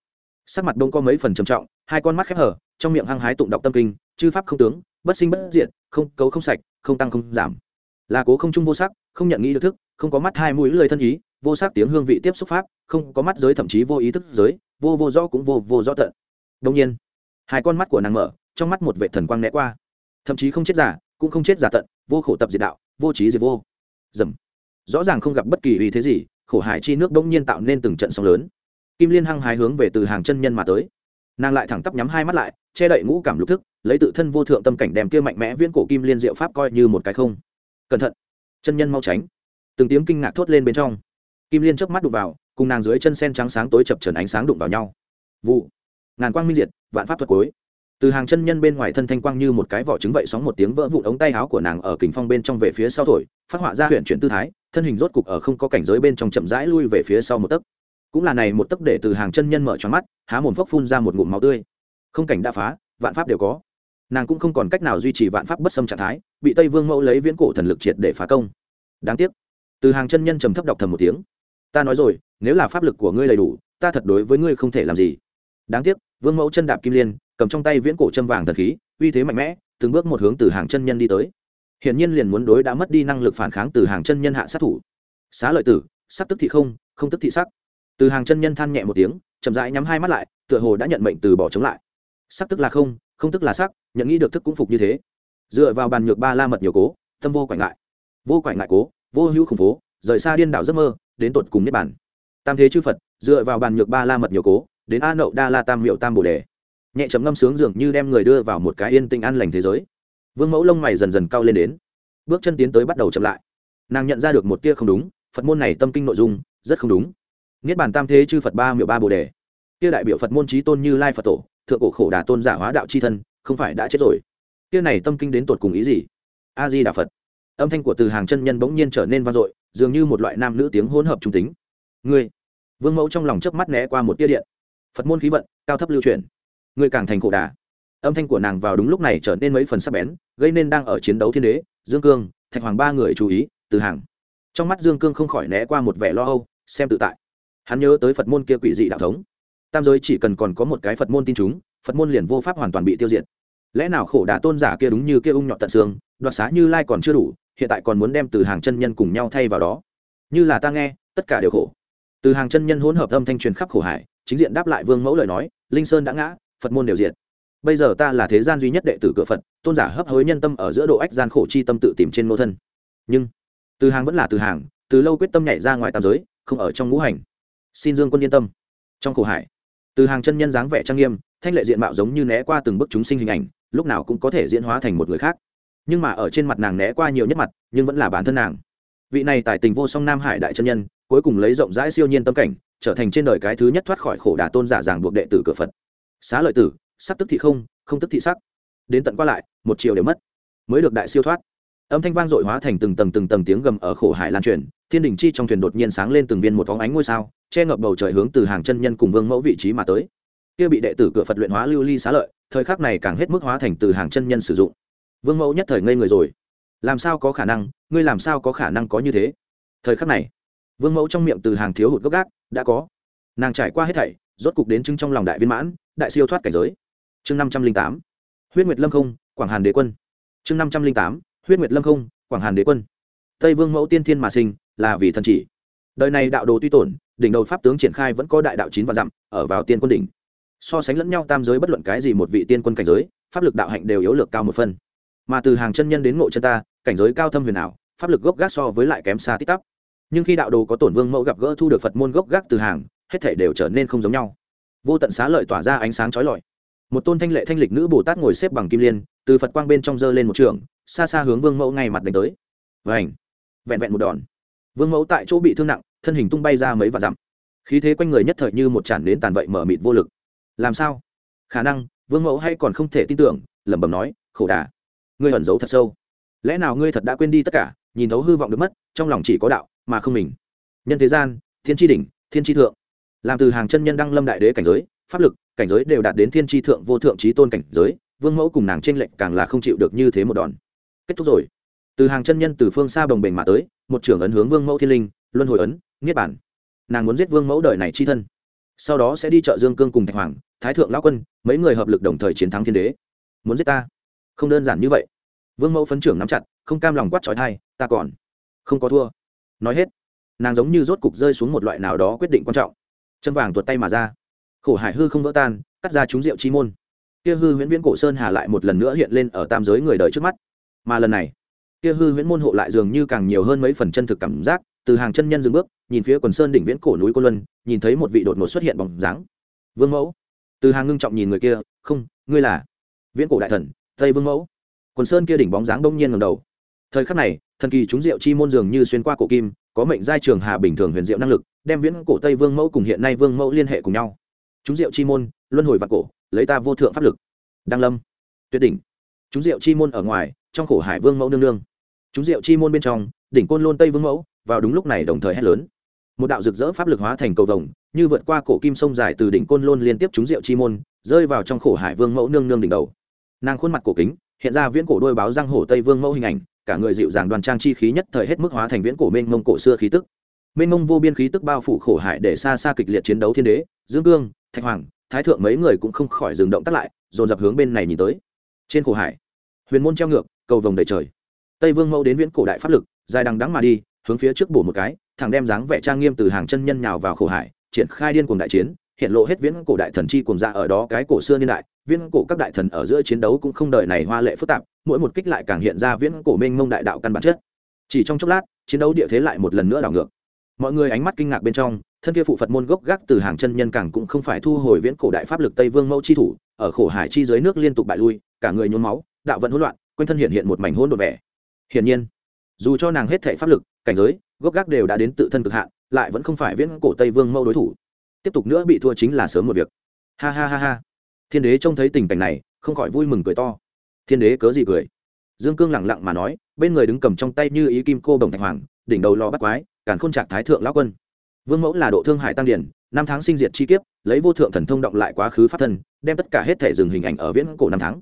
Sắc mặt đông có mấy phần trầm trọng, hai con mắt khép hở trong miệng hăng hái tụng đọc tâm kinh, chư pháp không tướng, bất sinh bất diện không cấu không sạch, không tăng không giảm. Là cố không trung vô sắc, không nhận nghĩ được thức, không có mắt hai mũi lười thân ý, vô sắc tiếng hương vị tiếp xúc pháp, không có mắt giới thậm chí vô ý thức giới, vô vô rõ cũng vô vô rõ tận. Đông nhiên, hai con mắt của nàng mở, trong mắt một vệ thần quang né qua. Thậm chí không chết giả, cũng không chết giả tận, vô khổ tập diệt đạo, vô trí diệt vô. Dầm. Rõ ràng không gặp bất kỳ ý thế gì, khổ hải chi nước đông nhiên tạo nên từng trận sóng lớn. Kim liên hăng hái hướng về từ hàng chân nhân mà tới nàng lại thẳng tắp nhắm hai mắt lại, che đậy ngũ cảm lục thức, lấy tự thân vô thượng tâm cảnh đem kia mạnh mẽ viễn cổ kim liên diệu pháp coi như một cái không. Cẩn thận, chân nhân mau tránh. Từng tiếng kinh ngạc thốt lên bên trong. Kim liên chớp mắt đụng vào, cùng nàng dưới chân sen trắng sáng tối chập trần ánh sáng đụng vào nhau. Vụ. Ngàn quang minh diệt, vạn pháp thuật cuối. Từ hàng chân nhân bên ngoài thân thanh quang như một cái vỏ trứng vậy sóng một tiếng vỡ vụn ống tay áo của nàng ở kình phong bên trong về phía sau thổi, phát họa ra huyện chuyển tư thái, thân hình rốt cục ở không có cảnh giới bên trong chậm rãi lui về phía sau một tấc cũng là này một tấc để từ hàng chân nhân mở cho mắt, há mồm phốc phun ra một ngụm máu tươi. Không cảnh đã phá, vạn pháp đều có. Nàng cũng không còn cách nào duy trì vạn pháp bất xâm trạng thái, bị tây vương mẫu lấy viễn cổ thần lực triệt để phá công. Đáng tiếc, từ hàng chân nhân trầm thấp đọc thầm một tiếng. Ta nói rồi, nếu là pháp lực của ngươi đầy đủ, ta thật đối với ngươi không thể làm gì. Đáng tiếc, vương mẫu chân đạp kim liên, cầm trong tay viễn cổ châm vàng thần khí, uy thế mạnh mẽ, từng bước một hướng từ hàng chân nhân đi tới. Hiển nhiên liền muốn đối đã mất đi năng lực phản kháng từ hàng chân nhân hạ sát thủ. Xá lợi tử, sắc tức thị không không tức thị sắc từ hàng chân nhân than nhẹ một tiếng, chậm rãi nhắm hai mắt lại, tựa hồ đã nhận mệnh từ bỏ chống lại. Sắc tức là không không tức là sắc, nhận nghĩ được thức cũng phục như thế. Dựa vào bàn nhược ba la mật nhiều cố, tâm vô quảnh ngại. Vô quảnh ngại cố, vô hữu khủng phố, rời xa điên đảo giấc mơ, đến tột cùng niết bản tam thế chư phật, dựa vào bàn nhược ba la mật nhiều cố, đến a nậu đa la tam miệu tam bồ đề. Nhẹ chấm ngâm sướng dường như đem người đưa vào một cái yên tĩnh an lành thế giới. Vương mẫu lông mày dần dần cao lên đến. Bước chân tiến tới bắt đầu chậm lại. Nàng nhận ra được một tia không đúng, phật môn này tâm kinh nội dung rất không đúng niết bàn tam thế chư phật ba miệu ba bồ đề. Kia đại biểu phật môn trí tôn như lai phật tổ, thượng cổ khổ đà tôn giả hóa đạo c h i thân, không phải đã chết rồi. Kia này tâm kinh đến tột cùng ý gì? A di đà phật. Âm thanh của từ hàng chân nhân bỗng nhiên trở nên vang dội, dường như một loại nam nữ tiếng hỗn hợp trung tính. Ngươi. Vương mẫu trong lòng chớp mắt né qua một tia điện. Phật môn khí vận, cao thấp lưu truyền ngươi càng thành khổ đà. Âm thanh của nàng vào đúng lúc này trở nên mấy phần sắc bén, gây nên đang ở chiến đấu thiên đế, dương cương, thạch hoàng ba người chú ý, từ hàng. Trong mắt dương cương không khỏi né qua một vẻ lo âu, xem tự tại hắn nhớ tới phật môn kia quỷ dị đạo thống. Tam giới chỉ cần còn có một cái phật môn tin chúng, phật môn liền vô pháp hoàn toàn bị tiêu diệt. Lẽ nào khổ đà tôn giả kia đúng như kia ung nhọt tận xương, đoạt xá như lai còn chưa đủ, hiện tại còn muốn đem từ hàng chân nhân cùng nhau thay vào đó. Như là ta nghe, tất cả đều khổ. Từ hàng chân nhân hỗn hợp âm thanh truyền khắp khổ hải, chính diện đáp lại vương mẫu lời nói, linh sơn đã ngã, phật môn đều diệt. Bây giờ ta là thế gian duy nhất đệ tử cửa phật, tôn giả hấp hối nhân tâm ở giữa độ ách gian khổ chi tâm tự tìm trên nô thân. Nhưng, từ hàng vẫn là từ hàng, từ lâu quyết tâm nhảy ra ngoài tam giới, không ở trong ngũ hành xin dương quân yên tâm. Trong khổ hải, từ hàng chân nhân dáng vẻ trang nghiêm, thanh lệ diện mạo giống như né qua từng bức chúng sinh hình ảnh, lúc nào cũng có thể diễn hóa thành một người khác. Nhưng mà ở trên mặt nàng né qua nhiều nhất mặt, nhưng vẫn là bản thân nàng. Vị này tài tình vô song nam hải đại chân nhân, cuối cùng lấy rộng rãi siêu nhiên tâm cảnh, trở thành trên đời cái thứ nhất thoát khỏi khổ đà tôn giả giảng buộc đệ tử cửa phật. Xá lợi tử, sắc tức thị không không tức thị sắc. Đến tận qua lại, một chiều đều mất, mới được đại siêu thoát. Âm thanh vang dội hóa thành từng tầng từng tầng tiếng gầm ở khổ hải lan truyền thiên đình chi trong thuyền đột nhiên sáng lên từng viên một phóng ánh ngôi sao, che ngập bầu trời hướng từ hàng chân nhân cùng vương mẫu vị trí mà tới. Kia bị đệ tử cửa phật luyện hóa lưu ly xá lợi, thời khắc này càng hết mức hóa thành từ hàng chân nhân sử dụng. Vương mẫu nhất thời ngây người rồi. Làm sao có khả năng? Ngươi làm sao có khả năng có như thế? Thời khắc này, vương mẫu trong miệng từ hàng thiếu hụt gốc gác, đã có. Nàng trải qua hết thảy, rốt cục đến chứng trong lòng đại viên mãn, đại siêu thoát cảnh giới. Chương năm trăm linh tám, huyết nguyệt lâm không, quảng hàn đế quân. Chương năm trăm linh tám, huyết nguyệt lâm không, quảng hàn đế quân. Tây vương mẫu tiên thiên mà sinh là vì thần chỉ. Đời này đạo đồ tuy tổn, đỉnh đầu pháp tướng triển khai vẫn có đại đạo chín và dặm, ở vào tiên quân đỉnh. So sánh lẫn nhau tam giới bất luận cái gì một vị tiên quân cảnh giới, pháp lực đạo hạnh đều yếu lược cao một phân mà từ hàng chân nhân đến ngộ chân ta, cảnh giới cao thâm huyền ảo, pháp lực gốc gác so với lại kém xa tích tắp. Nhưng khi đạo đồ có tổn vương mẫu gặp gỡ thu được phật môn gốc gác từ hàng, hết thể đều trở nên không giống nhau. Vô tận xá lợi tỏa ra ánh sáng trói lọi. Một tôn thanh lệ thanh lịch nữ bồ tát ngồi xếp bằng kim liên, từ phật quang bên trong dơ lên một trường, xa xa hướng vương mẫu ngay mặt đánh tới. Vảnh vẹn vẹn một đòn vương mẫu tại chỗ bị thương nặng, thân hình tung bay ra mấy vạn dặm. Khí thế quanh người nhất thời như một tràn đến tàn vậy mở mịt vô lực. Làm sao? Khả năng, vương mẫu hay còn không thể tin tưởng, lẩm bẩm nói, khổ đà, ngươi ẩn giấu thật sâu. Lẽ nào ngươi thật đã quên đi tất cả, nhìn thấu hư vọng được mất, trong lòng chỉ có đạo, mà không mình. Nhân thế gian, thiên tri đỉnh, thiên tri thượng. Làm từ hàng chân nhân đăng lâm đại đế cảnh giới, pháp lực, cảnh giới đều đạt đến thiên tri thượng vô thượng trí tôn cảnh giới, vương mẫu cùng nàng t r ê n lệnh càng là không chịu được như thế một đòn. Kết thúc rồi. Từ hàng chân nhân từ phương xa bồng bềnh mà tới một trưởng ấn hướng vương mẫu thiên linh, luân hồi ấn, niết bản nàng muốn giết vương mẫu đời này chi thân. Sau đó sẽ đi chợ dương cương cùng thạch hoàng, thái thượng lão quân, mấy người hợp lực đồng thời chiến thắng thiên đế. Muốn giết ta? Không đơn giản như vậy. Vương mẫu phấn trưởng nắm chặt, không cam lòng quát trói thai ta còn không có thua. Nói hết, nàng giống như rốt cục rơi xuống một loại nào đó quyết định quan trọng. Chân vàng tuột tay mà ra. Khổ hải hư không vỡ tan, cắt ra chúng rượu chi môn. Kia hư huyễn viễn cổ sơn hà lại một lần nữa hiện lên ở tam giới người đời trước mắt. Mà lần này kia hư huyễn môn hộ lại dường như càng nhiều hơn mấy phần chân thực cảm giác, từ hàng chân nhân dừng bước, nhìn phía quần sơn đỉnh viễn cổ núi cô luân, nhìn thấy một vị đột ngột xuất hiện bóng dáng. Vương mẫu. Từ hàng ngưng trọng nhìn người kia, không, ngươi là viễn cổ đại thần, tây vương mẫu. Quần sơn kia đỉnh bóng dáng đông nhiên ngầm đầu. Thời khắc này, thần kỳ chúng diệu chi môn dường như xuyên qua cổ kim, có mệnh giai trường hà bình thường huyền diệu năng lực, đem viễn cổ tây vương mẫu cùng hiện nay vương mẫu liên hệ cùng nhau. Chúng diệu chi môn, luân hồi và cổ, lấy ta vô thượng pháp lực. Đăng lâm. Tuyệt đỉnh. Chúng diệu chi môn ở ngoài, trong khổ hải vương mẫu nương nương chúng rượu chi môn bên trong, đỉnh côn lôn tây vương mẫu, vào đúng lúc này đồng thời hét lớn. Một đạo rực rỡ pháp lực hóa thành cầu vồng, như vượt qua cổ kim sông dài từ đỉnh côn lôn liên tiếp chúng rượu chi môn, rơi vào trong khổ hải vương mẫu nương nương đỉnh đầu. Nàng khuôn mặt cổ kính, hiện ra viễn cổ đôi báo răng hổ tây vương mẫu hình ảnh, cả người dịu dàng đoàn trang chi khí nhất thời hết mức hóa thành viễn cổ mênh mông cổ xưa khí tức. Mênh mông vô biên khí tức bao phủ khổ hải để xa xa kịch liệt chiến đấu thiên đế, dương cương, thạch hoàng, thái thượng mấy người cũng không khỏi dừng động tắt lại, dồn dập hướng bên này nhìn tới. Trên khổ hải, huyền môn treo ngược, cầu vồng đầy trời tây vương mẫu đến viễn cổ đại pháp lực, dài đằng đắng mà đi, hướng phía trước bổ một cái thằng đem dáng vẻ trang nghiêm từ hàng chân nhân nhào vào khổ hải, triển khai điên cuồng đại chiến, hiện lộ hết viễn cổ đại thần chi cuồng ra ở đó cái cổ xưa niên đại, viễn cổ các đại thần ở giữa chiến đấu cũng không đợi này hoa lệ phức tạp, mỗi một kích lại càng hiện ra viễn cổ mênh mông đại đạo căn bản chất. Chỉ trong chốc lát, chiến đấu địa thế lại một lần nữa đảo ngược. Mọi người ánh mắt kinh ngạc bên trong, thân kia phụ phật môn gốc gác từ hàng chân nhân càng cũng không phải thu hồi viễn cổ đại pháp lực tây vương mẫu chi thủ, ở khổ hải chi dưới nước liên tục bại lui, cả người nhốn máu, đạo vận hỗn loạn, quanh thân hiện hiện một mảnh hỗn độn vẻ hiển nhiên. Dù cho nàng hết thể pháp lực, cảnh giới, gốc gác đều đã đến tự thân cực hạn, lại vẫn không phải viễn cổ tây vương mẫu đối thủ. Tiếp tục nữa bị thua chính là sớm một việc. Ha ha ha ha. Thiên đế trông thấy tình cảnh này, không khỏi vui mừng cười to. Thiên đế cớ gì cười? Dương cương lẳng lặng mà nói, bên người đứng cầm trong tay như ý kim cô đồng thạch hoàng, đỉnh đầu lo bắt quái cản khôn trạng thái thượng lão quân. Vương mẫu là độ thương hải tăng điển, năm tháng sinh diệt chi kiếp, lấy vô thượng thần thông động lại quá khứ pháp thân, đem tất cả hết thể dừng hình ảnh ở viễn cổ năm tháng.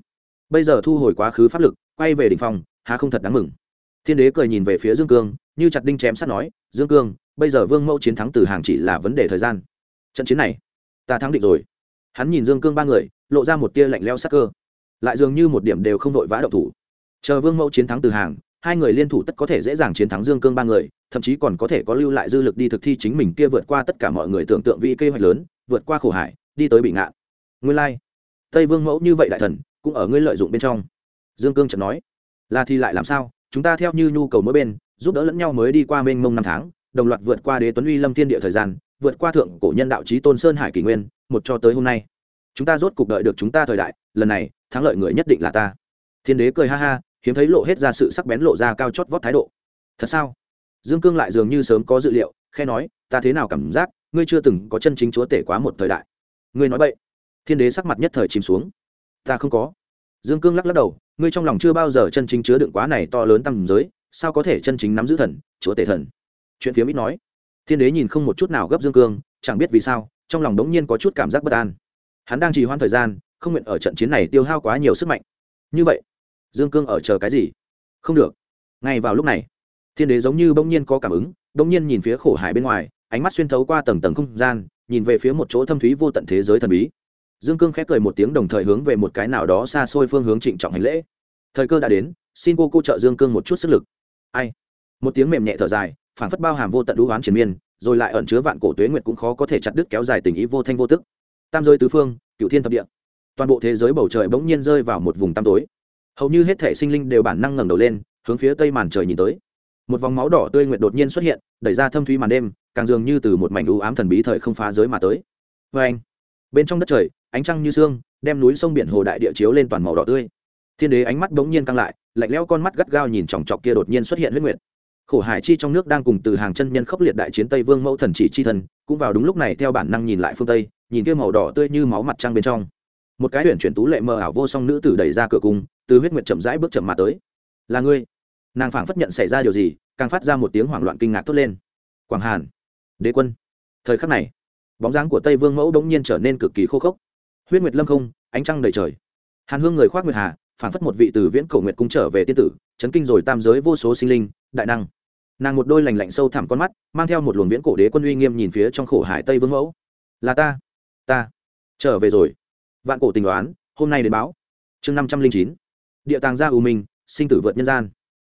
Bây giờ thu hồi quá khứ pháp lực, quay về đ ỉ n h phòng há không thật đáng mừng thiên đế cười nhìn về phía dương cương, như chặt đinh chém sắt nói, dương cương, bây giờ vương mẫu chiến thắng từ hàng chỉ là vấn đề thời gian. Trận chiến này, ta thắng định rồi. Hắn nhìn dương cương ba người, lộ ra một tia lạnh leo sắc cơ. Lại dường như một điểm đều không vội vã động thủ. Chờ vương mẫu chiến thắng từ hàng, hai người liên thủ tất có thể dễ dàng chiến thắng dương cương ba người, thậm chí còn có thể có lưu lại dư lực đi thực thi chính mình kia vượt qua tất cả mọi người tưởng tượng vị kế hoạch lớn, vượt qua khổ hải, đi tới bị ngạn. Nguyên lai、like. tây vương mẫu như vậy đại thần, cũng ở ngươi lợi dụng bên trong. Dương cương chợt nói, là thì lại làm sao? Chúng ta theo như nhu cầu mỗi bên, giúp đỡ lẫn nhau mới đi qua mênh mông năm tháng, đồng loạt vượt qua đế tuấn uy lâm thiên địa thời gian, vượt qua thượng cổ nhân đạo trí tôn sơn hải kỷ nguyên, một cho tới hôm nay. Chúng ta rốt cuộc đợi được chúng ta thời đại, lần này, thắng lợi người nhất định là ta. Thiên đế cười ha ha, hiếm thấy lộ hết ra sự sắc bén lộ ra cao chót vót thái độ. Thật sao? Dương cương lại dường như sớm có dự liệu khe nói, ta thế nào cảm giác, ngươi chưa từng có chân chính chúa tể quá một thời đại. Ngươi nói vậy thiên đế sắc mặt nhất thời chìm xuống. Ta không có. Dương cương lắc lắc đầu ngươi trong lòng chưa bao giờ chân chính chứa đựng quá này to lớn tầm giới, sao có thể chân chính nắm giữ thần, chúa tể thần? Chuyện phía ít nói. Thiên đế nhìn không một chút nào gấp dương cương, chẳng biết vì sao, trong lòng đống nhiên có chút cảm giác bất an. Hắn đang trì hoãn thời gian, không nguyện ở trận chiến này tiêu hao quá nhiều sức mạnh. Như vậy, dương cương ở chờ cái gì? Không được. Ngay vào lúc này, thiên đế giống như bỗng nhiên có cảm ứng bỗng nhiên nhìn phía khổ hải bên ngoài, ánh mắt xuyên thấu qua tầng tầng không gian, nhìn về phía một chỗ thâm thúy vô tận thế giới thần bí dương cương khép cười một tiếng đồng thời hướng về một cái nào đó xa xôi phương hướng trịnh trọng hành lễ. Thời cơ đã đến, xin cô cô trợ dương cương một chút sức lực. Ai? Một tiếng mềm nhẹ thở dài phản phất bao hàm vô tận đũ oán triền miên, rồi lại ẩn chứa vạn cổ tuế nguyệt cũng khó có thể chặt đứt kéo dài tình ý vô thanh vô tức. Tam giới tứ phương cựu thiên thập địa. Toàn bộ thế giới bầu trời bỗng nhiên rơi vào một vùng tăm tối. Hầu như hết thể sinh linh đều bản năng ngẩng đầu lên, hướng phía tây màn trời nhìn tới. Một vòng máu đỏ tươi nguyệt đột nhiên xuất hiện, đẩy ra thâm thúy màn đêm, càng dường như từ một mảnh u ám thần bí thời không phá giới mà tới. Vê anh bên trong đất trời, ánh trăng như sương, đem núi sông biển hồ đại địa chiếu lên toàn màu đỏ tươi. Thiên đế ánh mắt bỗng nhiên căng lại, lạnh lẽo con mắt gắt gao nhìn chòng chọc kia đột nhiên xuất hiện huyết nguyệt. Khổ hải chi trong nước đang cùng từ hàng chân nhân khốc liệt đại chiến tây vương mẫu thần chỉ chi thần, cũng vào đúng lúc này theo bản năng nhìn lại phương tây, nhìn kia màu đỏ tươi như máu mặt trăng bên trong. Một cái huyền chuyển tú lệ mờ ảo vô song nữ tử đẩy ra cửa cung, từ huyết nguyệt chậm rãi bước chậm mà tới. Là ngươi? Nàng phảng phất nhận xảy ra điều gì, càng phát ra một tiếng hoảng loạn kinh ngạc thốt lên. Quảng hàn, đế quân. Thời khắc này bóng dáng của tây vương mẫu đống nhiên trở nên cực kỳ khô khốc. Huyết nguyệt lâm không, ánh trăng đầy trời. Hàn hương người khoác nguyệt hà, phảng phất một vị từ viễn cổ nguyệt cung trở về tiên tử, chấn kinh rồi tam giới vô số sinh linh, đại năng. Nàng một đôi lành lạnh sâu thẳm con mắt, mang theo một luồng viễn cổ đế quân uy nghiêm nhìn phía trong khổ hải tây vương mẫu. Là ta ta, trở về rồi. Vạn cổ tình đoán, hôm nay đến báo. Chương năm trăm linh chín, địa tàng gia ưu minh, sinh tử vượt nhân gian.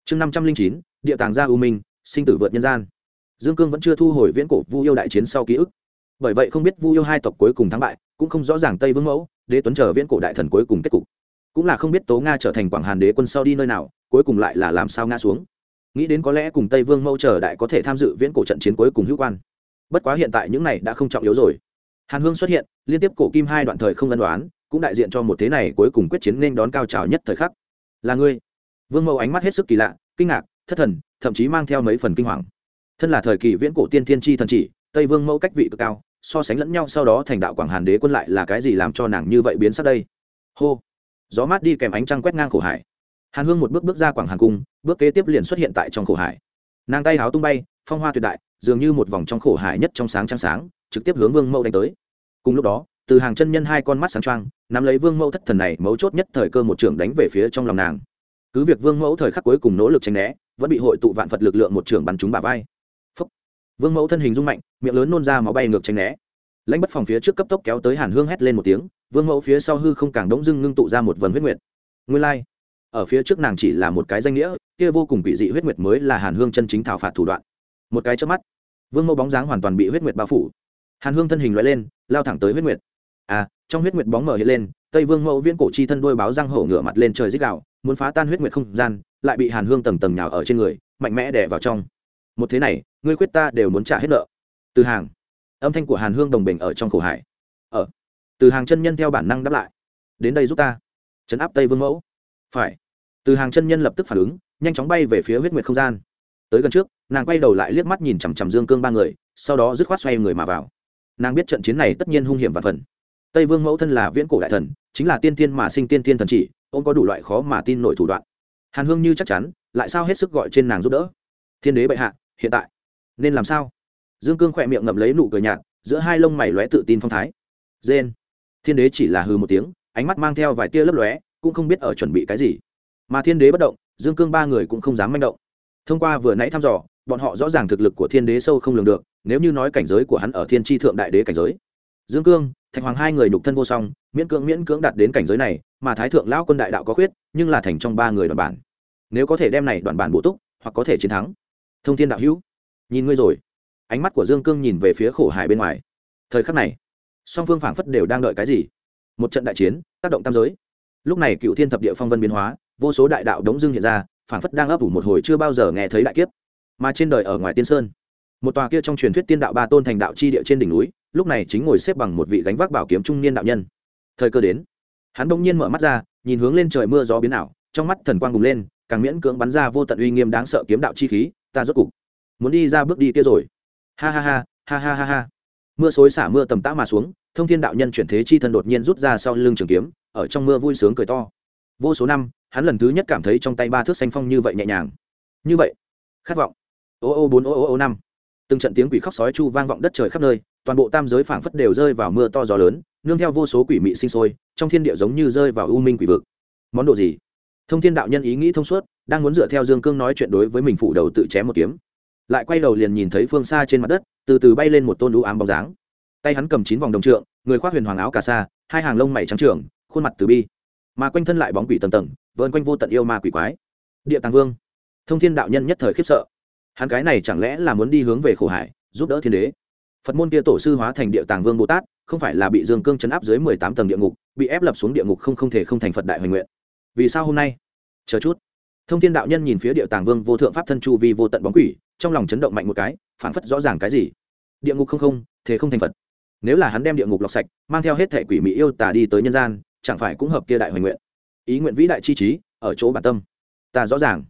Chương năm trăm linh chín, địa tàng gia ưu minh, sinh tử vượt nhân gian. Dương cương vẫn chưa thu hồi viễn cổ vu yêu đại chiến sau ký ức bởi vậy không biết vu yêu hai tộc cuối cùng thắng bại, cũng không rõ ràng tây vương mẫu, đế tuấn chờ viễn cổ đại thần cuối cùng kết cục. Cũng là không biết tố nga trở thành quảng hàn đế quân sau đi nơi nào, cuối cùng lại là làm sao nga xuống. Nghĩ đến có lẽ cùng tây vương mẫu chờ đại có thể tham dự viễn cổ trận chiến cuối cùng hữu quan. Bất quá hiện tại những này đã không trọng yếu rồi. Hàn hương xuất hiện, liên tiếp cổ kim hai đoạn thời không ân đoán cũng đại diện cho một thế này cuối cùng quyết chiến nên đón cao trào nhất thời khắc. Là ngươi. Vương mẫu ánh mắt hết sức kỳ lạ, kinh ngạc, thất thần, thậm chí mang theo mấy phần kinh hoàng. Thân là thời kỳ viễn cổ tiên thiên tri thần chỉ, tây vương mẫu cách vị cực cao so sánh lẫn nhau sau đó thành đạo quảng hàn đế quân lại là cái gì làm cho nàng như vậy biến sắc đây? Hô. Gió mát đi kèm ánh trăng quét ngang khổ hải. Hàn hương một bước bước ra quảng hàn cung, bước kế tiếp liền xuất hiện tại trong khổ hải. Nàng tay háo tung bay, phong hoa tuyệt đại, dường như một vòng trong khổ hải nhất trong sáng trăng sáng, trực tiếp hướng vương mẫu đánh tới. Cùng lúc đó, từ hàng chân nhân hai con mắt sáng trăng nắm lấy vương mẫu thất thần này mấu chốt nhất thời cơ một trưởng đánh về phía trong lòng nàng. Cứ việc vương mẫu thời khắc cuối cùng nỗ lực tranh né, vẫn bị hội tụ vạn phật lực lượng một trưởng bắn trúng bà vai vương mẫu thân hình rung mạnh, miệng lớn nôn ra máu bay ngược tránh né. Lãnh bất phòng phía trước cấp tốc kéo tới hàn hương hét lên một tiếng, vương mẫu phía sau hư không càng đống dưng ngưng tụ ra một vần huyết nguyệt. Nguyên lai、like. ở phía trước nàng chỉ là một cái danh nghĩa, kia vô cùng bị dị huyết nguyệt mới là hàn hương chân chính thảo phạt thủ đoạn. Một cái trước mắt, vương mẫu bóng dáng hoàn toàn bị huyết nguyệt bao phủ. Hàn hương thân hình loại lên, lao thẳng tới huyết nguyệt. À trong huyết nguyệt bóng mở hiện lên, tây vương mẫu viễn cổ chi thân đôi báo răng hổ ngửa mặt lên trời dích đạo muốn phá tan huyết nguyệt không gian, lại bị hàn hương tầng tầng nhào ở trên người, mạnh mẽ đè vào trong một thế này, ngươi quyết ta đều muốn trả hết nợ. Từ hàng. Âm thanh của hàn hương đồng bình ở trong khổ hải. Ở. Từ hàng chân nhân theo bản năng đáp lại. Đến đây giúp ta. Chấn áp tây vương mẫu. Phải. Từ hàng chân nhân lập tức phản ứng, nhanh chóng bay về phía huyết nguyệt không gian. Tới gần trước, nàng quay đầu lại liếc mắt nhìn chằm chằm dương cương ba người, sau đó dứt khoát xoay người mà vào. Nàng biết trận chiến này tất nhiên hung hiểm và phần. Tây vương mẫu thân là viễn cổ đại thần, chính là tiên tiên mà sinh tiên tiên thần chỉ, ông có đủ loại khó mà tin nổi thủ đoạn. Hàn hương như chắc chắn, lại sao hết sức gọi trên nàng giúp đỡ? Thiên đế bệ hạ hiện tại. Nên làm sao? Dương cương khỏe miệng ngậm lấy nụ cười nhạt, giữa hai lông mày lóe tự tin phong thái. Dên thiên đế chỉ là hư một tiếng, ánh mắt mang theo vài tia lấp lóe, cũng không biết ở chuẩn bị cái gì. Mà thiên đế bất động, dương cương ba người cũng không dám manh động. Thông qua vừa nãy thăm dò, bọn họ rõ ràng thực lực của thiên đế sâu không lường được, nếu như nói cảnh giới của hắn ở thiên tri thượng đại đế cảnh giới. Dương cương, thạch hoàng hai người nhục thân vô song, miễn cưỡng miễn cưỡng đạt đến cảnh giới này, mà thái thượng lão quân đại đạo có khuyết, nhưng là thành trong ba người đoàn bản. Nếu có thể đem này đoàn bản bổ túc, hoặc có thể chiến thắng thông thiên đạo hữu, nhìn ngươi rồi. Ánh mắt của dương cương nhìn về phía khổ hải bên ngoài. Thời khắc này, song phương phảng phất đều đang đợi cái gì? Một trận đại chiến, tác động tam giới. Lúc này cựu thiên thập địa phong vân biến hóa, vô số đại đạo đống dương hiện ra, phảng phất đang ấp ủ một hồi chưa bao giờ nghe thấy đại kiếp. Mà trên đời ở ngoài tiên sơn, một tòa kia trong truyền thuyết tiên đạo ba tôn thành đạo chi địa trên đỉnh núi, lúc này chính ngồi xếp bằng một vị gánh vác bảo kiếm trung niên đạo nhân. Thời cơ đến, hắn bỗng nhiên mở mắt ra, nhìn hướng lên trời mưa gió biến ảo, trong mắt thần quang bùng lên, càng miễn cưỡng bắn ra vô tận uy nghiêm đáng sợ kiếm đạo chi khí ta rốt cục muốn đi ra bước đi kia rồi. Ha ha ha ha ha ha ha. Mưa xối xả mưa tầm tã mà xuống, thông thiên đạo nhân chuyển thế chi thân đột nhiên rút ra sau lưng trường kiếm, ở trong mưa vui sướng cười to. Vô số năm, hắn lần thứ nhất cảm thấy trong tay ba thước xanh phong như vậy nhẹ nhàng. Như vậy, khát vọng. Ô ô bốn ô ô ô năm. Từng trận tiếng quỷ khóc sói chu vang vọng đất trời khắp nơi, toàn bộ tam giới phảng phất đều rơi vào mưa to gió lớn, nương theo vô số quỷ mị sinh sôi, trong thiên địa giống như rơi vào u minh quỷ vực. Món đồ gì? Thông thiên đạo nhân ý nghĩ thông suốt đang muốn dựa theo dương cương nói chuyện đối với mình phủ đầu tự chém một kiếm. Lại quay đầu liền nhìn thấy phương xa trên mặt đất, từ từ bay lên một tôn lũ ám bóng dáng. Tay hắn cầm chín vòng đồng trượng, người khoác huyền hoàng áo cà sa, hai hàng lông mày trắng trưởng khuôn mặt từ bi. Mà quanh thân lại bóng quỷ tầng tầng vơn quanh vô tận yêu ma quỷ quái. Địa tàng vương. Thông thiên đạo nhân nhất thời khiếp sợ. Hắn cái này chẳng lẽ là muốn đi hướng về khổ hải, giúp đỡ thiên đế? Phật môn kia tổ sư hóa thành địa tàng vương bồ tát, không phải là bị dương cương chấn áp dưới mười tám tầng địa ngục, bị ép lập xuống địa ngục không không thể không thành phật đại hoành nguyện. Vì sao hôm nay? Chờ chút thông thiên đạo nhân nhìn phía địa tàng vương vô thượng pháp thân chu vi vô tận bóng quỷ, trong lòng chấn động mạnh một cái phản phất rõ ràng cái gì. Địa ngục không không, thế không thành phật. Nếu là hắn đem địa ngục lọc sạch, mang theo hết thể quỷ mỹ yêu tả đi tới nhân gian, chẳng phải cũng hợp kia đại hoành nguyện. Ý nguyện vĩ đại chi trí, ở chỗ bản tâm. Ta rõ ràng.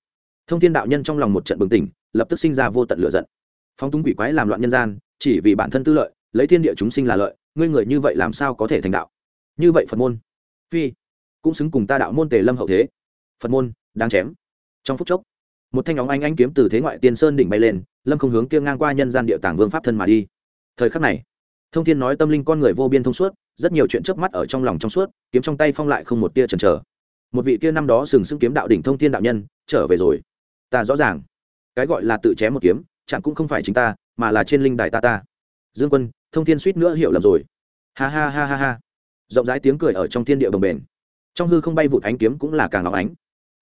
Thông thiên đạo nhân trong lòng một trận bừng tỉnh, lập tức sinh ra vô tận lửa giận. Phóng túng quỷ quái làm loạn nhân gian, chỉ vì bản thân tư lợi, lấy thiên địa chúng sinh là lợi, ngươi người như vậy làm sao có thể thành đạo? Như vậy phật môn. Phi. Cũng xứng cùng ta đạo môn tề lâm hậu thế. Phật môn đang chém trong phút chốc, một thanh óng anh anh kiếm từ thế ngoại tiên sơn đỉnh bay lên, lâm không hướng kia ngang qua nhân gian địa tàng vương pháp thân mà đi. Thời khắc này, thông thiên nói tâm linh con người vô biên thông suốt, rất nhiều chuyện trước mắt ở trong lòng trong suốt, kiếm trong tay phong lại không một tia chần chờ. Một vị kia năm đó sừng sững kiếm đạo đỉnh thông thiên đạo nhân, trở về rồi. Ta rõ ràng, cái gọi là tự chém một kiếm chẳng cũng không phải chính ta, mà là trên linh đài ta ta. Dương quân, thông thiên suýt nữa hiểu lầm rồi. Ha ha ha ha ha. Rộng rãi tiếng cười ở trong thiên địa bồng bền trong hư không bay vụt ánh kiếm cũng là càng ngọc ánh.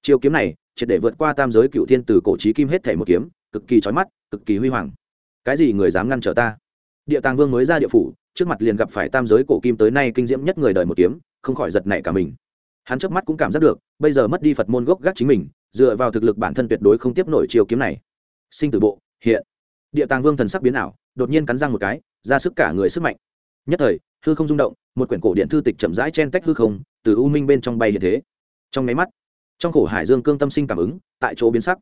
Chiêu kiếm này triệt để vượt qua tam giới cựu thiên từ cổ trí kim hết thể một kiếm, cực kỳ trói mắt, cực kỳ huy hoàng. Cái gì người dám ngăn trở ta? Địa tàng vương mới ra địa phủ, trước mặt liền gặp phải tam giới cổ kim tới nay kinh diễm nhất người đời một kiếm, không khỏi giật nảy cả mình. Hắn trước mắt cũng cảm giác được, bây giờ mất đi phật môn gốc gác chính mình, dựa vào thực lực bản thân tuyệt đối không tiếp nổi chiều kiếm này. Sinh tử bộ, hiện. Địa tàng vương thần sắc biến ảo, đột nhiên cắn răng một cái, ra sức cả người sức mạnh. Nhất thời, hư không rung động, một quyển cổ điện thư tịch chậm rãi chen tách hư không, từ u minh bên trong bay hiện thế. Trong máy mắt trong khổ hải dương cương tâm sinh cảm ứng, tại chỗ biến sắc.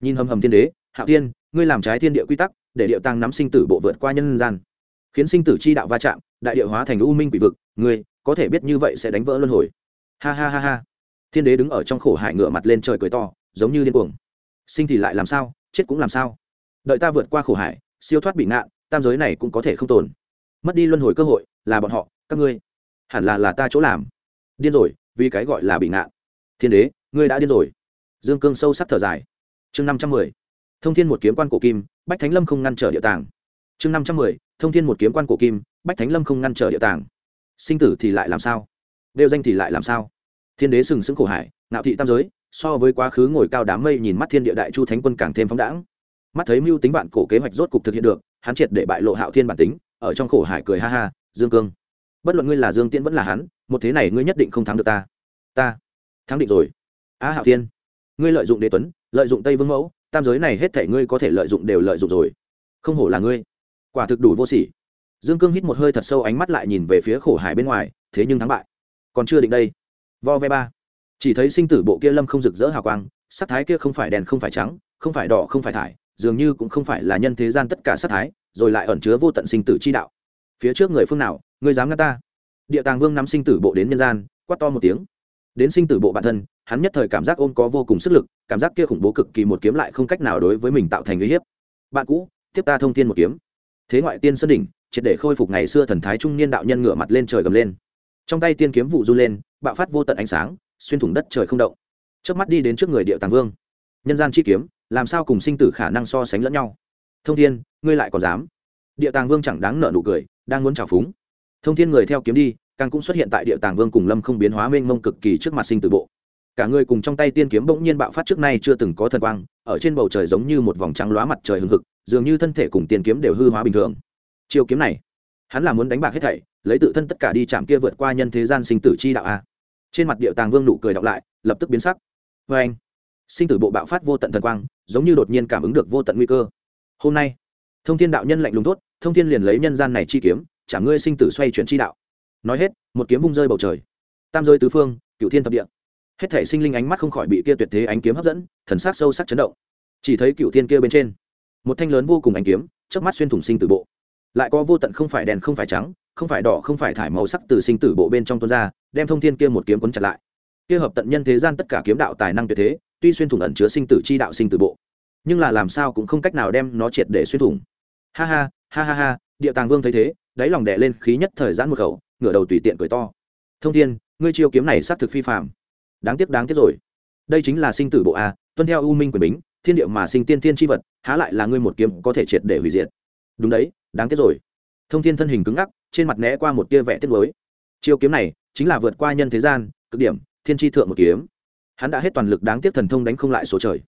Nhìn hầm hầm thiên đế hạ tiên ngươi làm trái thiên địa quy tắc, để địa tăng nắm sinh tử bộ vượt qua nhân gian. Khiến sinh tử chi đạo va chạm, đại địa hóa thành u minh quỷ vực, ngươi có thể biết như vậy sẽ đánh vỡ luân hồi. Ha ha ha ha. Thiên đế đứng ở trong khổ hải ngựa mặt lên trời cười to, giống như điên cuồng. Sinh thì lại làm sao, chết cũng làm sao. Đợi ta vượt qua khổ hải, siêu thoát bị ngạn, tam giới này cũng có thể không tồn. Mất đi luân hồi cơ hội, là bọn họ, các ngươi. Hẳn là là ta chỗ làm. Điên rồi, vì cái gọi là bị ngạn. Thiên đế ngươi đã điên rồi. Dương cương sâu sắc thở dài. Chương năm trăm mười. Thông thiên một kiếm quan cổ kim, bách thánh lâm không ngăn trở địa tàng. Chương năm trăm mười. Thông thiên một kiếm quan cổ kim, bách thánh lâm không ngăn trở địa tàng. Sinh tử thì lại làm sao? Đeo danh thì lại làm sao? Thiên đế sừng sững khổ hải nạo thị tam giới, so với quá khứ ngồi cao đám mây nhìn mắt thiên địa đại chu thánh quân càng thêm phóng đãng. Mắt thấy mưu tính vạn cổ kế hoạch rốt cục thực hiện được, hắn triệt để bại lộ hạo thiên bản tính, ở trong khổ hải cười ha ha, dương cương, bất luận ngươi là dương tiễn vẫn là hắn, một thế này ngươi nhất định không thắng được ta. Ta thắng định rồi a hạo thiên, ngươi lợi dụng đế tuấn, lợi dụng tây vương mẫu, tam giới này hết thể ngươi có thể lợi dụng đều lợi dụng rồi. không hổ là ngươi. quả thực đủ vô sỉ. dương cương hít một hơi thật sâu ánh mắt lại nhìn về phía khổ hải bên ngoài, thế nhưng thắng bại. còn chưa định đây. vo ve ba. chỉ thấy sinh tử bộ kia lâm không rực rỡ hào quang, sắc thái kia không phải đèn không phải trắng, không phải đỏ không phải thải, dường như cũng không phải là nhân thế gian tất cả sắc thái, rồi lại ẩn chứa vô tận sinh tử chi đạo. phía trước người phương nào, ngươi dám ngăn ta? địa tàng vương nắm sinh tử bộ đến nhân gian, quát to một tiếng đến sinh tử bộ bản thân, hắn nhất thời cảm giác ôm có vô cùng sức lực, cảm giác kia khủng bố cực kỳ một kiếm lại không cách nào đối với mình tạo thành uy hiếp. Bạn cũ, tiếp ta thông tin một kiếm. Thế ngoại tiên sơn đỉnh, triệt để khôi phục ngày xưa thần thái trung niên đạo nhân ngửa mặt lên trời gầm lên. Trong tay tiên kiếm vụ run lên, bạo phát vô tận ánh sáng, xuyên thủng đất trời không động. Trước mắt đi đến trước người địa tàng vương. Nhân gian chi kiếm, làm sao cùng sinh tử khả năng so sánh lẫn nhau? Thông thiên, ngươi lại còn dám? Địa tàng vương chẳng đáng nợ nụ cười, đang muốn trào phúng. Thông thiên người theo kiếm đi càng cũng xuất hiện tại địa tàng vương cùng lâm không biến hóa mênh mông cực kỳ trước mặt sinh tử bộ. Cả người cùng trong tay tiên kiếm bỗng nhiên bạo phát trước nay chưa từng có thần quang, ở trên bầu trời giống như một vòng trắng lóa mặt trời hừng hực, dường như thân thể cùng tiên kiếm đều hư hóa bình thường. Chiêu kiếm này, hắn là muốn đánh bạc hết thảy, lấy tự thân tất cả đi chạm kia vượt qua nhân thế gian sinh tử chi đạo a. Trên mặt địa tàng vương nụ cười đọc lại, lập tức biến sắc. Vê anh, sinh tử bộ bạo phát vô tận thần quang, giống như đột nhiên cảm ứng được vô tận nguy cơ. Hôm nay, thông thiên đạo nhân lạnh lùng tốt thông thiên liền lấy nhân gian này chi kiếm, chả ngươi sinh tử xoay chuyển chi đạo nói hết, một kiếm vung rơi bầu trời. Tam rơi tứ phương cựu thiên thập địa. Hết thể sinh linh ánh mắt không khỏi bị kia tuyệt thế ánh kiếm hấp dẫn, thần sắc sâu sắc chấn động. Chỉ thấy cựu thiên kia bên trên, một thanh lớn vô cùng ánh kiếm trước mắt xuyên thủng sinh tử bộ. Lại có vô tận không phải đèn không phải trắng, không phải đỏ không phải thải màu sắc từ sinh tử bộ bên trong tuôn ra, đem thông thiên kia một kiếm quấn chặt lại. Kia hợp tận nhân thế gian tất cả kiếm đạo tài năng tuyệt thế, tuy xuyên thủng ẩn chứa sinh tử chi đạo sinh tử bộ, nhưng là làm sao cũng không cách nào đem nó triệt để xuyên thủng. Ha ha ha ha ha, địa tàng vương thấy thế, đáy lòng đè lên khí nhất thời gian một khẩu ngửa đầu tùy tiện cười to. Thông thiên, ngươi chiêu kiếm này xác thực phi phạm đáng tiếc đáng tiếc rồi. Đây chính là sinh tử bộ a, tuân theo u minh quyền bính, thiên địa mà sinh tiên thiên tri vật, há lại là ngươi một kiếm có thể triệt để hủy diệt. Đúng đấy, đáng tiếc rồi. Thông thiên thân hình cứng ngắc, trên mặt né qua một tia vẽ tiết mới chiêu kiếm này chính là vượt qua nhân thế gian, cực điểm, thiên tri thượng một kiếm. Hắn đã hết toàn lực đáng tiếc thần thông đánh không lại số trời.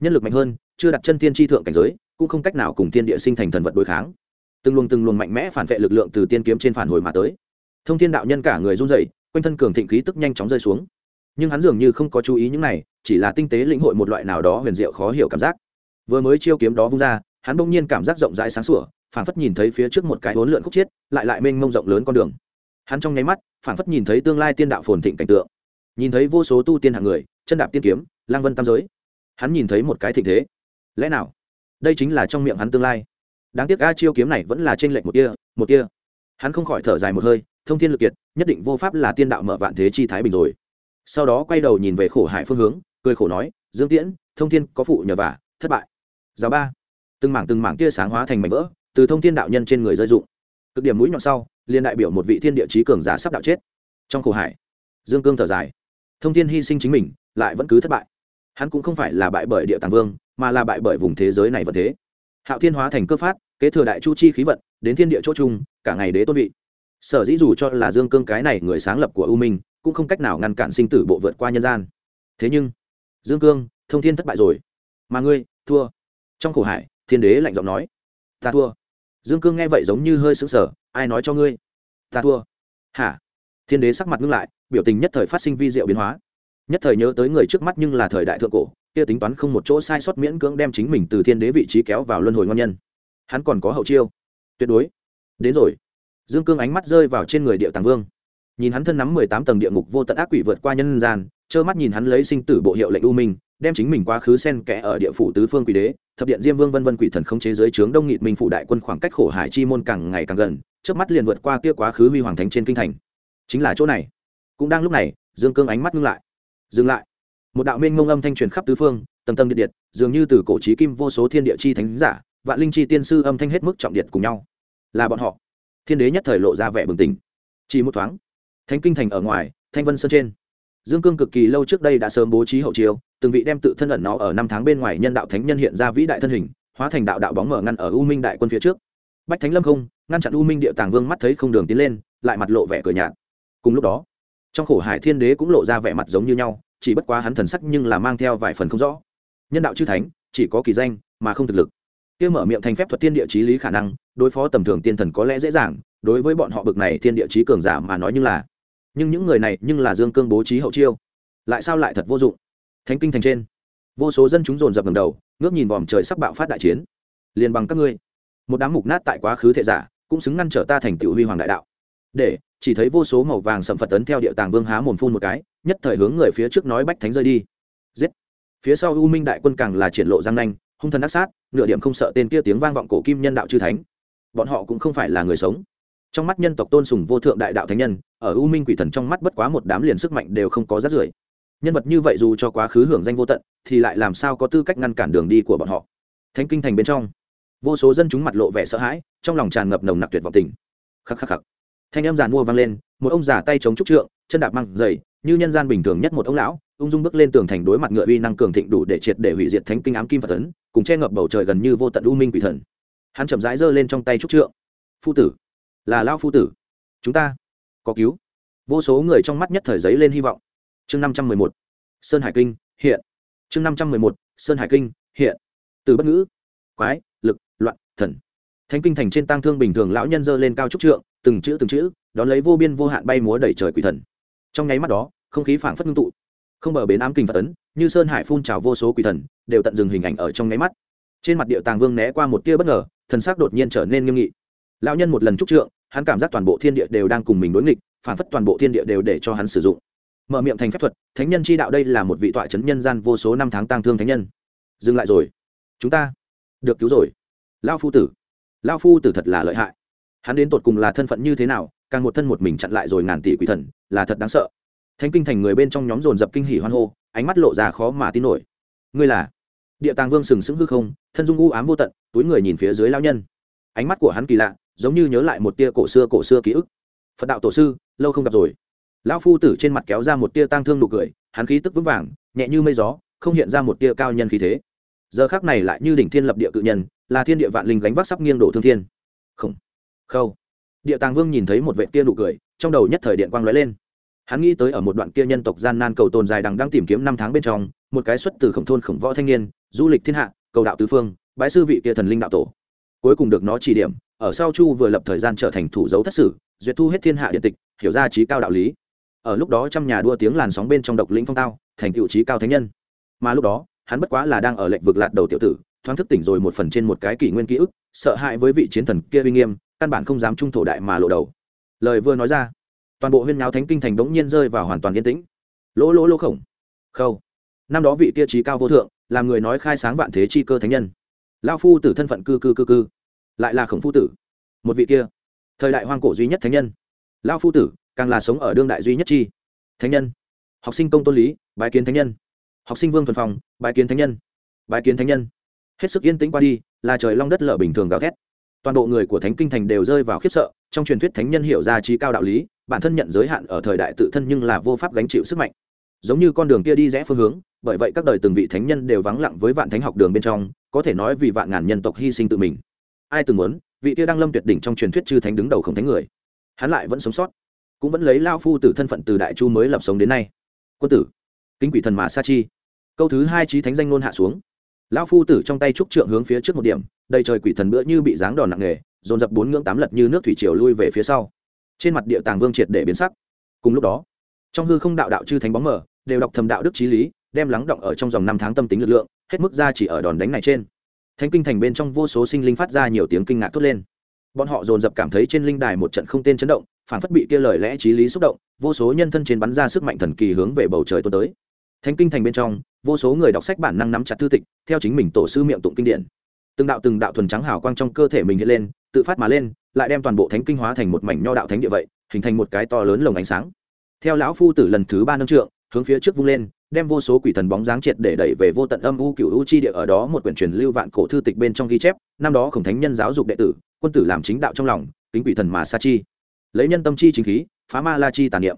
Nhân lực mạnh hơn, chưa đặt chân thiên tri thượng cảnh giới, cũng không cách nào cùng thiên địa sinh thành thần vật đối kháng. Từng luồng từng luồng mạnh mẽ phản vệ lực lượng từ tiên kiếm trên phản hồi mà tới thông thiên đạo nhân cả người run dậy quanh thân cường thịnh khí tức nhanh chóng rơi xuống. Nhưng hắn dường như không có chú ý những này, chỉ là tinh tế lĩnh hội một loại nào đó huyền diệu khó hiểu cảm giác. Vừa mới chiêu kiếm đó vung ra, hắn bỗng nhiên cảm giác rộng rãi sáng sủa, phảng phất nhìn thấy phía trước một cái hỗn lượn khúc chiết, lại lại mênh mông rộng lớn con đường. Hắn trong nháy mắt, phảng phất nhìn thấy tương lai tiên đạo phồn thịnh cảnh tượng. Nhìn thấy vô số tu tiên hạng người, chân đạp tiên kiếm, lang vân tam giới. Hắn nhìn thấy một cái thịnh thế. Lẽ nào? Đây chính là trong miệng hắn tương lai. Đáng tiếc a chiêu kiếm này vẫn là trên lệnh một kia một kia hắn không khỏi thở dài một hơi thông thiên lực kiệt, nhất định vô pháp là tiên đạo mở vạn thế chi thái bình rồi. Sau đó quay đầu nhìn về khổ hải phương hướng, cười khổ nói, dương tiễn, thông thiên có phụ nhờ vả, thất bại. Giáo ba. Từng mảng từng mảng kia sáng hóa thành mảnh vỡ, từ thông thiên đạo nhân trên người rơi dụng cực điểm mũi nhọn sau, liên đại biểu một vị thiên địa chí cường giả sắp đạo chết. Trong khổ hải, dương cương thở dài. Thông thiên hy sinh chính mình, lại vẫn cứ thất bại. Hắn cũng không phải là bại bởi địa tàng vương, mà là bại bởi vùng thế giới này vật thế. Hạo thiên hóa thành cơ phát, kế thừa đại chu chi khí vận, đến thiên địa chỗ trung, cả ngày đế tôn vị sở dĩ dù cho là dương cương cái này người sáng lập của u minh, cũng không cách nào ngăn cản sinh tử bộ vượt qua nhân gian. Thế nhưng, dương cương, thông thiên thất bại rồi. Mà ngươi, thua. Trong khổ hải, thiên đế lạnh giọng nói. Ta thua. Dương cương nghe vậy giống như hơi sững sờ, ai nói cho ngươi? Ta thua. Hả? Thiên đế sắc mặt ngưng lại, biểu tình nhất thời phát sinh vi diệu biến hóa. Nhất thời nhớ tới người trước mắt nhưng là thời đại thượng cổ, kia tính toán không một chỗ sai sót miễn cưỡng đem chính mình từ thiên đế vị trí kéo vào luân hồi ngon nhân. Hắn còn có hậu chiêu. Tuyệt đối. Đến rồi dương cương ánh mắt rơi vào trên người địa tàng vương. Nhìn hắn thân nắm mười tám tầng địa ngục vô tận ác quỷ vượt qua nhân gian, trơ mắt nhìn hắn lấy sinh tử bộ hiệu lệnh u minh, đem chính mình quá khứ sen kẽ ở địa phủ tứ phương quỷ đế, thập điện diêm vương vân vân quỷ thần không chế giới trướng đông nghị minh phủ đại quân khoảng cách khổ hải chi môn càng ngày càng gần trước mắt liền vượt qua kia quá khứ huy hoàng thánh trên kinh thành. Chính là chỗ này. Cũng đang lúc này, dương cương ánh mắt ngưng lại. Dừng lại. Một đạo mênh mông âm thanh truyền khắp tứ phương, tầng tầng điện điện, dường như từ cổ trí kim vô số thiên địa chi thánh giả, vạn linh chi tiên sư âm thanh hết mức trọng điện cùng nhau. Là bọn họ thiên đế nhất thời lộ ra vẻ bừng tỉnh. Chỉ một thoáng, thánh kinh thành ở ngoài, thanh vân sơn trên. Dương cương cực kỳ lâu trước đây đã sớm bố trí hậu chiêu, từng vị đem tự thân ẩn nó ở năm tháng bên ngoài nhân đạo thánh nhân hiện ra vĩ đại thân hình, hóa thành đạo đạo bóng mở ngăn ở u minh đại quân phía trước. Bách thánh lâm không, ngăn chặn u minh địa tàng vương mắt thấy không đường tiến lên, lại mặt lộ vẻ cười nhạt. Cùng lúc đó, trong khổ hải thiên đế cũng lộ ra vẻ mặt giống như nhau, chỉ bất quá hắn thần sắc nhưng là mang theo vài phần không rõ. Nhân đạo chư thánh, chỉ có kỳ danh, mà không thực lực. Kia mở miệng thành phép thuật thiên địa chí lý khả năng đối phó tầm thường tiên thần có lẽ dễ dàng, đối với bọn họ bực này thiên địa chí cường giả mà nói như là, nhưng những người này nhưng là dương cương bố trí hậu chiêu. Lại sao lại thật vô dụng? Thánh kinh thành trên, vô số dân chúng dồn dập ngầm đầu, ngước nhìn vòm trời sắc bạo phát đại chiến. Liền bằng các ngươi, một đám mục nát tại quá khứ thệ giả, cũng xứng ngăn trở ta thành tựu huy hoàng đại đạo. Để, chỉ thấy vô số màu vàng sầm phật tấn theo địa tàng vương há mồm phun một cái, nhất thời hướng người phía trước nói bách thánh rơi đi. Giết! Phía sau u minh đại quân càng là triển lộ giang nanh, hung thần ác sát, nửa điểm không sợ tên kia tiếng vang vọng cổ kim nhân đạo chư thánh bọn họ cũng không phải là người sống. Trong mắt nhân tộc tôn sùng vô thượng đại đạo thánh nhân, ở u minh quỷ thần trong mắt bất quá một đám liền sức mạnh đều không có rát rưởi. Nhân vật như vậy dù cho quá khứ hưởng danh vô tận, thì lại làm sao có tư cách ngăn cản đường đi của bọn họ? Thánh kinh thành bên trong, vô số dân chúng mặt lộ vẻ sợ hãi, trong lòng tràn ngập nồng nặc tuyệt vọng tình. Khắc khắc khắc. Thanh âm giàn mua vang lên, một ông già tay chống trúc trượng, chân đạp măng dày, như nhân gian bình thường nhất một ông lão, ung dung bước lên tường thành đối mặt ngựa uy năng cường thịnh đủ để triệt để hủy diệt thánh kinh ám kim và tấn cùng che ngập bầu trời gần như vô tận u minh quỷ thần hắn chậm rãi giơ lên trong tay trúc trượng. Phu tử, là lao phu tử. Chúng ta có cứu. Vô số người trong mắt nhất thời giấy lên hy vọng. Chương năm trăm mười một, sơn hải kinh, hiện. Chương năm trăm mười một, sơn hải kinh, hiện. Từ bất ngữ, quái, lực, loạn, thần. Thánh kinh thành trên tang thương bình thường lão nhân dơ lên cao trúc trượng, từng chữ từng chữ, đón lấy vô biên vô hạn bay múa đẩy trời quỷ thần. Trong nháy mắt đó, không khí phảng phất ngưng tụ. Không bờ bến ám kinh phật tấn như sơn hải phun trào vô số quỷ thần, đều tận dừng hình ảnh ở trong nháy mắt. Trên mặt địa tàng vương né qua một tia bất ngờ thần sắc đột nhiên trở nên nghiêm nghị. Lão nhân một lần trúc trượng, hắn cảm giác toàn bộ thiên địa đều đang cùng mình đối nghịch, phản phất toàn bộ thiên địa đều để cho hắn sử dụng. Mở miệng thành phép thuật, thánh nhân chi đạo đây là một vị tọa chấn nhân gian vô số năm tháng tang thương thánh nhân. Dừng lại rồi. Chúng ta được cứu rồi. Lao phu tử. Lao phu tử thật là lợi hại. Hắn đến tột cùng là thân phận như thế nào, càng một thân một mình chặn lại rồi ngàn tỷ quỷ thần, là thật đáng sợ. Thánh kinh thành người bên trong nhóm dồn dập kinh hỉ hoan hô, ánh mắt lộ ra khó mà tin nổi. Ngươi là địa tàng vương sừng sững hư không, thân dung u ám vô tận, túi người nhìn phía dưới lao nhân. Ánh mắt của hắn kỳ lạ, giống như nhớ lại một tia cổ xưa cổ xưa ký ức. Phật đạo tổ sư, lâu không gặp rồi. Lão phu tử trên mặt kéo ra một tia tang thương nụ cười, hắn khí tức vững vàng, nhẹ như mây gió, không hiện ra một tia cao nhân khí thế. Giờ khác này lại như đỉnh thiên lập địa cự nhân, là thiên địa vạn linh gánh vác sắp nghiêng đổ thương thiên. Không khâu. Địa tàng vương nhìn thấy một vệ tia nụ cười, trong đầu nhất thời điện quang lóe lên. Hắn nghĩ tới ở một đoạn kia nhân tộc gian nan cầu tồn dài đằng đang tìm kiếm năm tháng bên trong một cái xuất từ khổng thôn khổng võ thanh niên, du lịch thiên hạ, cầu đạo tứ phương, bái sư vị kia thần linh đạo tổ. Cuối cùng được nó chỉ điểm, ở sau chu vừa lập thời gian trở thành thủ dấu thất sử, duyệt thu hết thiên hạ điện tịch, hiểu ra trí cao đạo lý. Ở lúc đó trăm nhà đua tiếng làn sóng bên trong độc lĩnh phong tao, thành cựu trí cao thánh nhân. Mà lúc đó, hắn bất quá là đang ở lệnh vực lạt đầu tiểu tử, thoáng thức tỉnh rồi một phần trên một cái kỷ nguyên ký ức, sợ hãi với vị chiến thần kia uy nghiêm, căn bản không dám trung thổ đại mà lộ đầu. Lời vừa nói ra, toàn bộ huyên náo thánh kinh thành đống nhiên rơi vào hoàn toàn yên tĩnh. Lỗ lỗ lỗ khổng. Khâu năm đó vị kia trí cao vô thượng, làm người nói khai sáng vạn thế chi cơ thánh nhân. Lao phu tử thân phận cư cư cư cư, lại là khổng phu tử. Một vị kia, thời đại hoang cổ duy nhất thánh nhân. Lao phu tử, càng là sống ở đương đại duy nhất chi thánh nhân. Học sinh công tôn lý bài kiến thánh nhân. Học sinh vương thuần phòng bài kiến thánh nhân. Bài kiến thánh nhân. Hết sức yên tĩnh qua đi, là trời long đất lở bình thường gào thét. Toàn bộ người của thánh kinh thành đều rơi vào khiếp sợ, trong truyền thuyết thánh nhân hiểu ra trí cao đạo lý, bản thân nhận giới hạn ở thời đại tự thân nhưng là vô pháp gánh chịu sức mạnh. Giống như con đường kia đi rẽ phương hướng bởi vậy các đời từng vị thánh nhân đều vắng lặng với vạn thánh học đường bên trong, có thể nói vì vạn ngàn nhân tộc hy sinh tự mình. Ai từng muốn, vị kia đang lâm tuyệt đỉnh trong truyền thuyết chư thánh đứng đầu không thánh người, hắn lại vẫn sống sót, cũng vẫn lấy lao phu từ thân phận từ đại chu mới lập sống đến nay. Quân tử, kính quỷ thần mà sa chi. Câu thứ hai trí thánh danh nôn hạ xuống. Lão phu tử trong tay trúc trượng hướng phía trước một điểm, đầy trời quỷ thần bữa như bị giáng đòn nặng nề, dồn dập bốn ngưỡng tám lật như nước thủy triều lui về phía sau. Trên mặt địa tàng vương triệt để biến sắc. Cùng lúc đó, trong hư không đạo đạo chư thánh bóng mở đều đọc thầm đạo đức trí lý đem lắng động ở trong dòng năm tháng tâm tính lực lượng, hết mức ra chỉ ở đòn đánh này trên. Thánh kinh thành bên trong vô số sinh linh phát ra nhiều tiếng kinh ngạc thốt lên. Bọn họ dồn dập cảm thấy trên linh đài một trận không tên chấn động, phản phất bị kia lời lẽ trí lý xúc động, vô số nhân thân trên bắn ra sức mạnh thần kỳ hướng về bầu trời tuôn tới. Thánh kinh thành bên trong, vô số người đọc sách bản năng nắm chặt thư tịch, theo chính mình tổ sư miệng tụng kinh điển. Từng đạo từng đạo thuần trắng hào quang trong cơ thể mình hiện lên, tự phát mà lên, lại đem toàn bộ thánh kinh hóa thành một mảnh nho đạo thánh địa vậy, hình thành một cái to lớn lồng ánh sáng. Theo lão phu tử lần thứ ba nâng trượng hướng phía trước vung lên, đem vô số quỷ thần bóng dáng triệt để đẩy về vô tận âm u cựu u chi địa ở đó một quyển truyền lưu vạn cổ thư tịch bên trong ghi chép, năm đó khổng thánh nhân giáo dục đệ tử, quân tử làm chính đạo trong lòng, kính quỷ thần mà sa chi. Lấy nhân tâm chi chính khí, phá ma la chi tàn niệm.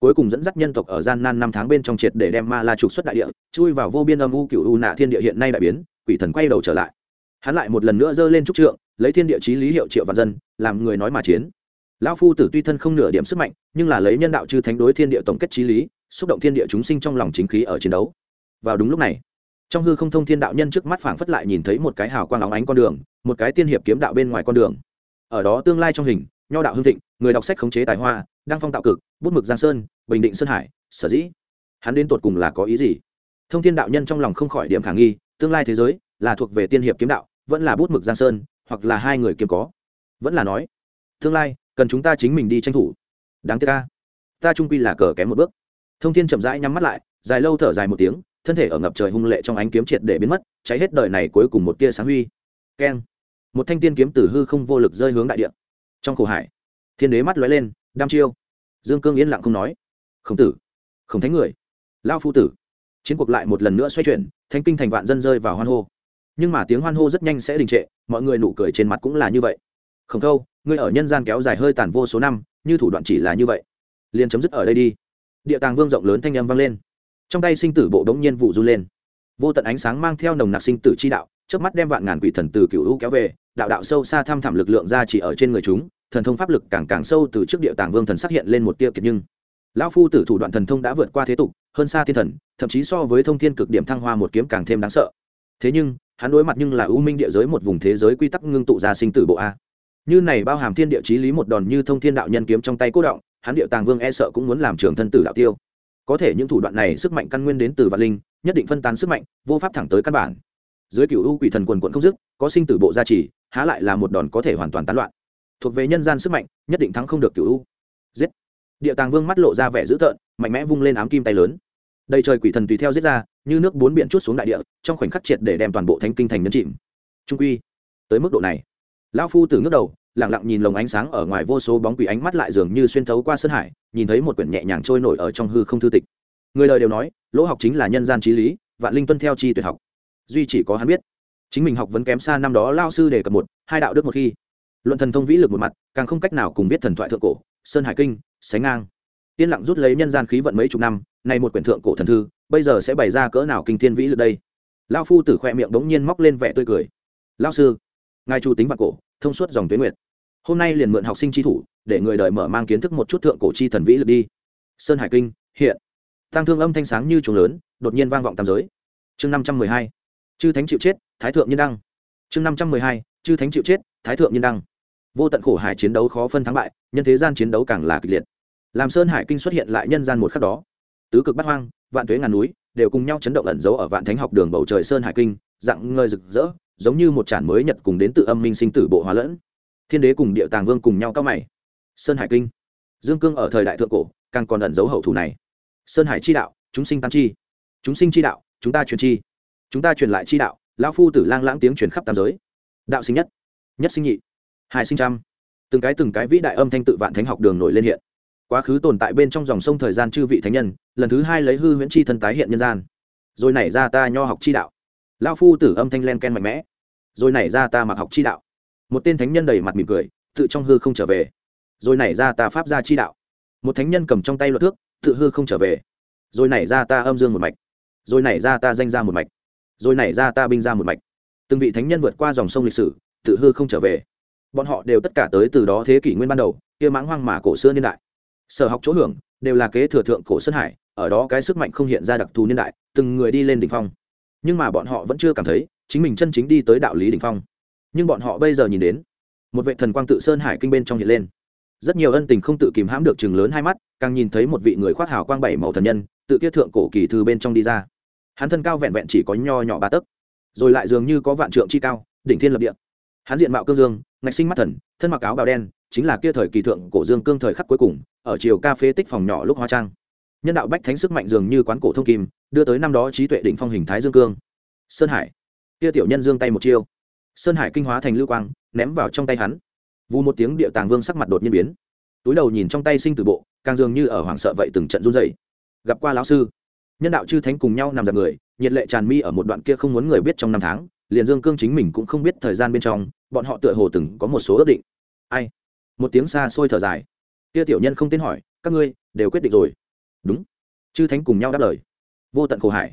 Cuối cùng dẫn dắt nhân tộc ở gian nan năm tháng bên trong triệt để đem ma la trục xuất đại địa, chui vào vô biên âm u cựu u nạ thiên địa hiện nay đại biến, quỷ thần quay đầu trở lại. Hắn lại một lần nữa giơ lên trúc trượng, lấy thiên địa chí lý hiệu triệu vạn dân, làm người nói mà chiến. Lão phu tử tuy thân không nửa điểm sức mạnh, nhưng là lấy nhân đạo chư thánh đối thiên địa tổng kết chí lý xúc động thiên địa chúng sinh trong lòng chính khí ở chiến đấu. Vào đúng lúc này, trong hư không thông thiên đạo nhân trước mắt phảng phất lại nhìn thấy một cái hào quang óng ánh con đường, một cái tiên hiệp kiếm đạo bên ngoài con đường. Ở đó tương lai trong hình, nho đạo hương thịnh, người đọc sách khống chế tài hoa, đăng phong tạo cực, bút mực giang sơn, bình định sơn hải, sở dĩ hắn đến tột cùng là có ý gì? Thông thiên đạo nhân trong lòng không khỏi điểm khả nghi, tương lai thế giới là thuộc về tiên hiệp kiếm đạo, vẫn là bút mực giang sơn, hoặc là hai người kiếm có. Vẫn là nói, tương lai, cần chúng ta chính mình đi tranh thủ. Đáng tiếc ca ta trung quy là cờ kém một bước thông thiên chậm rãi nhắm mắt lại, dài lâu thở dài một tiếng, thân thể ở ngập trời hung lệ trong ánh kiếm triệt để biến mất, cháy hết đời này cuối cùng một tia sáng huy. Keng. Một thanh tiên kiếm tử hư không vô lực rơi hướng đại địa. Trong khổ hải, thiên đế mắt lóe lên đam chiêu. Dương cương yên lặng không nói. Khổng tử không thánh người lao phu tử. Chiến cuộc lại một lần nữa xoay chuyển thanh kinh thành vạn dân rơi vào hoan hô. Nhưng mà tiếng hoan hô rất nhanh sẽ đình trệ, mọi người nụ cười trên mặt cũng là như vậy. Khổng câu, ngươi ở nhân gian kéo dài hơi tàn vô số năm, như thủ đoạn chỉ là như vậy. Liền chấm dứt ở đây đi địa tàng vương rộng lớn thanh âm vang lên. Trong tay sinh tử bộ đống nhiên vụ run lên. Vô tận ánh sáng mang theo nồng nặc sinh tử chi đạo trước mắt đem vạn ngàn quỷ thần từ cựu u kéo về, đạo đạo sâu xa thăm thẳm lực lượng ra chỉ ở trên người chúng, thần thông pháp lực càng càng sâu từ trước địa tàng vương thần sắc hiện lên một tia kiệt nhưng. Lão phu tử thủ đoạn thần thông đã vượt qua thế tục, hơn xa thiên thần, thậm chí so với thông thiên cực điểm thăng hoa một kiếm càng thêm đáng sợ. Thế nhưng, hắn đối mặt nhưng là ưu minh địa giới một vùng thế giới quy tắc ngưng tụ ra sinh tử bộ a. Như này bao hàm thiên địa chí lý một đòn như thông thiên đạo nhân kiếm trong tay cố động hắn địa tàng vương e sợ cũng muốn làm trường thân tử đạo tiêu. Có thể những thủ đoạn này sức mạnh căn nguyên đến từ vạn linh, nhất định phân tán sức mạnh, vô pháp thẳng tới căn bản. Dưới cựu u quỷ thần quần quận không dứt, có sinh tử bộ gia trì, há lại là một đòn có thể hoàn toàn tán loạn. Thuộc về nhân gian sức mạnh, nhất định thắng không được cựu u. Giết! Địa tàng vương mắt lộ ra vẻ dữ tợn, mạnh mẽ vung lên ám kim tay lớn. Đầy trời quỷ thần tùy theo giết ra, như nước bốn biển chút xuống đại địa, trong khoảnh khắc triệt để đem toàn bộ thánh kinh thành nhấn chìm. Trung quy, tới mức độ này, lão phu từ ngước đầu lặng lặng nhìn lồng ánh sáng ở ngoài vô số bóng quỷ ánh mắt lại dường như xuyên thấu qua sơn hải, nhìn thấy một quyển nhẹ nhàng trôi nổi ở trong hư không thư tịch. Người đời đều nói, lỗ học chính là nhân gian trí lý, vạn linh tuân theo chi tuyệt học. Duy chỉ có hắn biết. Chính mình học vẫn kém xa năm đó lao sư đề cập một, hai đạo đức một khi. Luận thần thông vĩ lực một mặt, càng không cách nào cùng biết thần thoại thượng cổ, sơn hải kinh, sánh ngang. Yên lặng rút lấy nhân gian khí vận mấy chục năm, nay một quyển thượng cổ thần thư, bây giờ sẽ bày ra cỡ nào kinh thiên vĩ lực đây? Lao phu tử khoe miệng bỗng nhiên móc lên vẻ tươi cười. Lao sư, ngài chủ tính vạn cổ, thông suốt dòng tuyến nguyệt hôm nay liền mượn học sinh tri thủ, để người đời mở mang kiến thức một chút thượng cổ chi thần vĩ lực đi. Sơn hải kinh, hiện. Tăng thương âm thanh sáng như trùng lớn, đột nhiên vang vọng tam giới. Chương năm trăm mười hai. Chư thánh chịu chết, thái thượng nhân đăng. Chương năm trăm mười hai. Chư thánh chịu chết, thái thượng nhân đăng. Vô tận khổ hải chiến đấu khó phân thắng bại, nhân thế gian chiến đấu càng là kịch liệt. Làm sơn hải kinh xuất hiện lại nhân gian một khắc đó, tứ cực bắt hoang, vạn tuế ngàn núi, đều cùng nhau chấn động ẩn giấu ở vạn thánh học đường bầu trời sơn hải kinh, dạng ngơi rực rỡ, giống như một tràn mới nhật cùng đến tự âm minh sinh tử bộ hóa lẫn thiên đế cùng địa tàng vương cùng nhau cao mày. Sơn hải kinh. Dương cương ở thời đại thượng cổ, càng còn ẩn giấu hậu thủ này. Sơn hải chi đạo, chúng sinh tam chi. Chúng sinh chi đạo, chúng ta truyền chi. Chúng ta truyền lại chi đạo, lão phu tử lang lãng tiếng truyền khắp tam giới. Đạo sinh nhất nhất sinh nhị, hai sinh trăm. Từng cái từng cái vĩ đại âm thanh tự vạn thánh học đường nổi lên hiện. Quá khứ tồn tại bên trong dòng sông thời gian chư vị thánh nhân, lần thứ hai lấy hư huyễn chi thân tái hiện nhân gian. Rồi nảy ra ta nho học chi đạo. Lao phu tử âm thanh len ken mạnh mẽ. Rồi nảy ra ta mặc học chi đạo một tên thánh nhân đầy mặt mỉm cười, tự trong hư không trở về. Rồi nảy ra ta pháp ra chi đạo. Một thánh nhân cầm trong tay luật thước, tự hư không trở về. Rồi nảy ra ta âm dương một mạch. Rồi nảy ra ta danh ra một mạch. Rồi nảy ra ta binh ra một mạch. Từng vị thánh nhân vượt qua dòng sông lịch sử, tự hư không trở về. Bọn họ đều tất cả tới từ đó thế kỷ nguyên ban đầu, kia mãng hoang mà cổ xưa niên đại. Sở học chỗ hưởng, đều là kế thừa thượng cổ sơn hải, ở đó cái sức mạnh không hiện ra đặc thù niên đại, từng người đi lên đỉnh phong. Nhưng mà bọn họ vẫn chưa cảm thấy, chính mình chân chính đi tới đạo lý đỉnh phong nhưng bọn họ bây giờ nhìn đến, một vệ thần quang tự sơn hải kinh bên trong hiện lên. Rất nhiều ân tình không tự kìm hãm được chừng lớn hai mắt, càng nhìn thấy một vị người khoác hào quang bảy màu thần nhân, tự kia thượng cổ kỳ thư bên trong đi ra. Hắn thân cao vẹn vẹn chỉ có nho nhỏ ba tấc, rồi lại dường như có vạn trượng chi cao, đỉnh thiên lập địa. Hắn diện mạo cương dương, ngạch sinh mắt thần, thân mặc áo bào đen, chính là kia thời kỳ thượng cổ dương cương thời khắc cuối cùng, ở chiều ca phê tích phòng nhỏ lúc hoa trang. Nhân đạo bách thánh sức mạnh dường như quán cổ thông kim, đưa tới năm đó trí tuệ đỉnh phong hình thái dương cương. Sơn hải, kia tiểu nhân dương tay một chiêu sơn hải kinh hóa thành lưu quang, ném vào trong tay hắn. Vù một tiếng địa tàng vương sắc mặt đột nhiên biến. Túi đầu nhìn trong tay sinh từ bộ, càng dường như ở hoảng sợ vậy từng trận run dày gặp qua lão sư, nhân đạo chư thánh cùng nhau nằm giặc người, nhiệt lệ tràn mi ở một đoạn kia không muốn người biết trong năm tháng, liền dương cương chính mình cũng không biết thời gian bên trong, bọn họ tựa hồ từng có một số ước định. Ai? Một tiếng xa xôi thở dài. Kia tiểu nhân không tên hỏi, các ngươi đều quyết định rồi. Đúng. Chư thánh cùng nhau đáp lời. Vô tận khổ hải.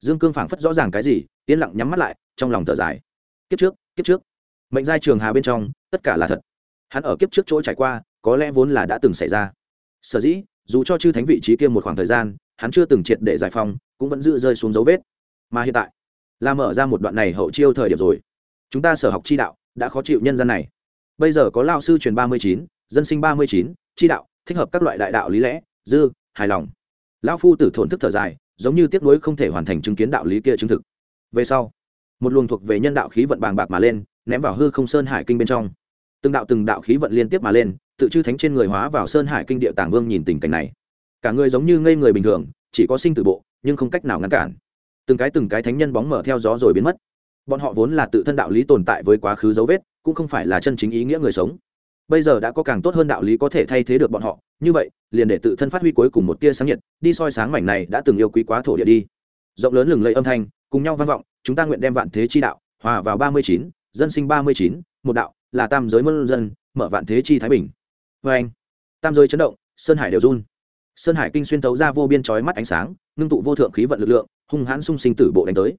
Dương cương phảng phất rõ ràng cái gì, yên lặng nhắm mắt lại, trong lòng thở dài. Kiếp trước kiếp trước. Mệnh giai trường hà bên trong, tất cả là thật. Hắn ở kiếp trước chỗ trải qua, có lẽ vốn là đã từng xảy ra. Sở dĩ, dù cho chư thánh vị trí kia một khoảng thời gian, hắn chưa từng triệt để giải phóng, cũng vẫn giữ rơi xuống dấu vết. Mà hiện tại, là mở ra một đoạn này hậu chiêu thời điểm rồi. Chúng ta sở học chi đạo, đã khó chịu nhân dân này. Bây giờ có lao sư truyền ba mươi chín, dân sinh ba mươi chín, chi đạo, thích hợp các loại đại đạo lý lẽ, dư, hài lòng. Lão phu tử thổn thức thở dài, giống như tiếc nuối không thể hoàn thành chứng kiến đạo lý kia chứng thực. Về sau một luồng thuộc về nhân đạo khí vận bàng bạc mà lên, ném vào hư không sơn hải kinh bên trong. Từng đạo từng đạo khí vận liên tiếp mà lên, tự chư thánh trên người hóa vào sơn hải kinh địa tàng vương nhìn tình cảnh này. Cả người giống như ngây người bình thường, chỉ có sinh tử bộ, nhưng không cách nào ngăn cản. Từng cái từng cái thánh nhân bóng mở theo gió rồi biến mất. Bọn họ vốn là tự thân đạo lý tồn tại với quá khứ dấu vết, cũng không phải là chân chính ý nghĩa người sống. Bây giờ đã có càng tốt hơn đạo lý có thể thay thế được bọn họ, như vậy, liền để tự thân phát huy cuối cùng một tia sáng nhiệt, đi soi sáng mảnh này đã từng yêu quý quá thổ địa đi. Rộng lớn lừng lẫy âm thanh cùng nhau vang vọng, chúng ta nguyện đem vạn thế chi đạo hòa vào ba mươi chín, dân sinh ba mươi chín, một đạo là tam giới mân dân, mở vạn thế chi thái bình. Vê anh, tam giới chấn động, sơn hải đều run. Sơn hải kinh xuyên tấu ra vô biên trói mắt ánh sáng, ngưng tụ vô thượng khí vận lực lượng, hung hãn sung sinh tử bộ đánh tới.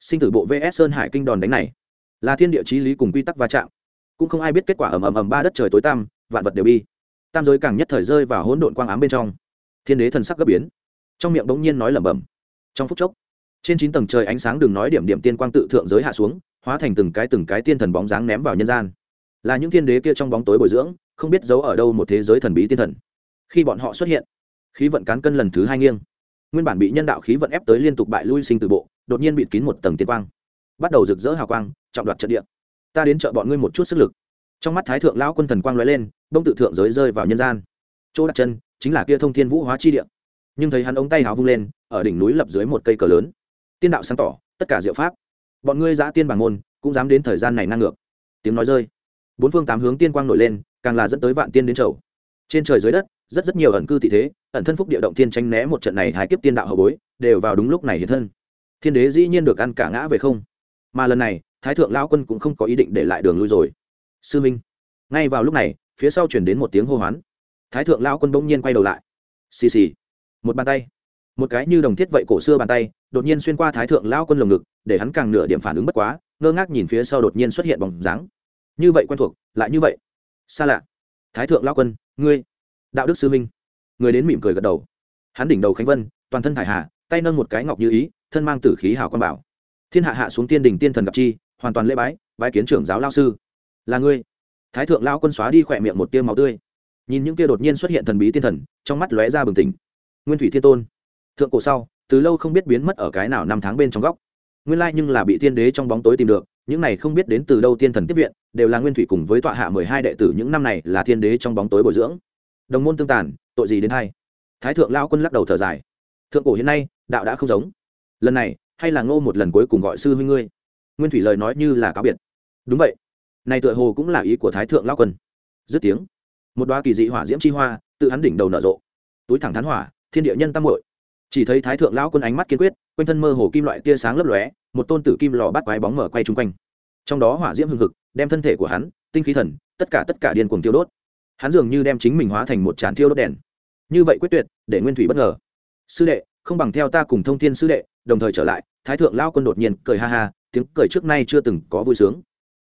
Sinh tử bộ vs sơn hải kinh đòn đánh này, là thiên địa chí lý cùng quy tắc va chạm. Cũng không ai biết kết quả ầm ầm ầm ba đất trời tối tăm, vạn vật đều bi. Tam giới càng nhất thời rơi vào hỗn độn quang ám bên trong. Thiên đế thần sắc gấp biến, trong miệng bỗng nhiên nói lẩm bẩm. Trong phút chốc trên chín tầng trời ánh sáng đừng nói điểm điểm tiên quang tự thượng giới hạ xuống, hóa thành từng cái từng cái tiên thần bóng dáng ném vào nhân gian. Là những thiên đế kia trong bóng tối bồi dưỡng, không biết giấu ở đâu một thế giới thần bí tiên thần. Khi bọn họ xuất hiện, khí vận cán cân lần thứ hai nghiêng. Nguyên bản bị nhân đạo khí vận ép tới liên tục bại lui sinh từ bộ, đột nhiên bị kín một tầng tiên quang. Bắt đầu rực rỡ hào quang, trọng đoạt trận địa. Ta đến chợ bọn ngươi một chút sức lực. Trong mắt thái thượng lão quân thần quang lóe lên bông tự thượng giới rơi vào nhân gian. Chỗ đặt chân chính là kia thông thiên vũ hóa chi địa. Nhưng thấy hắn ống tay hào vung lên, ở đỉnh núi lập dưới một cây cờ lớn tiên đạo sáng tỏ, tất cả diệu pháp. Bọn ngươi giã tiên bằng môn, cũng dám đến thời gian này năng ngược. Tiếng nói rơi. Bốn phương tám hướng tiên quang nổi lên, càng là dẫn tới vạn tiên đến chầu. Trên trời dưới đất, rất rất nhiều ẩn cư thị thế, ẩn thân phúc địa động tiên tranh né một trận này hái kiếp tiên đạo hậu bối, đều vào đúng lúc này hiện thân. Thiên đế dĩ nhiên được ăn cả ngã về không. Mà lần này, thái thượng lão quân cũng không có ý định để lại đường lui rồi. Sư minh, ngay vào lúc này, phía sau chuyển đến một tiếng hô hoán. Thái thượng lão quân bỗng nhiên quay đầu lại. Xì xì. Một bàn tay một cái như đồng thiết vậy cổ xưa bàn tay, đột nhiên xuyên qua thái thượng lão quân lồng ngực, để hắn càng nửa điểm phản ứng bất quá, ngơ ngác nhìn phía sau đột nhiên xuất hiện bóng dáng. Như vậy quen thuộc, lại như vậy. Xa lạ. Thái thượng lão quân, ngươi. Đạo đức sư minh người đến mỉm cười gật đầu. Hắn đỉnh đầu khánh vân, toàn thân thải hà, tay nâng một cái ngọc như ý, thân mang tử khí hào quan bảo. Thiên hạ hạ xuống tiên đình tiên thần gặp chi, hoàn toàn lễ bái bái kiến trưởng giáo lao sư. Là ngươi. Thái thượng lao quân xóa đi khỏe miệng một tiêu máu tươi. Nhìn những kia đột nhiên xuất hiện thần bí tiên thần, trong mắt lóe ra bừng tỉnh. Nguyên thủy thiên tôn thượng cổ sau, từ lâu không biết biến mất ở cái nào năm tháng bên trong góc. Nguyên lai nhưng là bị tiên đế trong bóng tối tìm được, những này không biết đến từ đâu tiên thần tiếp viện, đều là nguyên thủy cùng với tọa hạ mười hai đệ tử những năm này là thiên đế trong bóng tối bồi dưỡng. Đồng môn tương tàn, tội gì đến hay? Thái thượng lao quân lắc đầu thở dài. Thượng cổ hiện nay, đạo đã không giống. Lần này, hay là ngô một lần cuối cùng gọi sư huynh ngươi? Nguyên thủy lời nói như là cáo biệt. Đúng vậy. Này tựa hồ cũng là ý của thái thượng lao quân. Dứt tiếng, một đoá kỳ dị hỏa diễm chi hoa, tự hắn đỉnh đầu nở rộ. Túi thẳng thắn hỏa, thiên địa nhân tam hội chỉ thấy thái thượng lão quân ánh mắt kiên quyết, quanh thân mơ hồ kim loại tia sáng lấp lóe, một tôn tử kim lò bắt quái bóng mở quay chung quanh. Trong đó hỏa diễm hưng hực, đem thân thể của hắn, tinh khí thần, tất cả tất cả điên cuồng tiêu đốt. Hắn dường như đem chính mình hóa thành một tràn thiêu đốt đèn. Như vậy quyết tuyệt, để nguyên thủy bất ngờ. Sư đệ, không bằng theo ta cùng thông thiên sư đệ. Đồng thời trở lại, thái thượng lao quân đột nhiên cười ha ha, tiếng cười trước nay chưa từng có vui sướng.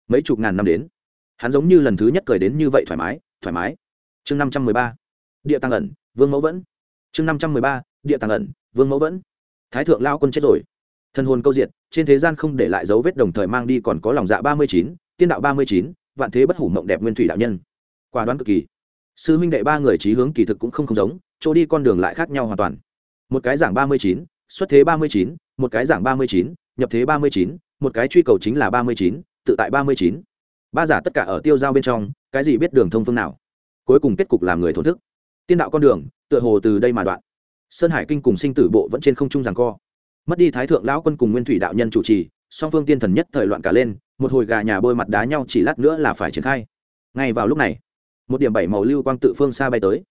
Mấy chục ngàn năm đến, hắn giống như lần thứ nhất cười đến như vậy thoải mái thoải mái. Chương năm trăm mười ba. Địa tăng ẩn, vương mẫu vẫn chương năm trăm mười ba, địa tàng ẩn, vương mẫu vẫn. Thái thượng lao quân chết rồi. Thân hồn câu diệt, trên thế gian không để lại dấu vết đồng thời mang đi còn có lòng dạ ba mươi chín, tiên đạo ba mươi chín, vạn thế bất hủ mộng đẹp nguyên thủy đạo nhân. Quả đoán cực kỳ. Sư huynh đệ ba người trí hướng kỳ thực cũng không không giống, chỗ đi con đường lại khác nhau hoàn toàn. Một cái giảng ba mươi chín, xuất thế ba mươi chín, một cái giảng ba mươi chín, nhập thế ba mươi chín, một cái truy cầu chính là ba mươi chín, tự tại ba mươi chín. Ba giả tất cả ở tiêu giao bên trong, cái gì biết đường thông phương nào? Cuối cùng kết cục làm người thổn thức. Tiên đạo con đường tựa hồ từ đây mà đoạn. Sơn hải kinh cùng sinh tử bộ vẫn trên không trung rằng co. Mất đi thái thượng lão quân cùng nguyên thủy đạo nhân chủ trì, song phương tiên thần nhất thời loạn cả lên, một hồi gà nhà bôi mặt đá nhau chỉ lát nữa là phải triển khai. Ngay vào lúc này, một điểm bảy màu lưu quang tự phương xa bay tới.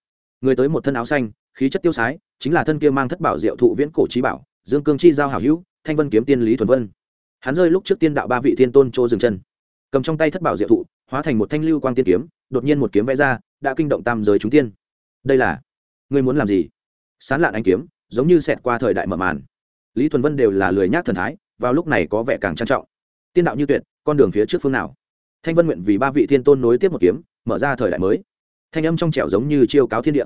Người tới một thân áo xanh, khí chất tiêu sái, chính là thân kia mang thất bảo diệu thụ viễn cổ trí bảo, dương cương chi giao hảo hữu, thanh vân kiếm tiên lý thuần vân. Hắn rơi lúc trước tiên đạo ba vị thiên tôn chỗ dừng chân. Cầm trong tay thất bảo diệu thụ, hóa thành một thanh lưu quang tiên kiếm, đột nhiên một kiếm vẽ ra, đã kinh động tam giới chúng tiên. Đây là ngươi muốn làm gì? Sán lạn anh kiếm, giống như xẹt qua thời đại mở màn. Lý thuần vân đều là lười nhác thần thái, vào lúc này có vẻ càng trang trọng. Tiên đạo như tuyệt, con đường phía trước phương nào? Thanh vân nguyện vì ba vị thiên tôn nối tiếp một kiếm, mở ra thời đại mới. Thanh âm trong trẻo giống như chiêu cáo thiên địa.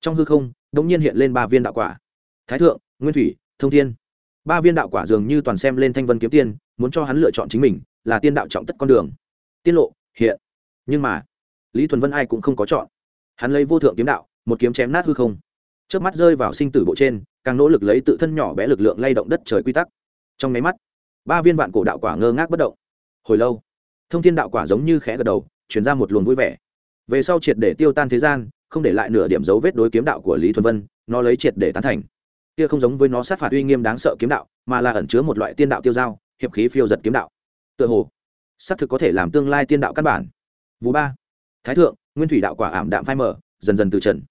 Trong hư không đ ỗ n g nhiên hiện lên ba viên đạo quả. Thái thượng, nguyên thủy, thông thiên. Ba viên đạo quả dường như toàn xem lên thanh vân kiếm tiên, muốn cho hắn lựa chọn chính mình, là tiên đạo trọng tất con đường. Tiên lộ, hiện. Nhưng mà, lý thuần vân ai cũng không có chọn. Hắn lấy vô thượng kiếm đạo một kiếm chém nát hư không. Trước mắt rơi vào sinh tử bộ trên, càng nỗ lực lấy tự thân nhỏ bé lực lượng lay động đất trời quy tắc. Trong nháy mắt, ba viên vạn cổ đạo quả ngơ ngác bất động. Hồi lâu, thông thiên đạo quả giống như khẽ gật đầu chuyển ra một luồng vui vẻ. Về sau triệt để tiêu tan thế gian, không để lại nửa điểm dấu vết đối kiếm đạo của lý thuần vân, nó lấy triệt để tán thành. Kia không giống với nó sát phạt uy nghiêm đáng sợ kiếm đạo, mà là ẩn chứa một loại tiên đạo tiêu dao, hiệp khí phiêu giật kiếm đạo. Tựa hồ, xác thực có thể làm tương lai tiên đạo căn bản. Vũ ba, thái thượng, nguyên thủy đạo quả ảm đạm phai mở dần dần từ trần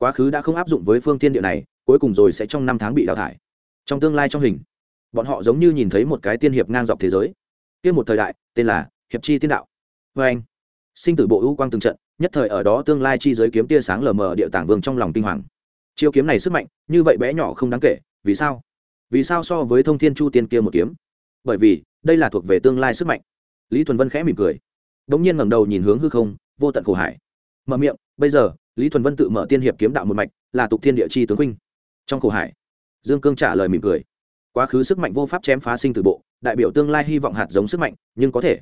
quá khứ đã không áp dụng với phương tiên địa này, cuối cùng rồi sẽ trong năm tháng bị đào thải. Trong tương lai trong hình, bọn họ giống như nhìn thấy một cái tiên hiệp ngang dọc thế giới. Kia một thời đại, tên là hiệp chi tiên đạo. Vê anh, sinh tử bộ ưu quang từng trận, nhất thời ở đó tương lai chi giới kiếm tia sáng lờ mờ địa tảng vương trong lòng kinh hoàng. Chiêu kiếm này sức mạnh, như vậy bé nhỏ không đáng kể, vì sao? Vì sao so với thông thiên chu tiên kia một kiếm? Bởi vì, đây là thuộc về tương lai sức mạnh. Lý thuần vân khẽ mỉm cười đ ỗ n g nhiên ngẩng đầu nhìn hướng hư không, vô tận khổ hải. Mở miệng, bây giờ lý thuần vân tự mở tiên hiệp kiếm đạo một mạch, là tục thiên địa chi tướng huynh. Trong khổ hải, dương cương trả lời mỉm cười. Quá khứ sức mạnh vô pháp chém phá sinh từ bộ, đại biểu tương lai hy vọng hạt giống sức mạnh, nhưng có thể.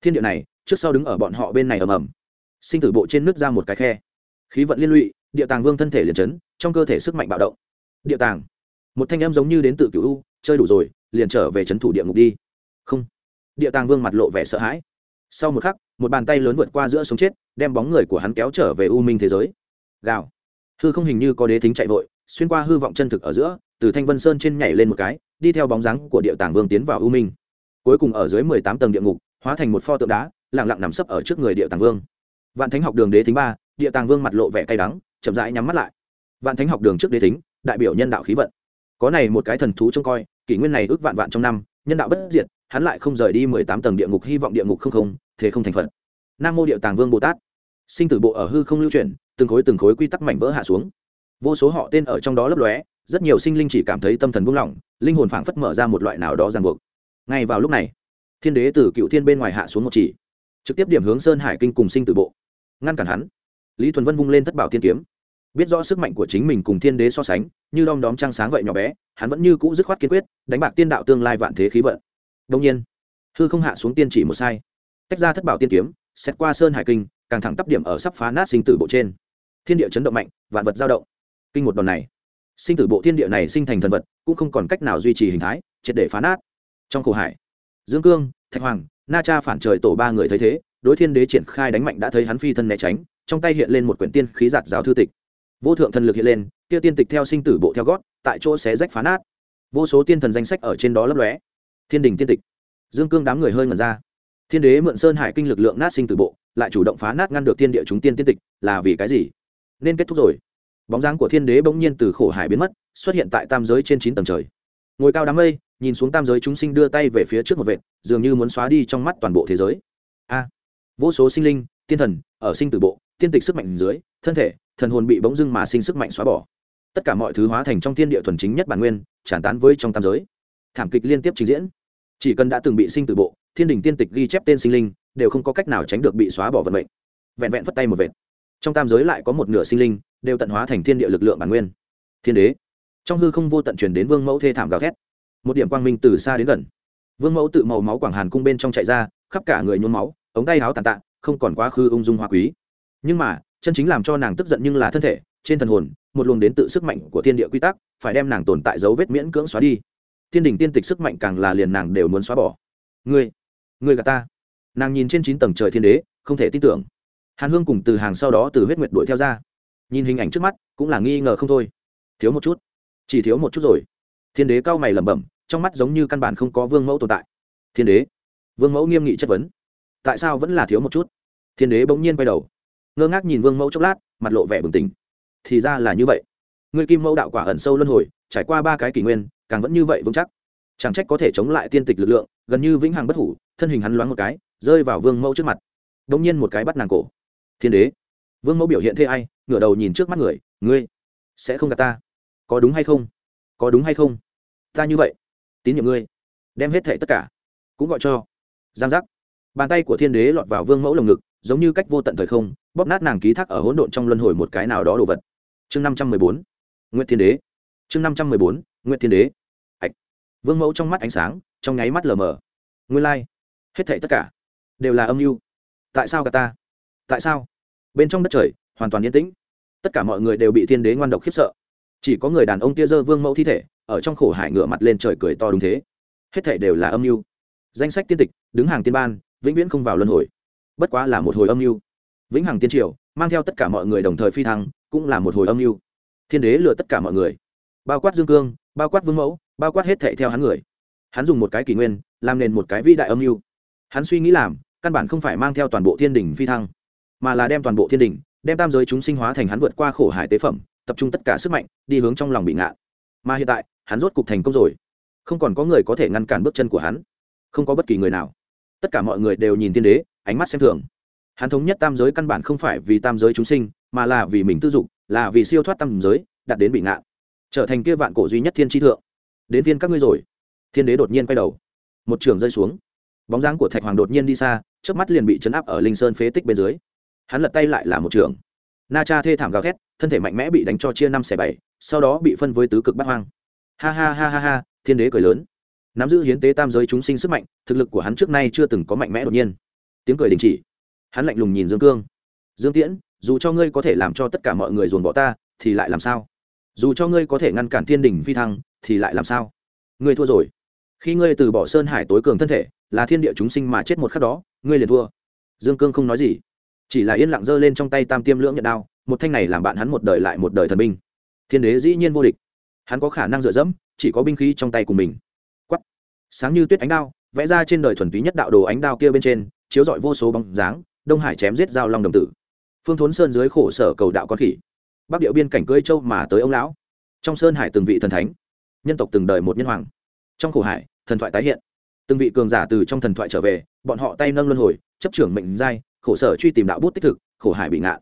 Thiên địa này, trước sau đứng ở bọn họ bên này ầm ầm. Sinh tử bộ trên nước ra một cái khe. Khí vận liên lụy, địa tàng vương thân thể liền chấn, trong cơ thể sức mạnh bạo động. Địa tàng. Một thanh em giống như đến từ cựu u, chơi đủ rồi, liền trở về c h ấ n thủ địa ngục đi. Không. Địa tàng vương mặt lộ vẻ sợ hãi. Sau một khắc, một bàn tay lớn vượt qua giữa sống chết, đem bóng người của hắn kéo trở về u minh thế giới gào. Hư không hình như có đế thính chạy vội, xuyên qua hư vọng chân thực ở giữa, từ thanh vân sơn trên nhảy lên một cái, đi theo bóng dáng của địa tàng vương tiến vào u minh. Cuối cùng ở dưới mười tám tầng địa ngục, hóa thành một pho tượng đá lẳng lặng nằm sấp ở trước người địa tàng vương. Vạn thánh học đường đế thính ba, địa tàng vương mặt lộ vẻ cay đắng, chậm rãi nhắm mắt lại. Vạn thánh học đường trước đế thính, đại biểu nhân đạo khí vận. Có này một cái thần thú trông coi, kỷ nguyên này ước vạn vạn trong năm, nhân đạo bất diệt, hắn lại không rời đi mười tám tầng địa ngục, hy vọng địa ngục không không, thế không thành phật. Nam mô địa tàng vương bồ tát sinh tử bộ ở hư không lưu chuyển, từng khối từng khối quy tắc mảnh vỡ hạ xuống. Vô số họ tên ở trong đó lấp lóe, rất nhiều sinh linh chỉ cảm thấy tâm thần buông lỏng, linh hồn phảng phất mở ra một loại nào đó ràng buộc. Ngay vào lúc này, thiên đế từ cựu thiên bên ngoài hạ xuống một chỉ, trực tiếp điểm hướng sơn hải kinh cùng sinh tử bộ. Ngăn cản hắn, lý thuần vân vung lên thất bảo thiên kiếm. Biết rõ sức mạnh của chính mình cùng thiên đế so sánh, như đom đóm trăng sáng vậy nhỏ bé, hắn vẫn như cũ dứt khoát kiên quyết, đánh bạc tiên đạo tương lai vạn thế khí vận. Đông nhiên, hư không hạ xuống tiên chỉ một sai, tách ra thất bảo tiên kiếm xét qua sơn hải kinh càng thẳng tắp điểm ở sắp phá nát sinh tử bộ trên. Thiên địa chấn động mạnh, vạn vật giao động. Kinh một đòn này, sinh tử bộ thiên địa này sinh thành thần vật, cũng không còn cách nào duy trì hình thái, triệt để phá nát. Trong khổ hải, dương cương, thạch hoàng, na cha phản trời tổ ba người thấy thế, đối thiên đế triển khai đánh mạnh đã thấy hắn phi thân né tránh, trong tay hiện lên một quyển tiên khí giạt giáo thư tịch. Vô thượng thần lực hiện lên, kia tiên tịch theo sinh tử bộ theo gót, tại chỗ xé rách phá nát. Vô số tiên thần danh sách ở trên đó lấp lóe. Thiên đình tiên tịch. Dương cương đám người hơi ngẩn ra. Thiên đế mượn sơn hải kinh lực lượng nát sinh tử bộ lại chủ động phá nát ngăn được thiên địa chúng tiên tiên tịch, là vì cái gì? Nên kết thúc rồi. Bóng dáng của thiên đế bỗng nhiên từ khổ hải biến mất, xuất hiện tại tam giới trên chín tầng trời. Ngồi cao đám mây, nhìn xuống tam giới chúng sinh đưa tay về phía trước một vệt, dường như muốn xóa đi trong mắt toàn bộ thế giới. A! Vô số sinh linh, tiên thần, ở sinh tử bộ, tiên tịch sức mạnh dưới, thân thể, thần hồn bị bỗng dưng mà sinh sức mạnh xóa bỏ. Tất cả mọi thứ hóa thành trong thiên địa thuần chính nhất bản nguyên, tràn tán với trong tam giới. Thảm kịch liên tiếp trình diễn. Chỉ cần đã từng bị sinh tử bộ, thiên đình tiên tịch ghi chép tên sinh linh đều không có cách nào tránh được bị xóa bỏ vận mệnh. Vẹn vẹn phất tay một vệt. Trong tam giới lại có một nửa sinh linh đều tận hóa thành thiên địa lực lượng bản nguyên. Thiên đế. Trong hư không vô tận truyền đến vương mẫu thê thảm gào thét. Một điểm quang minh từ xa đến gần. Vương mẫu tự màu máu quảng hàn cung bên trong chạy ra, khắp cả người nhuốm máu, ống tay áo tàn tạ, không còn quá khứ ung dung hoa quý. Nhưng mà, chân chính làm cho nàng tức giận nhưng là thân thể, trên thần hồn, một luồng đến tự sức mạnh của thiên địa quy tắc, phải đem nàng tồn tại dấu vết miễn cưỡng xóa đi. Thiên đình tiên tịch sức mạnh càng là liền nàng đều muốn xóa bỏ. Ngươi ngươi gà ta nàng nhìn trên chín tầng trời thiên đế, không thể tin tưởng. Hàn hương cùng từ hàng sau đó từ huyết nguyệt đuổi theo ra. Nhìn hình ảnh trước mắt, cũng là nghi ngờ không thôi. Thiếu một chút. Chỉ thiếu một chút rồi. Thiên đế cao mày lẩm bẩm, trong mắt giống như căn bản không có vương mẫu tồn tại. Thiên đế. Vương mẫu nghiêm nghị chất vấn. Tại sao vẫn là thiếu một chút? Thiên đế bỗng nhiên quay đầu. Ngơ ngác nhìn vương mẫu chốc lát, mặt lộ vẻ bừng tỉnh. Thì ra là như vậy. Người kim mẫu đạo quả ẩn sâu luân hồi, trải qua ba cái kỷ nguyên, càng vẫn như vậy vững chắc. Chẳng trách có thể chống lại tiên tịch lực lượng, gần như vĩnh hằng bất hủ, thân hình hắn loáng một cái rơi vào vương mẫu trước mặt. Đ ỗ n g nhiên một cái bắt nàng cổ. Thiên đế, vương mẫu biểu hiện thế ai? Ngửa đầu nhìn trước mắt người, ngươi sẽ không gặp ta. Có đúng hay không? Có đúng hay không? Ta như vậy, tín nhiệm ngươi, đem hết thệ tất cả, cũng gọi cho giang giác. Bàn tay của thiên đế lọt vào vương mẫu lồng ngực, giống như cách vô tận thời không, bóp nát nàng ký thác ở hỗn độn trong luân hồi một cái nào đó đồ vật. Chương năm trăm mười bốn nguyễn thiên đế. Chương năm trăm mười bốn nguyễn thiên đế. Ạch vương mẫu trong mắt ánh sáng, trong nháy mắt lờ mờ. Nguyên lai、like. hết thảy tất cả đều là âm mưu. Tại sao cả ta? Tại sao? Bên trong đất trời, hoàn toàn yên tĩnh. Tất cả mọi người đều bị thiên đế ngoan độc khiếp sợ. Chỉ có người đàn ông kia dơ vương mẫu thi thể, ở trong khổ hải ngựa mặt lên trời cười to đúng thế. Hết thảy đều là âm mưu. Danh sách tiên tịch, đứng hàng tiên ban, vĩnh viễn không vào luân hồi. Bất quá là một hồi âm mưu. Vĩnh hằng tiên triều, mang theo tất cả mọi người đồng thời phi thăng, cũng là một hồi âm mưu. Thiên đế lừa tất cả mọi người. Bao quát dương cương, bao quát vương mẫu, bao quát hết thệ theo hắn người. Hắn dùng một cái kỷ nguyên, làm nền một cái vĩ đại âm mưu. Hắn suy nghĩ làm căn bản không phải mang theo toàn bộ thiên đình phi thăng, mà là đem toàn bộ thiên đình, đem tam giới chúng sinh hóa thành hắn vượt qua khổ hải tế phẩm, tập trung tất cả sức mạnh, đi hướng trong lòng bị ngạn mà hiện tại, hắn rốt cục thành công rồi. Không còn có người có thể ngăn cản bước chân của hắn. Không có bất kỳ người nào. Tất cả mọi người đều nhìn thiên đế, ánh mắt xem thường. Hắn thống nhất tam giới căn bản không phải vì tam giới chúng sinh, mà là vì mình tư dục, là vì siêu thoát tam giới, đạt đến bị ngạn trở thành kia vạn cổ duy nhất thiên tri thượng. Đến viên các ngươi rồi. Thiên đế đột nhiên quay đầu. Một trường rơi xuống bóng dáng của thạch hoàng đột nhiên đi xa trước mắt liền bị chấn áp ở linh sơn phế tích bên dưới. Hắn lật tay lại là một trường. Na cha thê thảm gào thét, thân thể mạnh mẽ bị đánh cho chia năm xẻ bảy, sau đó bị phân với tứ cực bắt hoang. Ha ha ha ha ha, thiên đế cười lớn. Nắm giữ hiến tế tam giới chúng sinh sức mạnh, thực lực của hắn trước nay chưa từng có mạnh mẽ đột nhiên. Tiếng cười đình chỉ. Hắn lạnh lùng nhìn dương cương. Dương tiễn, dù cho ngươi có thể làm cho tất cả mọi người dồn bỏ ta, thì lại làm sao? Dù cho ngươi có thể ngăn cản thiên đình phi thăng, thì lại làm sao? Ngươi thua rồi. Khi ngươi từ bỏ sơn hải tối cường thân thể là thiên địa chúng sinh mà chết một khắc đó, ngươi liền thua. Dương cương không nói gì, chỉ là yên lặng giơ lên trong tay tam tiêm lưỡng nhận đao, một thanh này làm bạn hắn một đời lại một đời thần binh. Thiên đế dĩ nhiên vô địch. Hắn có khả năng dựa dẫm, chỉ có binh khí trong tay của mình. Quắt sáng như tuyết ánh đao, vẽ ra trên đời thuần túy nhất đạo đồ ánh đao kia bên trên, chiếu rọi vô số bóng dáng, đông hải chém giết giao long đồng tử. Phương thốn sơn dưới khổ sở cầu đạo con khỉ. Bắc điệu biên cảnh cưỡi châu mà tới ông lão. Trong sơn hải từng vị thần thánh, nhân tộc từng đời một nhân hoàng. Trong khổ hải, thần thoại tái hiện từng vị cường giả từ trong thần thoại trở về, bọn họ tay nâng luân hồi, chấp trưởng mệnh giai, khổ sở truy tìm đạo bút tích thực, khổ hải bị ngạn.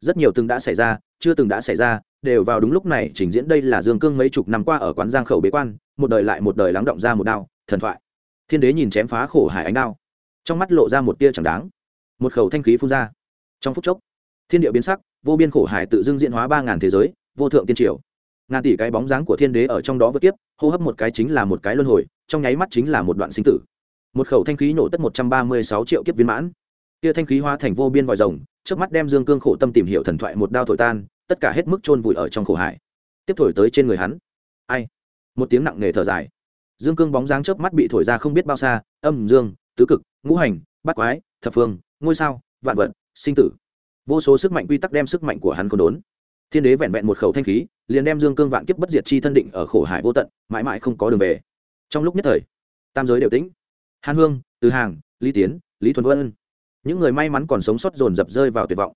Rất nhiều từng đã xảy ra, chưa từng đã xảy ra, đều vào đúng lúc này trình diễn đây là dương cương mấy chục năm qua ở quán giang khẩu bế quan, một đời lại một đời lắng động ra một đao, thần thoại. Thiên đế nhìn chém phá khổ hải ánh đao, trong mắt lộ ra một tia chẳng đáng. Một khẩu thanh khí phun ra. Trong phút chốc, thiên địa biến sắc, vô biên khổ hải tự dưng diễn hóa ba ngàn thế giới, vô thượng tiên triều ngàn tỷ cái bóng dáng của thiên đế ở trong đó vượt tiếp hô hấp một cái chính là một cái luân hồi, trong nháy mắt chính là một đoạn sinh tử. Một khẩu thanh khí nổ tất một trăm ba mươi sáu triệu kiếp viên mãn. Kia thanh khí hóa thành vô biên vòi rồng trước mắt đem dương cương khổ tâm tìm hiểu thần thoại một đao thổi tan, tất cả hết mức chôn vùi ở trong khổ hải. Tiếp thổi tới trên người hắn. Ai? Một tiếng nặng nề thở dài. Dương cương bóng dáng trước mắt bị thổi ra không biết bao xa, âm, dương, tứ cực, ngũ hành, bát quái, thập phương, ngôi sao, vạn vật, sinh tử. Vô số sức mạnh quy tắc đem sức mạnh của hắn còn đốn thiên đế vẹn vẹn một khẩu thanh khí, liền đem dương cương vạn kiếp bất diệt chi thân định ở khổ hải vô tận, mãi mãi không có đường về. Trong lúc nhất thời, tam giới đều tĩnh. Hàn hương, từ hàng, lý tiến, lý thuần vân. Những người may mắn còn sống sót dồn dập rơi vào tuyệt vọng.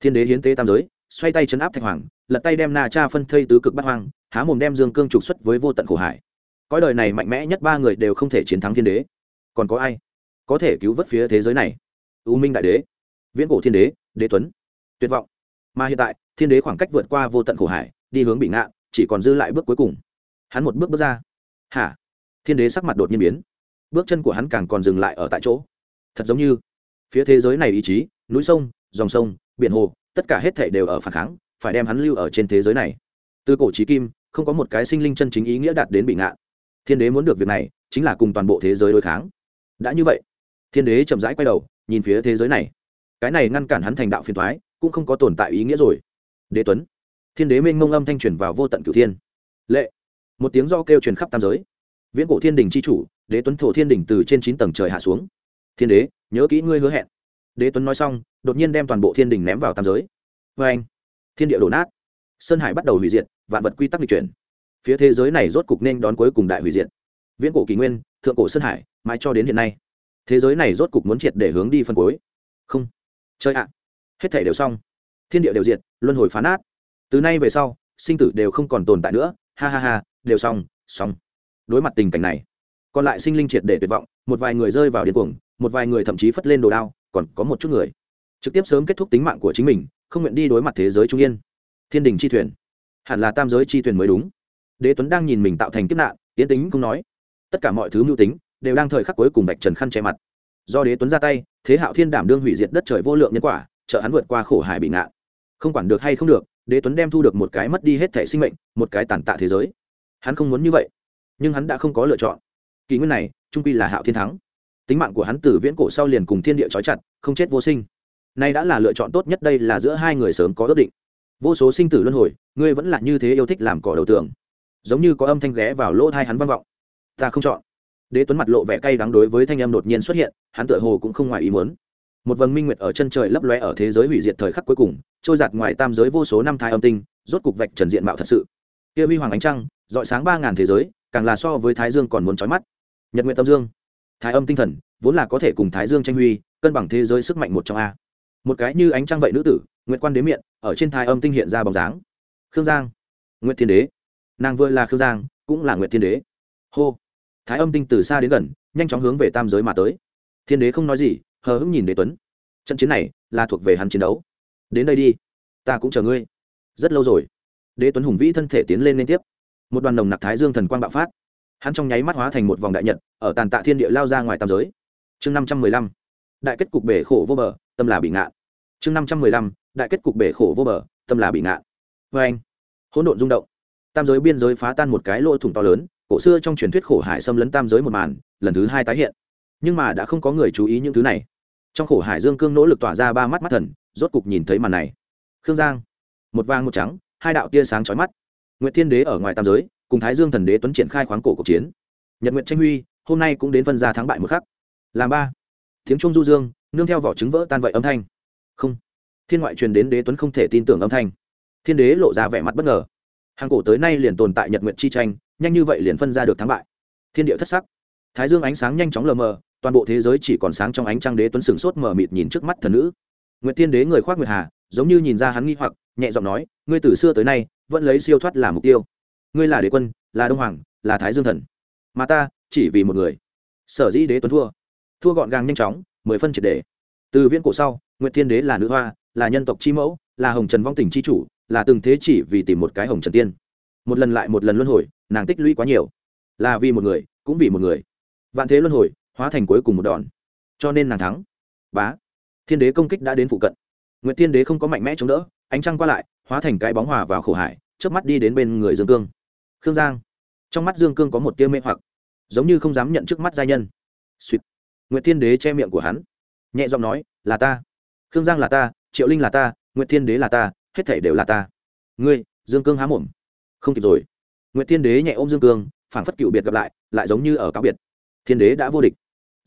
Thiên đế hiến tế tam giới, xoay tay chấn áp thạch hoàng, lật tay đem na cha phân thây tứ cực bắt hoang, há mồm đem dương cương trục xuất với vô tận khổ hải. Cõi đời này mạnh mẽ nhất ba người đều không thể chiến thắng thiên đế. Còn có ai có thể cứu vớt phía thế giới này? U minh đại đế, viễn cổ thiên đế đế tuấn. Tuyệt vọng mà hiện tại, thiên đế khoảng cách vượt qua vô tận khổ hải, đi hướng bị ngạn chỉ còn dư lại bước cuối cùng. Hắn một bước bước ra. Hả? Thiên đế sắc mặt đột nhiên biến. Bước chân của hắn càng còn dừng lại ở tại chỗ. Thật giống như, phía thế giới này ý chí, núi sông, dòng sông, biển hồ, tất cả hết thể đều ở phản kháng, phải đem hắn lưu ở trên thế giới này. Từ cổ trí kim, không có một cái sinh linh chân chính ý nghĩa đạt đến bị ngạn thiên đế muốn được việc này, chính là cùng toàn bộ thế giới đối kháng. Đã như vậy, thiên đế chậm rãi quay đầu, nhìn phía thế giới này. Cái này ngăn cản hắn thành đạo phiền thoái cũng không có tồn tại ý nghĩa rồi. Đế tuấn, thiên đế mênh mông âm thanh truyền vào vô tận cửu thiên. Lệ, một tiếng do kêu truyền khắp tam giới. Viễn cổ thiên đình c h i chủ, đế tuấn thổ thiên đình từ trên chín tầng trời hạ xuống. Thiên đế, nhớ kỹ ngươi hứa hẹn. Đế tuấn nói xong, đột nhiên đem toàn bộ thiên đình ném vào tam giới. Vê anh, thiên địa đổ nát. Sơn hải bắt đầu hủy diệt, vạn vật quy tắc lịch chuyển. Phía thế giới này rốt cục nên đón cuối cùng đại hủy diệt. Viễn cổ kỷ nguyên, thượng cổ sơn hải, mãi cho đến hiện nay. Thế giới này rốt cục muốn triệt để hướng đi phân cuối. Không. Chơi ạ hết thể đều xong. Thiên địa đều diệt, luân hồi phán át từ nay về sau, sinh tử đều không còn tồn tại nữa. Ha ha ha, đều xong xong. Đối mặt tình cảnh này, còn lại sinh linh triệt để tuyệt vọng, một vài người rơi vào điên cuồng, một vài người thậm chí phất lên đồ đao, còn có một chút người trực tiếp sớm kết thúc tính mạng của chính mình, không nguyện đi đối mặt thế giới trung yên. Thiên đình chi thuyền. Hẳn là tam giới chi thuyền mới đúng. Đế tuấn đang nhìn mình tạo thành kiếp nạn tiến tính không nói. Tất cả mọi thứ mưu tính đều đang thời khắc cuối cùng vạch trần khăn che mặt. Do đế tuấn ra tay, thế hạo thiên đảm đương hủy diệt đất trời vô lượng nhân quả trợ hắn vượt qua khổ hải bị ngạn. Không quản được hay không được, đế tuấn đem thu được một cái mất đi hết thể sinh mệnh, một cái tàn tạ thế giới. Hắn không muốn như vậy, nhưng hắn đã không có lựa chọn. Kỷ nguyên này, trung quy là hạo thiên thắng. Tính mạng của hắn từ viễn cổ sau liền cùng thiên địa trói chặt, không chết vô sinh. Nay đã là lựa chọn tốt nhất, đây là giữa hai người sớm có ước định. Vô số sinh tử luân hồi, ngươi vẫn là như thế yêu thích làm cỏ đầu tường. Giống như có âm thanh ghé vào lỗ thai hắn vang vọng. Ta không chọn. Đế tuấn mặt lộ vẻ cay đắng đối với thanh âm đột nhiên xuất hiện, hắn tựa hồ cũng không ngoài ý muốn một vầng minh nguyệt ở chân trời lấp lóe ở thế giới hủy diệt thời khắc cuối cùng, trôi giạt ngoài tam giới vô số năm thai âm tinh, rốt cục vạch trần diện mạo thật sự. Kia huy hoàng ánh trăng, dọi sáng ba ngàn thế giới, càng là so với thái dương còn muốn trói mắt. Nhật nguyện tâm dương. Thái âm tinh thần, vốn là có thể cùng thái dương tranh huy, cân bằng thế giới sức mạnh một trong a. Một cái như ánh trăng vậy nữ tử nguyện quan đế miệng ở trên thái âm tinh hiện ra bóng dáng. Khương giang. Nguyện thiên đế. Nàng vừa là khương giang, cũng là nguyện thiên đế. Hô. Thái âm tinh từ xa đến gần, nhanh chóng hướng về tam giới mà tới. Thiên đế không nói gì hờ hững nhìn đế tuấn. Trận chiến này là thuộc về hắn chiến đấu. Đến đây đi, ta cũng chờ ngươi. Rất lâu rồi, đế tuấn hùng vĩ thân thể tiến lên liên tiếp. Một đoàn nồng nặc thái dương thần quang bạo phát. Hắn trong nháy mắt hóa thành một vòng đại nhật, ở tàn tạ thiên địa lao ra ngoài tam giới. Chương năm trăm mười lăm, đại kết cục bể khổ vô bờ, tâm là bị ngạn. Chương năm trăm mười lăm, đại kết cục bể khổ vô bờ, tâm là bị ngạn. Vê anh, hỗn độn rung động. Tam giới biên giới phá tan một cái lỗ thủng to lớn, cổ xưa trong truyền thuyết khổ hải xâm lấn tam giới một màn, lần thứ hai tái hiện nhưng mà đã không có người chú ý những thứ này. Trong khổ hải dương cương nỗ lực tỏa ra ba mắt mắt thần, rốt cục nhìn thấy màn này. Khương giang, một vàng một trắng, hai đạo tia sáng chói mắt. Nguyệt thiên đế ở ngoài tam giới, cùng thái dương thần đế tuấn triển khai khoáng cổ cuộc chiến. Nhật nguyện tranh huy, hôm nay cũng đến phân ra thắng bại một khắc. Làm ba. Tiếng trung du dương, nương theo vỏ trứng vỡ tan vậy âm thanh. Không. Thiên ngoại truyền đến đế tuấn không thể tin tưởng âm thanh. Thiên đế lộ ra vẻ mặt bất ngờ. Hàng cổ tới nay liền tồn tại nhật nguyện chi tranh, nhanh như vậy liền phân ra được thắng bại. Thiên địa thất sắc. Thái dương ánh sáng nhanh chóng lờ mờ toàn bộ thế giới chỉ còn sáng trong ánh trăng đế tuấn sừng sốt mờ mịt nhìn trước mắt thần nữ. Nguyệt tiên đế người khoác nguyệt hà, giống như nhìn ra hắn nghi hoặc, nhẹ giọng nói, ngươi từ xưa tới nay, vẫn lấy siêu thoát làm mục tiêu. Ngươi là đế quân, là đông hoàng, là thái dương thần. Mà ta, chỉ vì một người. Sở dĩ đế tuấn thua. Thua gọn gàng nhanh chóng, mười phân triệt đề. Từ viễn cổ sau, nguyệt thiên đế là nữ hoa, là nhân tộc chi mẫu, là hồng trần vong tình chi chủ, là từng thế chỉ vì tìm một cái hồng trần tiên. Một lần lại một lần luân hồi, nàng tích lũy quá nhiều. Là vì một người, cũng vì một người. Vạn thế luân hồi hóa thành cuối cùng một đòn. Cho nên nàng thắng. Bá. Thiên đế công kích đã đến phụ cận. N g u y ệ t thiên đế không có mạnh mẽ chống đỡ, ánh trăng qua lại, hóa thành cái bóng hòa vào khổ hải trước mắt đi đến bên người dương cương. Khương giang. Trong mắt dương cương có một tiêu mê hoặc, giống như không dám nhận trước mắt gia nhân. Suýt n g u y ệ t thiên đế che miệng của hắn. Nhẹ giọng nói, là ta. Khương giang là ta, triệu linh là ta n g u y ệ t thiên đế là ta, hết thể đều là ta. Ngươi, dương cương há mồm. Không kịp rồi. N g u y ệ t thiên đế nhẹ ôm dương cương, phảng phất cựu biệt gặp lại lại giống như ở cáo biệt. Thiên đế đã vô địch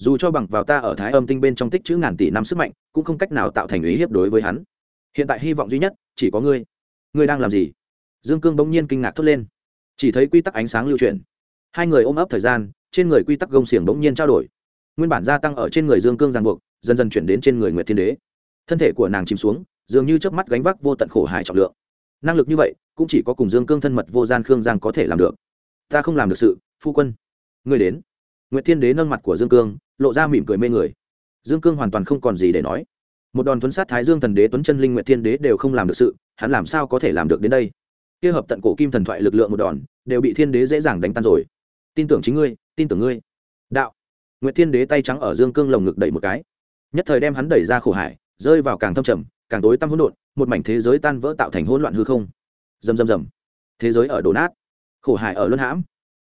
dù cho bằng vào ta ở thái âm tinh bên trong tích chữ ngàn tỷ năm sức mạnh, cũng không cách nào tạo thành ý hiếp đối với hắn. Hiện tại hy vọng duy nhất, chỉ có ngươi. Ngươi đang làm gì? Dương cương bỗng nhiên kinh ngạc thốt lên. Chỉ thấy quy tắc ánh sáng lưu chuyển. Hai người ôm ấp thời gian, trên người quy tắc gông xiềng bỗng nhiên trao đổi. Nguyên bản gia tăng ở trên người dương cương ràng buộc, dần dần chuyển đến trên người nguyệt thiên đế. Thân thể của nàng chìm xuống, dường như chớp mắt gánh vác vô tận khổ hải trọng lượng. Năng lực như vậy, cũng chỉ có cùng dương cương thân mật vô gian khương giang có thể làm được. Ta không làm được sự, phu quân. Ngươi đến. Nguyệt Thiên Đế nâng mặt của Dương Cương, lộ ra mỉm cười mê người. Dương Cương hoàn toàn không còn gì để nói. Một đòn tuấn sát Thái Dương Thần Đế Tuấn Chân Linh Nguyệt Thiên Đế đều không làm được sự, hắn làm sao có thể làm được đến đây? Kia hợp tận cổ kim thần thoại lực lượng một đòn, đều bị Thiên Đế dễ dàng đánh tan rồi. Tin tưởng chính ngươi, tin tưởng ngươi. Đạo. Nguyệt Thiên Đế tay trắng ở Dương Cương lồng ngực đẩy một cái, nhất thời đem hắn đẩy ra khổ hải, rơi vào càng thâm trầm, càng tối tăm hỗn độn, một mảnh thế giới tan vỡ tạo thành hỗn loạn hư không. Rầm rầm rầm. Thế giới ở đổ nát, khổ hải ở luân hãm.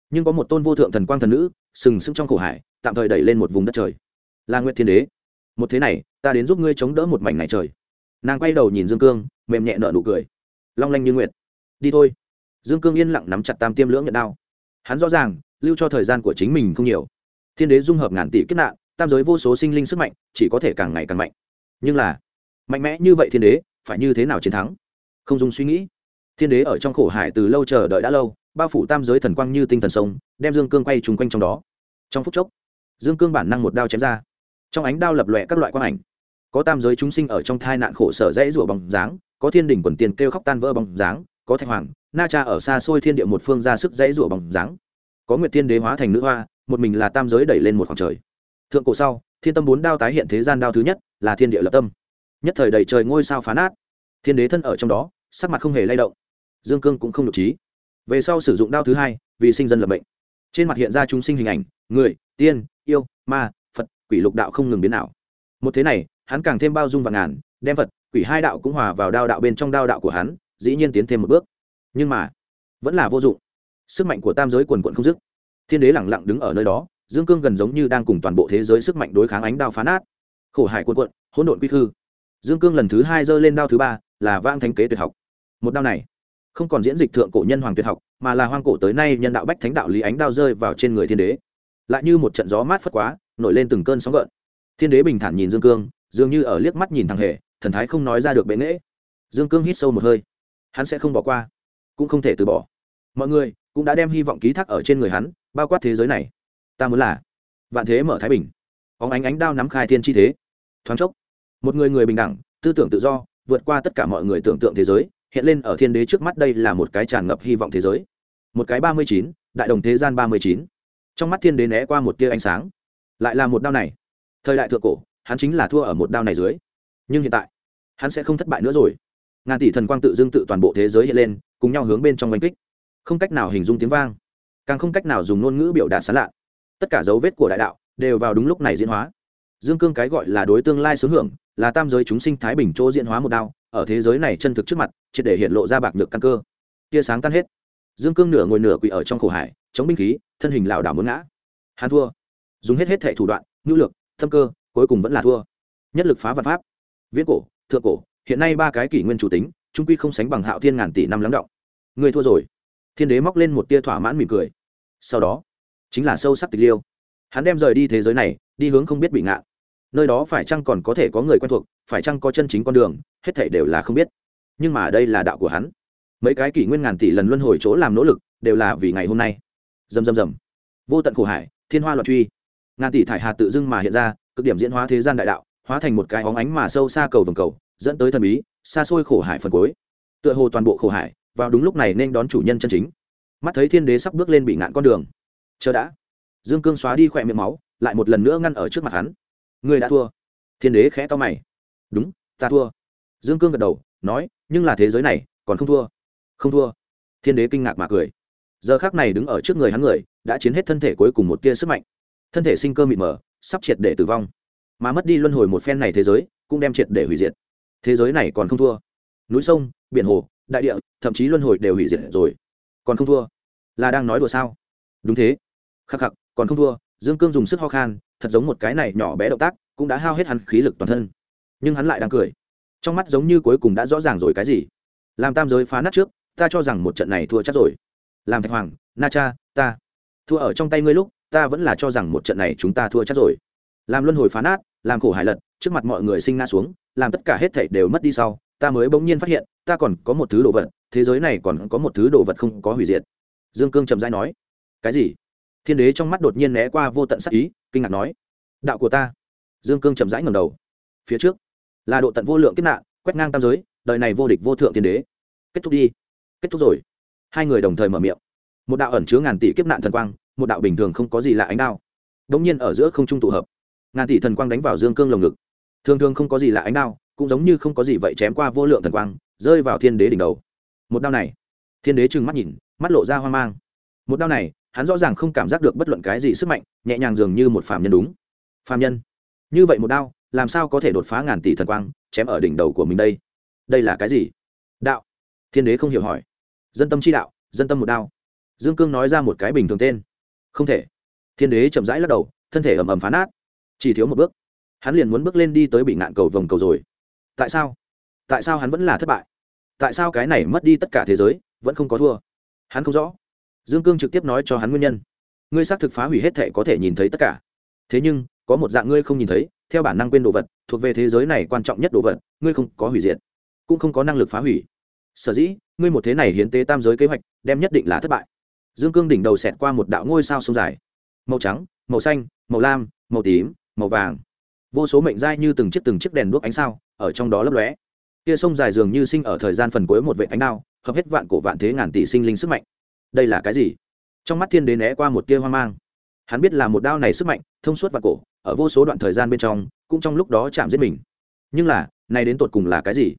Nhưng có một tôn vô thượng thần quang thần nữ, sừng sững trong khổ hải, tạm thời đẩy lên một vùng đất trời. Là nguyệt thiên đế, một thế này, ta đến giúp ngươi chống đỡ một mảnh này trời. Nàng quay đầu nhìn dương cương, mềm nhẹ nở nụ cười. Long lanh như nguyệt. Đi thôi. Dương cương yên lặng nắm chặt tam tiêm lưỡng nhận đao. Hắn rõ ràng, lưu cho thời gian của chính mình không nhiều. Thiên đế dung hợp ngàn tỷ kết nạn, tam giới vô số sinh linh sức mạnh, chỉ có thể càng ngày càng mạnh. Nhưng là, mạnh mẽ như vậy thiên đế, phải như thế nào chiến thắng? Không dùng suy nghĩ. Thiên đế ở trong khổ hải từ lâu chờ đợi đã lâu bao phủ tam giới thần quang như tinh thần sông, đem dương cương quay trúng quanh trong đó. Trong phút chốc, dương cương bản năng một đao chém ra. Trong ánh đao lập lòe các loại quang ảnh. Có tam giới chúng sinh ở trong thai nạn khổ sở dãy rủa bằng dáng, có thiên đình quần tiền kêu khóc tan vỡ bằng dáng, có thạch hoàng, na cha ở xa xôi thiên địa một phương ra sức dãy rủa bằng dáng. Có nguyệt thiên đế hóa thành nữ hoa, một mình là tam giới đẩy lên một khoảng trời. Thượng cổ sau, thiên tâm bốn đao tái hiện thế gian đao thứ nhất, là thiên địa lập tâm. Nhất thời đầy trời ngôi sao phá nát. Thiên đế thân ở trong đó, sắc mặt không hề lay động. Dương cương cũng không nhục trí về sau sử dụng đao thứ hai, vì sinh dân lập bệnh trên mặt hiện ra chúng sinh hình ảnh, người, tiên, yêu, ma, phật, quỷ lục đạo không ngừng biến nào một thế này, hắn càng thêm bao dung và ngàn, đem phật, quỷ hai đạo cũng hòa vào đao đạo bên trong đao đạo của hắn, dĩ nhiên tiến thêm một bước. Nhưng mà, vẫn là vô dụng. Sức mạnh của tam giới quần quận không dứt. Thiên đế lẳng lặng đứng ở nơi đó, dương cương gần giống như đang cùng toàn bộ thế giới sức mạnh đối kháng ánh đao phá nát. Khổ hải quần quận, hỗn độn quy khư. Dương cương lần thứ hai giơ lên đao thứ ba, là vang thanh kế tuyệt học. Một đao này không còn diễn dịch thượng cổ nhân hoàng tuyệt học, mà là hoang cổ tới nay nhân đạo bách thánh đạo lý ánh đao rơi vào trên người thiên đế. Lại như một trận gió mát phất quá, nổi lên từng cơn sóng gợn. Thiên đế bình thản nhìn dương cương, dường như ở liếc mắt nhìn thằng hề, thần thái không nói ra được bệ nghễ dương cương hít sâu một hơi. Hắn sẽ không bỏ qua, cũng không thể từ bỏ. Mọi người cũng đã đem hy vọng ký thác ở trên người hắn, bao quát thế giới này. Ta muốn là vạn thế mở thái bình. Óng ánh ánh đao nắm khai thiên chi thế. Thoáng chốc, một người người bình đẳng, tư tưởng tự do, vượt qua tất cả mọi người tưởng tượng thế giới hiện lên ở thiên đế trước mắt đây là một cái tràn ngập hy vọng thế giới. Một cái ba mươi chín, đại đồng thế gian ba mươi chín. Trong mắt thiên đế né qua một tia ánh sáng. Lại là một đao này. Thời đại thượng cổ, hắn chính là thua ở một đao này dưới. Nhưng hiện tại, hắn sẽ không thất bại nữa rồi. Ngàn tỷ thần quang tự dưng tự toàn bộ thế giới hiện lên, cùng nhau hướng bên trong oanh kích. Không cách nào hình dung tiếng vang. Càng không cách nào dùng ngôn ngữ biểu đạt sán lạ. Tất cả dấu vết của đại đạo đều vào đúng lúc này diễn hóa. Dương cương cái gọi là đối tương lai sướng hưởng là tam giới chúng sinh thái bình chỗ diễn hóa một đao, ở thế giới này chân thực trước mặt, triệt để hiện lộ ra bạc nhược căn cơ. Tia sáng tan hết. Dương cương nửa ngồi nửa quỳ ở trong khổ hải, chống binh khí, thân hình lảo đảo muốn ngã. Hắn thua. Dùng hết hết thệ thủ đoạn ngữ lược thâm cơ, cuối cùng vẫn là thua. Nhất lực phá vật pháp. Viễn cổ, thượng cổ, hiện nay ba cái kỷ nguyên chủ tính, trung quy không sánh bằng hạo thiên ngàn tỷ năm lắng động. Người thua rồi. Thiên đế móc lên một tia thỏa mãn mỉm cười. Sau đó, chính là sâu sắc tịch liêu. Hắn đem rời đi thế giới này, đi hướng không biết bị ngạn nơi đó phải chăng còn có thể có người quen thuộc, phải chăng có chân chính con đường, hết thảy đều là không biết. Nhưng mà đây là đạo của hắn. Mấy cái kỷ nguyên ngàn tỷ lần luân hồi chỗ làm nỗ lực, đều là vì ngày hôm nay. Dầm dầm dầm vô tận khổ hải, thiên hoa loạn truy. Ngàn tỷ thải hạt tự dưng mà hiện ra, cực điểm diễn hóa thế gian đại đạo, hóa thành một cái óng ánh mà sâu xa cầu vồng cầu, dẫn tới thần bí, xa xôi khổ hải phần cuối. Tựa hồ toàn bộ khổ hải, vào đúng lúc này nên đón chủ nhân chân chính. Mắt thấy thiên đế sắp bước lên bị ngạn con đường. Chờ đã. Dương cương xóa đi khỏe miệng máu, lại một lần nữa ngăn ở trước mặt hắn ngươi đã thua. Thiên đế khẽ to mày. Đúng, ta thua. Dương cương gật đầu, nói, nhưng là thế giới này, còn không thua. Không thua. Thiên đế kinh ngạc mà cười. Giờ khác này đứng ở trước người hắn người, đã chiến hết thân thể cuối cùng một tia sức mạnh. Thân thể sinh cơ mịt mờ, sắp triệt để tử vong. Mà mất đi luân hồi một phen này thế giới, cũng đem triệt để hủy diệt. Thế giới này còn không thua. Núi sông, biển hồ, đại địa, thậm chí luân hồi đều hủy diệt rồi. Còn không thua. Là đang nói đùa sao? Đúng thế. Khắc khắc, còn không thua dương cương dùng sức ho khan, thật giống một cái này nhỏ bé động tác, cũng đã hao hết hắn khí lực toàn thân. Nhưng hắn lại đang cười. Trong mắt giống như cuối cùng đã rõ ràng rồi cái gì. Làm tam giới phá nát trước, ta cho rằng một trận này thua chắc rồi. Làm thạch hoàng, na cha, ta. Thua ở trong tay ngươi lúc, ta vẫn là cho rằng một trận này chúng ta thua chắc rồi. Làm luân hồi phá nát, làm khổ hải lật, trước mặt mọi người sinh ngã xuống, làm tất cả hết thảy đều mất đi sau, ta mới bỗng nhiên phát hiện, ta còn có một thứ đồ vật, thế giới này còn có một thứ đồ vật không có hủy diệt. Dương cương trầm dai nói. Cái gì? Thiên đế trong mắt đột nhiên né qua vô tận sắc ý, kinh ngạc nói, đạo của ta. Dương cương chậm rãi ngầm đầu. Phía trước là độ tận vô lượng kiếp nạn, quét ngang tam giới, đời này vô địch vô thượng thiên đế. Kết thúc đi. Kết thúc rồi. Hai người đồng thời mở miệng. Một đạo ẩn chứa ngàn tỷ kiếp nạn thần quang, một đạo bình thường không có gì lạ ánh đao. Đ ỗ n g nhiên ở giữa không trung tụ hợp. Ngàn tỷ thần quang đánh vào dương cương lồng ngực. Thường thường không có gì lạ ánh đao, cũng giống như không có gì vậy chém qua vô lượng thần quang, rơi vào thiên đế đỉnh đầu. Một đao này, thiên đế trừng mắt nhìn, mắt lộ ra hoang mang. Một đao này hắn rõ ràng không cảm giác được bất luận cái gì sức mạnh, nhẹ nhàng dường như một phạm nhân đúng. Phạm nhân? Như vậy một đao, làm sao có thể đột phá ngàn tỷ thần quang, chém ở đỉnh đầu của mình đây? Đây là cái gì? Đạo. Thiên đế không hiểu hỏi. Dân tâm chi đạo, dân tâm một đao. Dương cương nói ra một cái bình thường tên. Không thể. Thiên đế chậm rãi lắc đầu, thân thể ầm ầm phá nát. Chỉ thiếu một bước. Hắn liền muốn bước lên đi tới bị ngạn cầu vòng cầu rồi. Tại sao? Tại sao hắn vẫn là thất bại? Tại sao cái này mất đi tất cả thế giới, vẫn không có thua? Hắn không rõ dương cương trực tiếp nói cho hắn nguyên nhân. Ngươi xác thực phá hủy hết thể có thể nhìn thấy tất cả. Thế nhưng, có một dạng ngươi không nhìn thấy, theo bản năng quên đồ vật, thuộc về thế giới này quan trọng nhất đồ vật, ngươi không có hủy diệt, cũng không có năng lực phá hủy. Sở dĩ, ngươi một thế này hiến tế tam giới kế hoạch, đem nhất định là thất bại. Dương cương đỉnh đầu xẹt qua một đạo ngôi sao sông dài. Màu trắng, màu xanh, màu lam, màu tím, màu vàng. Vô số mệnh giai như từng chiếc từng chiếc đèn đuốc ánh sao, ở trong đó lấp lóe. Kia sông dài dường như sinh ở thời gian phần cuối một vệ ánh đao, hợp hết vạn cổ vạn thế ngàn tỷ sinh linh sức mạnh đây là cái gì? Trong mắt thiên đế né qua một tia hoang mang. Hắn biết là một đao này sức mạnh, thông suốt và cổ, ở vô số đoạn thời gian bên trong, cũng trong lúc đó chạm giết mình. Nhưng là, này đến tột cùng là cái gì?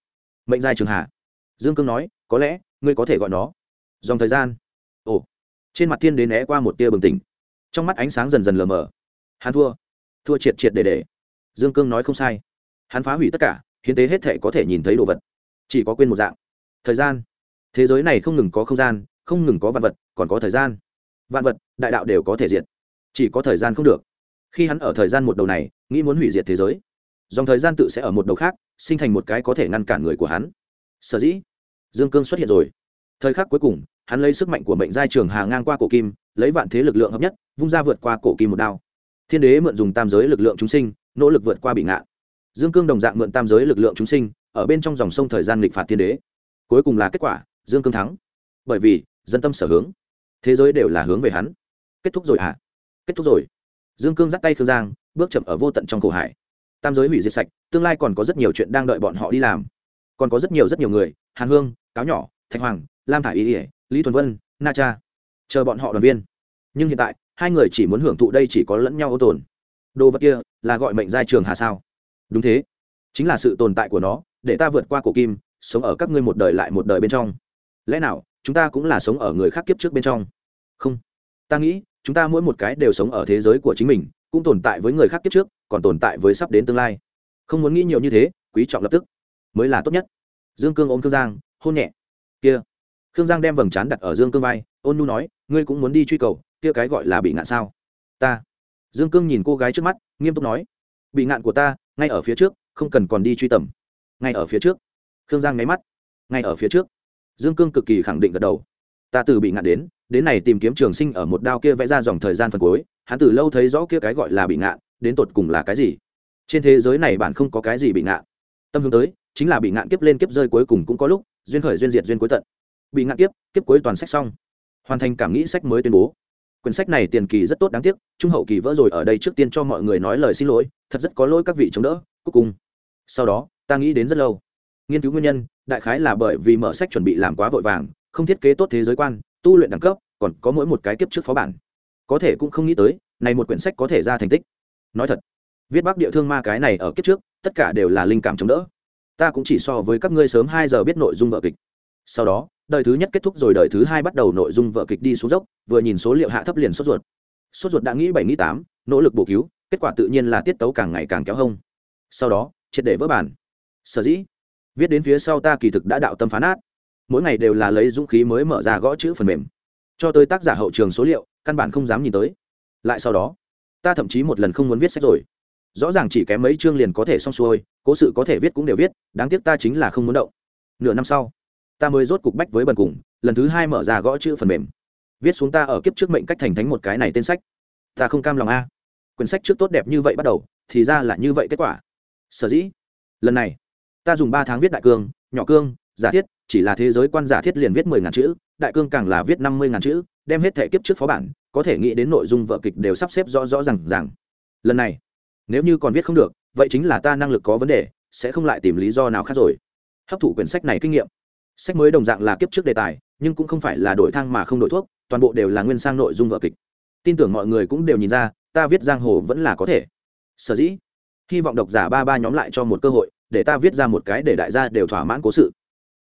Mệnh giai trường hạ. Dương cương nói, có lẽ, ngươi có thể gọi nó. Dòng thời gian. Ồ. Trên mặt thiên đế né qua một tia bừng tỉnh. Trong mắt ánh sáng dần dần lờ mờ. Hắn thua. Thua triệt triệt để để. Dương cương nói không sai. Hắn phá hủy tất cả, hiến tế hết thể có thể nhìn thấy đồ vật. Chỉ có quên một dạng. Thời gian. Thế giới này không ngừng có không gian không ngừng có vạn vật, còn có thời gian. Vạn vật, đại đạo đều có thể diệt. Chỉ có thời gian không được. Khi hắn ở thời gian một đầu này, nghĩ muốn hủy diệt thế giới. Dòng thời gian tự sẽ ở một đầu khác, sinh thành một cái có thể ngăn cản người của hắn. Sở dĩ, dương cương xuất hiện rồi. Thời khắc cuối cùng, hắn lấy sức mạnh của mệnh giai trường hà ngang qua cổ kim, lấy vạn thế lực lượng hợp nhất, vung ra vượt qua cổ kim một đao. Thiên đế mượn dùng tam giới lực lượng chúng sinh, nỗ lực vượt qua bị ngạn dương cương đồng dạng mượn tam giới lực lượng chúng sinh, ở bên trong dòng sông thời gian nghịch phạt thiên đế. Cuối cùng là kết quả, dương cương thắng. Bởi vì dân tâm sở hướng. Thế giới đều là hướng về hắn. Kết thúc rồi hả? Kết thúc rồi. Dương cương dắt tay khương giang, bước chậm ở vô tận trong khổ hải. Tam giới hủy diệt sạch, tương lai còn có rất nhiều chuyện đang đợi bọn họ đi làm. Còn có rất nhiều rất nhiều người, hàn hương, cáo nhỏ, thạch hoàng, lam thả ý ỉa lý thuần vân, na cha. Chờ bọn họ đoàn viên. Nhưng hiện tại, hai người chỉ muốn hưởng thụ đây chỉ có lẫn nhau ô tồn. Đồ vật kia là gọi mệnh giai trường hà sao? Đúng thế. Chính là sự tồn tại của nó, để ta vượt qua cổ kim, sống ở các ngươi một đời lại một đời bên trong. Lẽ nào chúng ta cũng là sống ở người khác kiếp trước bên trong. Không, ta nghĩ, chúng ta mỗi một cái đều sống ở thế giới của chính mình, cũng tồn tại với người khác kiếp trước, còn tồn tại với sắp đến tương lai. Không muốn nghĩ nhiều như thế, quý trọng lập tức. Mới là tốt nhất. Dương cương ôm cương giang, hôn nhẹ. Kia. Khương giang đem vầng trán đặt ở dương cương vai, ôn nu nói, ngươi cũng muốn đi truy cầu, kia cái gọi là bị ngạn sao? Ta. Dương cương nhìn cô gái trước mắt, nghiêm túc nói, bị ngạn của ta, ngay ở phía trước, không cần còn đi truy tầm. Ngay ở phía trước. Khương giang nháy mắt. Ngay ở phía trước dương cương cực kỳ khẳng định gật đầu. Ta từ bị ngạn đến đến này tìm kiếm trường sinh ở một đao kia vẽ ra dòng thời gian phần cuối, hắn từ lâu thấy rõ kia cái gọi là bị ngạn, đến tột cùng là cái gì? Trên thế giới này bạn không có cái gì bị ngạn. Tâm hướng tới, chính là bị ngạn kiếp lên kiếp rơi cuối cùng cũng có lúc, duyên khởi duyên diệt duyên cuối tận. Bị ngạn kiếp kiếp cuối toàn sách xong. Hoàn thành cảm nghĩ sách mới tuyên bố. Quyển sách này tiền kỳ rất tốt đáng tiếc, trung hậu kỳ vỡ rồi ở đây trước tiên cho mọi người nói lời xin lỗi, thật rất có lỗi các vị chống đỡ, cuối cùng. Sau đó, ta nghĩ đến rất lâu. Nghiên cứu nguyên nhân đại khái là bởi vì mở sách chuẩn bị làm quá vội vàng, không thiết kế tốt thế giới quan, tu luyện đẳng cấp, còn có mỗi một cái kiếp trước phó bản. Có thể cũng không nghĩ tới, này một quyển sách có thể ra thành tích. Nói thật, viết bác địa thương ma cái này ở kiếp trước, tất cả đều là linh cảm chống đỡ. Ta cũng chỉ so với các ngươi sớm hai giờ biết nội dung vợ kịch. Sau đó, đời thứ nhất kết thúc rồi đời thứ hai bắt đầu nội dung vợ kịch đi xuống dốc, vừa nhìn số liệu hạ thấp liền sốt ruột. Sốt ruột đã nghĩ bảy, nghĩ tám, nỗ lực bổ cứu, kết quả tự nhiên là tiết tấu càng ngày càng kéo hông. Sau đó, triệt để vỡ bản. Sở dĩ viết đến phía sau ta kỳ thực đã đạo tâm phán át mỗi ngày đều là lấy dũng khí mới mở ra gõ chữ phần mềm. Cho tới tác giả hậu trường số liệu, căn bản không dám nhìn tới. Lại sau đó, ta thậm chí một lần không muốn viết sách rồi. Rõ ràng chỉ kém mấy chương liền có thể xong xuôi, cố sự có thể viết cũng đều viết, đáng tiếc ta chính là không muốn động. Nửa năm sau, ta mới rốt cục bách với bần cùng, lần thứ hai mở ra gõ chữ phần mềm. Viết xuống ta ở kiếp trước mệnh cách thành thánh một cái này tên sách. Ta không cam lòng a. Quyển sách trước tốt đẹp như vậy bắt đầu, thì ra là như vậy kết quả. Sở dĩ, lần này ta dùng ba tháng viết đại cương, nhỏ cương, giả thiết, chỉ là thế giới quan giả thiết liền viết mười ngàn chữ, đại cương càng là viết năm mươi ngàn chữ, đem hết thể kiếp trước phó bản, có thể nghĩ đến nội dung vợ kịch đều sắp xếp rõ rõ r à n g rằng lần này, nếu như còn viết không được, vậy chính là ta năng lực có vấn đề, sẽ không lại tìm lý do nào khác rồi. Hấp thụ quyển sách này kinh nghiệm. Sách mới đồng dạng là kiếp trước đề tài, nhưng cũng không phải là đổi thang mà không đổi thuốc, toàn bộ đều là nguyên sang nội dung vợ kịch. Tin tưởng mọi người cũng đều nhìn ra, ta viết giang hồ vẫn là có thể. Sở dĩ, hy vọng độc giả ba ba nhóm lại cho một cơ hội để ta viết ra một cái để đại gia đều thỏa mãn cố sự.